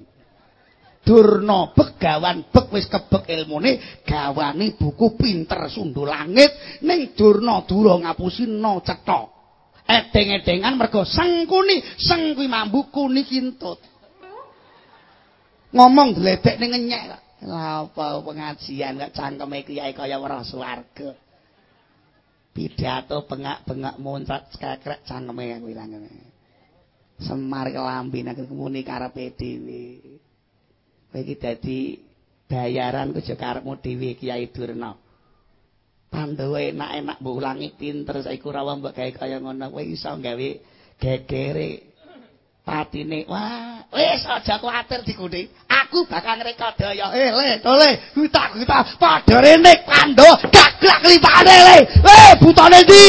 Durna begawan bek wis kebek ilmune gawane buku pinter sundul langit ning Durna dura ngapusi no cetha. Edeng-edengan mergo sengkuni, seng kuwi mambu kuni kintut. Ngomong dledek ning ngenyek. Lapa pengajian kok cangkeme kiai kaya weruh swarga. Pidato bengak-bengak muncrat kekrek cangkeme kuwi langene. Semar kelambi nek muni karepe dhewe. Kowe iki dadi bayaran aja karepmu dhewe Kiai Durna. Pandhawa enak-enak mbok ulangi pinter saiki ora mbok gawe kaya ngono kowe iso gawe gegere patine wah wis aja kuwatir digundhi aku bakal ngrekodaya eh le tole kita kita padha rene kando gaglak lipane le. Eh butane ndi?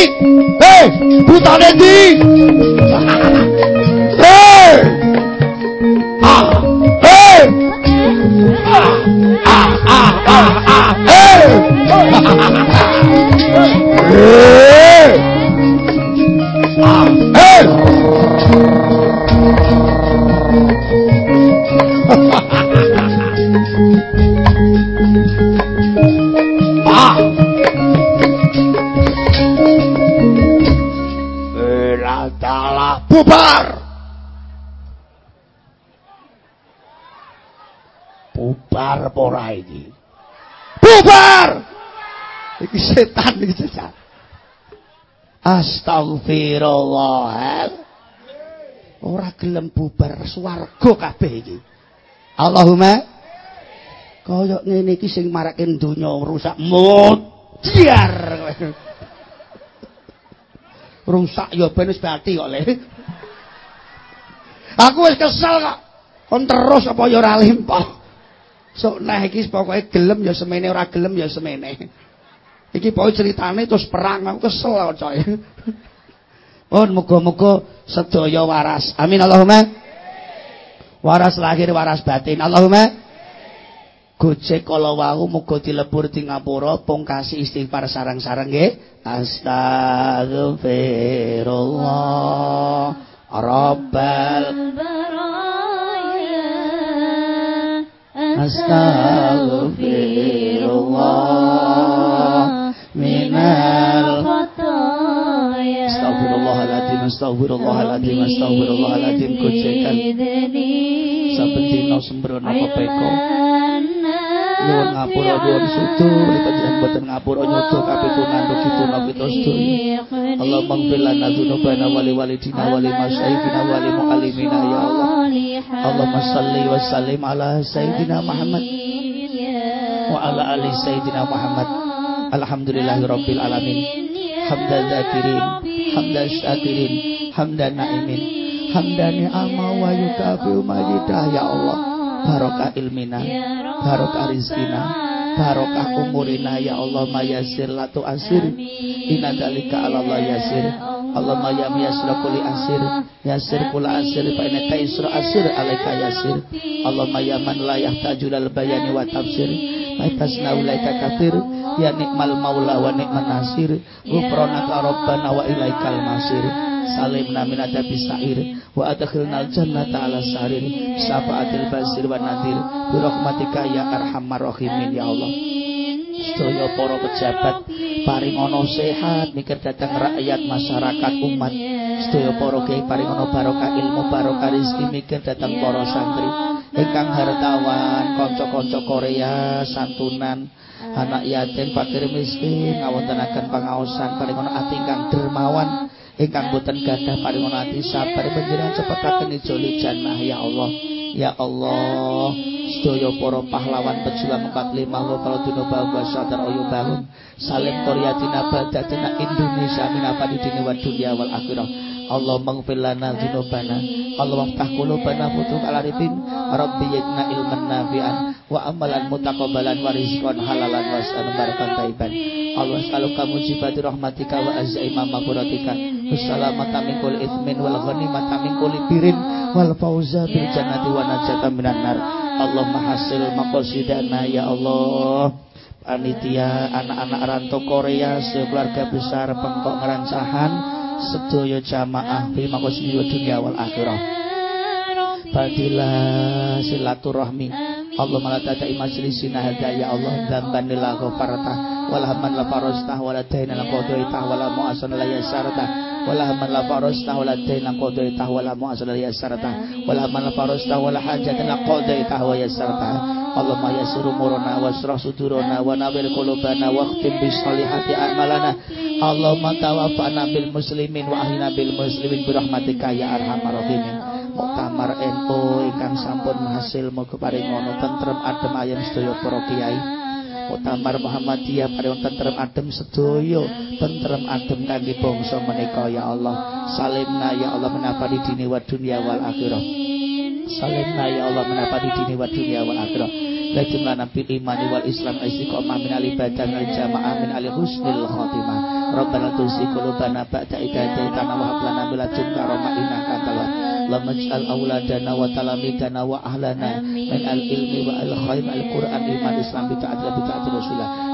Eh butane ndi? Eh. Ah eh. Ah ah ah ah ah eh. Eh Bubar. Bubar ora iki? Bubar. Iki setan iki setan. Astagfirullah. Ora gelem bubar swarga kabeh iki. Allahumma kaya ngene iki sing marake donya rusak mutiar rusak ya ben wis bati kok le aku wis kesel kok kon terus apa ya ora limpah sok nah iki pokoke gelem ya semene ora gelem ya semene iki pokoke ceritane terus perang aku kesel kok coy Mohon muga-muga sedaya waras. Amin Allahumma. Waras lahir, waras batin. Allahumma. Gojek kala wau muga dilebur di ngapura pungkasi istighfar sarang-sarang nggih. Astagfirullah Rabbal baraya Astagfirullah minal khataya. Astagfirullahaladzim Astagfirullahaladzim Astagfirullahaladzim gojekan. saben dina sembrono pepeko nyuwun ngapura nyuwun sudu menika jeneng boten ngapura nyudu kapitunan dugi tuna sedaya Allah maghfir lana dzunubana wali walidina wali masyayikhina wali muallimina ya Allah. Allahumma shalli wa sallim ala sayyidina Muhammad. Wa ala ali sayyidina Muhammad. Alhamdulillahi rabbil alamin. Hamdan dzakirin hamdan syakirin hamdan naimin hamdan ni'ama wa yukafi majidah ya Allah. Barokah ilmina barokah rizkina barokah umurina ya Allah mayasir latu asir inadalika Allah yasir Allahumma ya miyasir kuli asir yasir kula asir fa inna kaisra asir alaika yasir Allahumma ya man la yahtaju bayani wa tafsir Maitasna ulaika kafir Ya nikmal maula wa nikman nasir. Gufronaka rabbana wa ilaikal masir salimna min adabi sa'ir wa adkhilnal jannata ala sarir. Syafaatil basir wa nadir. Bi rahmatika ya arhamar rahimin ya Allah. Sedaya para pejabat paring ana sehat mikir datang rakyat masyarakat umat. Sedaya para kiai paringono barokah ilmu barokah rezeki mikir datang para santri. Ingkang hartawan kanca-kanca Korea santunan anak yatim fakir miskin ngawontenaken pangaosan paringono ati ingkang dermawan ingkang boten gadah paringono ati sabar panjenengan cepetaken ijoli jannah ya Allah. Ya Allah sedaya para pahlawan pejuang 45 lo kalau dina bahwa sadar oyo bangun. Salim koryatina badatina Indonesia minapa di dunia wa dunia wal akhirah. Allah maghfir lana dzunubana Allah waftah qulubana futuh alarifin Rabbi yadna ilman nafi'an wa amalan mutaqabbalan wa rizqan halalan wa barakan taiban. Allah saluka mujibati rahmatika wa azzaima maghfiratika wassalamata min kulli itsmin wal ghanimata min kulli birin wal fauza bil jannati wa najata minan nar. Allah. Mahasil maqasidana ya Allah. Panitia anak-anak rantau Korea sekeluarga besar pengkok ngerancahan sedaya jamaah fi maqasid dunia wal akhirah. Fadilah silaturahmi Allah malah tadai majlisina hadha ya Allah. Dzamban la ghafarta wala hamman la farastah wala dayna la qadaitah wala mu'asan la yasarta wala la farastah wala dayna qadaitah wala mu'asan la yasarta wala la farastah wala hajatan la qadaitah wa yasarta Allahumma yassir umurana wasrah sudurana wa nawir qulubana wa khtim salihati a'malana. Allahumma tawaffana bil muslimin wa ahlina bil muslimin bi rahmatika ya arhamar rahimin Muktamar NU ingkang sampun hasil muga paringono tentrem adem ayem sedaya para kiai. Muktamar Muhammadiyah paring tentrem adem sedaya tentrem adem kangge bangsa menika ya Allah. Salimna ya Allah menapa di dini wa dunia wal akhirah. Salimna ya Allah menapa di dini wa dunia wal akhirah. Lajim lana bil imani wal islam istiqomah min al ibadah min jamaah min al husnil Rabbana tuzi qulubana ba'da idh hadaitana wa hab lana min ladunka rahmah innaka antal Allahumma ij'al auladana wa talamidana wa ahlana min al ilmi wa al khair al Qur'an. Iman Islam bi ta'at bi ta'at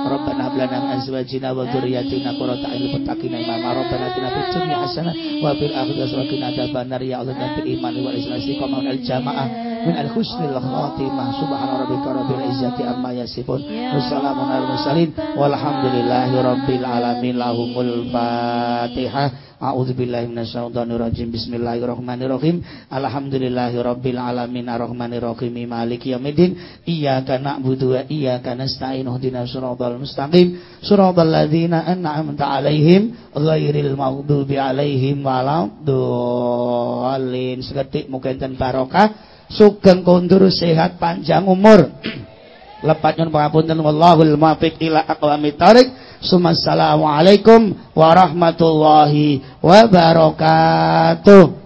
Rabbana hab azwajina wa dzurriyyatina qurrata a'yun wattaqina imama Rabbana atina fid dunya wa fil akhirati hasanah wa ya Allah bil imani wal islam istiqomah min al jamaah min al husnil khatimah subhana rabbika rabbil izzati amma yasifun wassalamun alal mursalin walhamdulillahi rabbil alamin lahumul fatihah A'udzubillahi minasyaitonir rajim. Bismillahirrahmanirrahim. Alhamdulillahi rabbil alamin arrahmanir rahim maliki yaumiddin. Iyyaka na'budu wa iyyaka nasta'in. Ihdinas siratal mustaqim. Siratal ladzina an'amta 'alaihim ghairil maghdubi 'alaihim waladdallin. Seketik muga enten barokah sugeng kondur sehat panjang umur. Lepat nyun pangapunten wallahul muwaffiq ila aqwamit thoriq Assalamualaikum warahmatullahi wabarakatuh